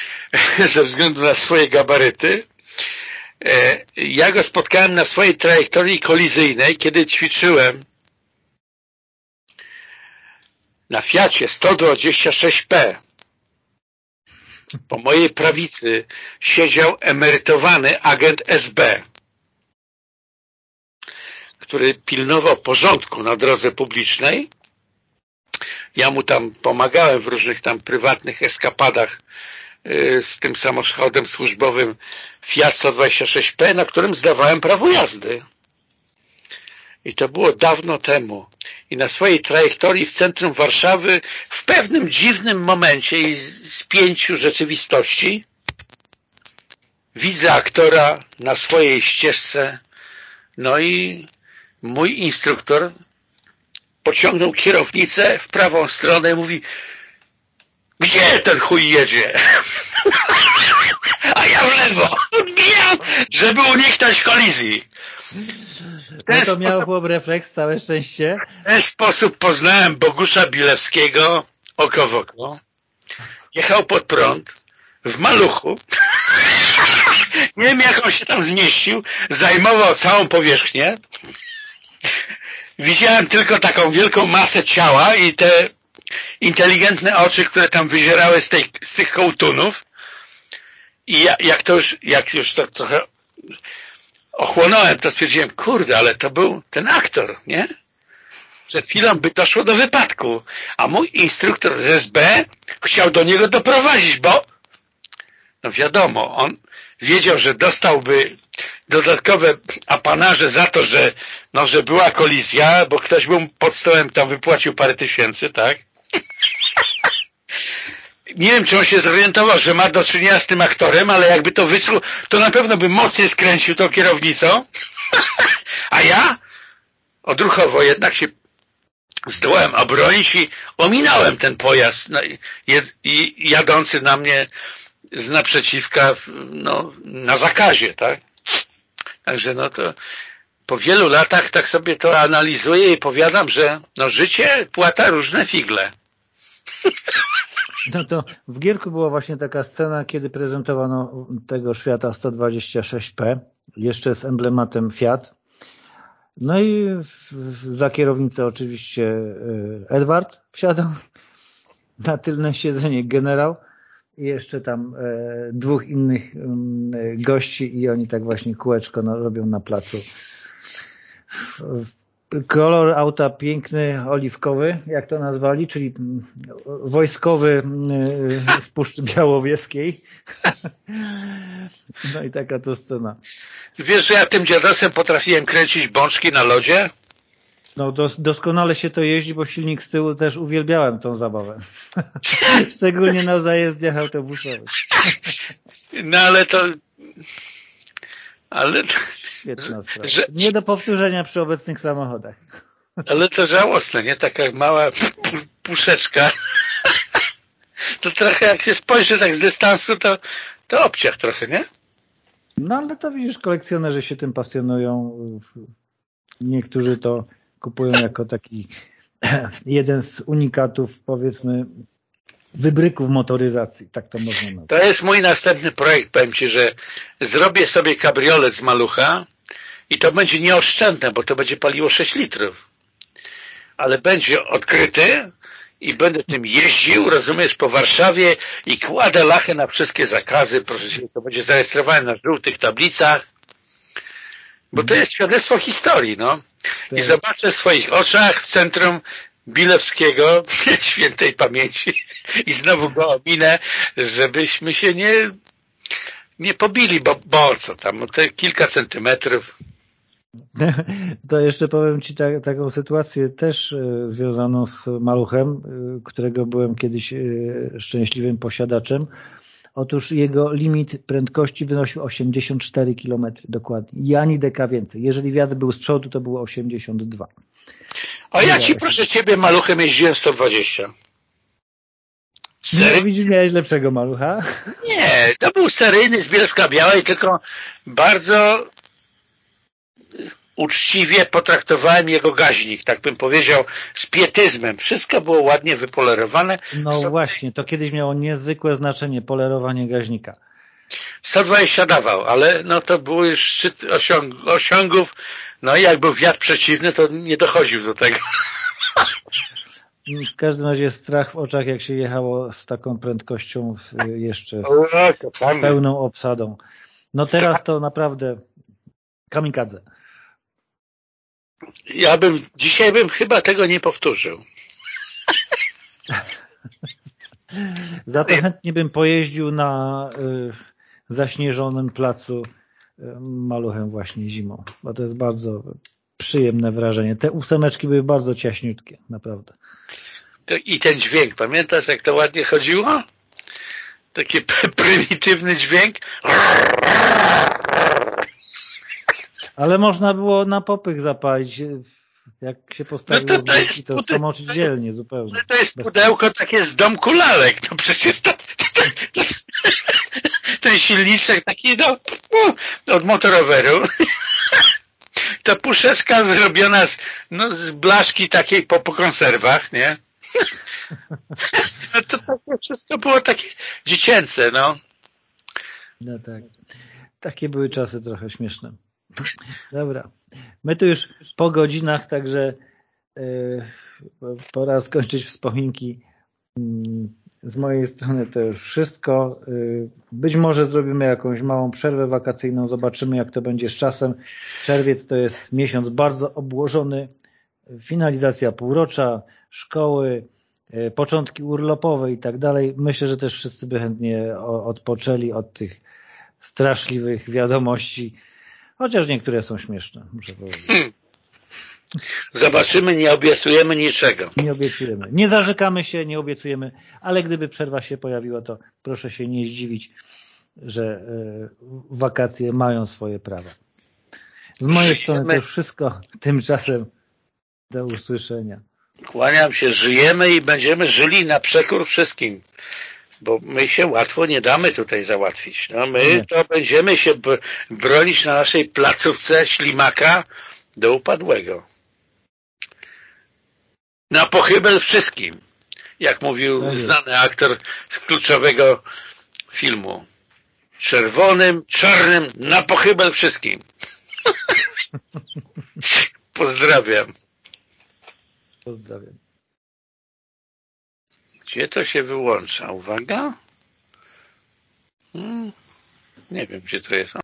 ze względu na swoje gabaryty. E, ja go spotkałem na swojej trajektorii kolizyjnej, kiedy ćwiczyłem na Fiacie 126P. Po mojej prawicy siedział emerytowany agent SB który pilnował porządku na drodze publicznej. Ja mu tam pomagałem w różnych tam prywatnych eskapadach y, z tym samochodem służbowym Fiat 126P, na którym zdawałem prawo jazdy. I to było dawno temu. I na swojej trajektorii w centrum Warszawy w pewnym dziwnym momencie i spięciu rzeczywistości widzę aktora na swojej ścieżce no i mój instruktor pociągnął kierownicę w prawą stronę i mówi gdzie ten chuj jedzie? A ja w lewo żeby uniknąć kolizji. No to miał sposób, chłop refleks, całe szczęście. W ten sposób poznałem Bogusza Bilewskiego oko w oko. Jechał pod prąd w maluchu. Nie wiem jak on się tam zmieścił. Zajmował całą powierzchnię widziałem tylko taką wielką masę ciała i te inteligentne oczy, które tam wyzierały z, tej, z tych kołtunów i ja, jak to już, jak już to trochę ochłonąłem, to stwierdziłem, kurde, ale to był ten aktor, nie? Przed chwilą by doszło do wypadku, a mój instruktor z SB chciał do niego doprowadzić, bo no wiadomo, on wiedział, że dostałby dodatkowe apanarze za to, że, no, że była kolizja, bo ktoś był pod stołem, tam wypłacił parę tysięcy, tak? Nie wiem, czy on się zorientował, że ma do czynienia z tym aktorem, ale jakby to wyczuł, to na pewno by mocniej skręcił tą kierownicą. A ja odruchowo jednak się zdołałem obronić i ominąłem ten pojazd no, jadący na mnie z naprzeciwka no, na zakazie, tak? Także no to po wielu latach tak sobie to analizuję i powiadam, że no życie płata różne figle. No to w Gierku była właśnie taka scena, kiedy prezentowano tego Świata 126P, jeszcze z emblematem Fiat. No i za kierownicę oczywiście e, Edward wsiadał, na tylne siedzenie generał, i jeszcze tam e, dwóch innych e, gości i oni tak właśnie kółeczko robią na placu. Kolor auta piękny, oliwkowy, jak to nazwali, czyli wojskowy z Puszczy Białowieskiej. No i taka to scena. Wiesz, że ja tym dziadosem potrafiłem kręcić bączki na lodzie? No dos doskonale się to jeździ, bo silnik z tyłu też uwielbiałem tą zabawę. Szczególnie na zajezdniach autobusowych. no ale to... Ale... Świetna sprawa. Że... Nie do powtórzenia przy obecnych samochodach. ale to żałosne, nie? Taka mała puszeczka to trochę jak się spojrzy tak z dystansu, to, to obciach trochę, nie? No ale to widzisz, kolekcjonerzy się tym pasjonują. Niektórzy to kupują jako taki jeden z unikatów, powiedzmy, wybryków motoryzacji, tak to można nazwać. To jest mój następny projekt, powiem Ci, że zrobię sobie kabriolet z malucha i to będzie nieoszczędne, bo to będzie paliło 6 litrów. Ale będzie odkryty i będę tym jeździł, rozumiesz, po Warszawie i kładę lachę na wszystkie zakazy, proszę Cię, to będzie zarejestrowane na żółtych tablicach, bo to jest świadectwo historii, no. I Tak. zobaczę w swoich oczach w centrum Bilewskiego, świętej pamięci i znowu go ominę, żebyśmy się nie, nie pobili, bo, bo co tam, te kilka centymetrów. To jeszcze powiem Ci ta, taką sytuację też e, związaną z maluchem, e, którego byłem kiedyś e, szczęśliwym posiadaczem. Otóż jego limit prędkości wynosił 84 km dokładnie. I ani deka więcej. Jeżeli wiatr był z przodu, to było 82. A ja ci proszę ciebie maluchem jeździłem 120. No, Sery? widzisz, miałeś lepszego malucha? Nie, to był seryjny z Bielska Białej, tylko bardzo uczciwie potraktowałem jego gaźnik, tak bym powiedział, z pietyzmem. Wszystko było ładnie wypolerowane. No właśnie, to kiedyś miało niezwykłe znaczenie, polerowanie gaźnika. 120 dawał, ale no to był już szczyt osiąg osiągów, no i jak był wiatr przeciwny, to nie dochodził do tego. W każdym razie strach w oczach, jak się jechało z taką prędkością jeszcze z pełną obsadą. No teraz to naprawdę kamikadze. Ja bym, dzisiaj bym chyba tego nie powtórzył. Za to chętnie bym pojeździł na y, zaśnieżonym placu y, maluchem właśnie zimą, bo to jest bardzo przyjemne wrażenie. Te ósemeczki były bardzo ciaśniutkie, naprawdę. I ten dźwięk, pamiętasz jak to ładnie chodziło? Taki prymitywny dźwięk. Ale można było na popych zapalić, y, jak się postawiło No to to jest to pude- samoczyć dzielnie zupełnie. Ale to jest pudełko takie z domku lalek. No przecież to, to, to, ten silniczek taki no, no, od motoroweru. To puszeczka zrobiona z, no, z blaszki takiej po, po konserwach, nie? No to takie wszystko było takie dziecięce, no. No tak. Takie były czasy trochę śmieszne. Dobra. My tu już po godzinach, także yy, pora skończyć wspominki. Mm, Z mojej strony to już wszystko. Yy, Być może zrobimy jakąś małą przerwę wakacyjną, zobaczymy jak to będzie z czasem. Czerwiec to jest miesiąc bardzo obłożony. Finalizacja półrocza, szkoły, yy, początki urlopowe i tak dalej. Myślę, że też wszyscy by chętnie odpoczęli od tych straszliwych wiadomości, chociaż niektóre są śmieszne, muszę powiedzieć. Zobaczymy, nie obiecujemy niczego. Nie obiecujemy. Nie zarzekamy się, nie obiecujemy, ale gdyby przerwa się pojawiła, to proszę się nie zdziwić, że e, wakacje mają swoje prawa. Z mojej strony to już wszystko. Tymczasem do usłyszenia. Kłaniam się, żyjemy i będziemy żyli na przekór wszystkim. Bo my się łatwo nie damy tutaj załatwić. No my Nie. to będziemy się bronić na naszej placówce ślimaka do upadłego. Na pochybel wszystkim. Jak mówił Tak znany aktor z kluczowego filmu. Czerwonym, czarnym, na pochybel wszystkim. Pozdrawiam. Pozdrawiam. Gdzie to się wyłącza? Uwaga. Hmm. Nie wiem, gdzie to jest.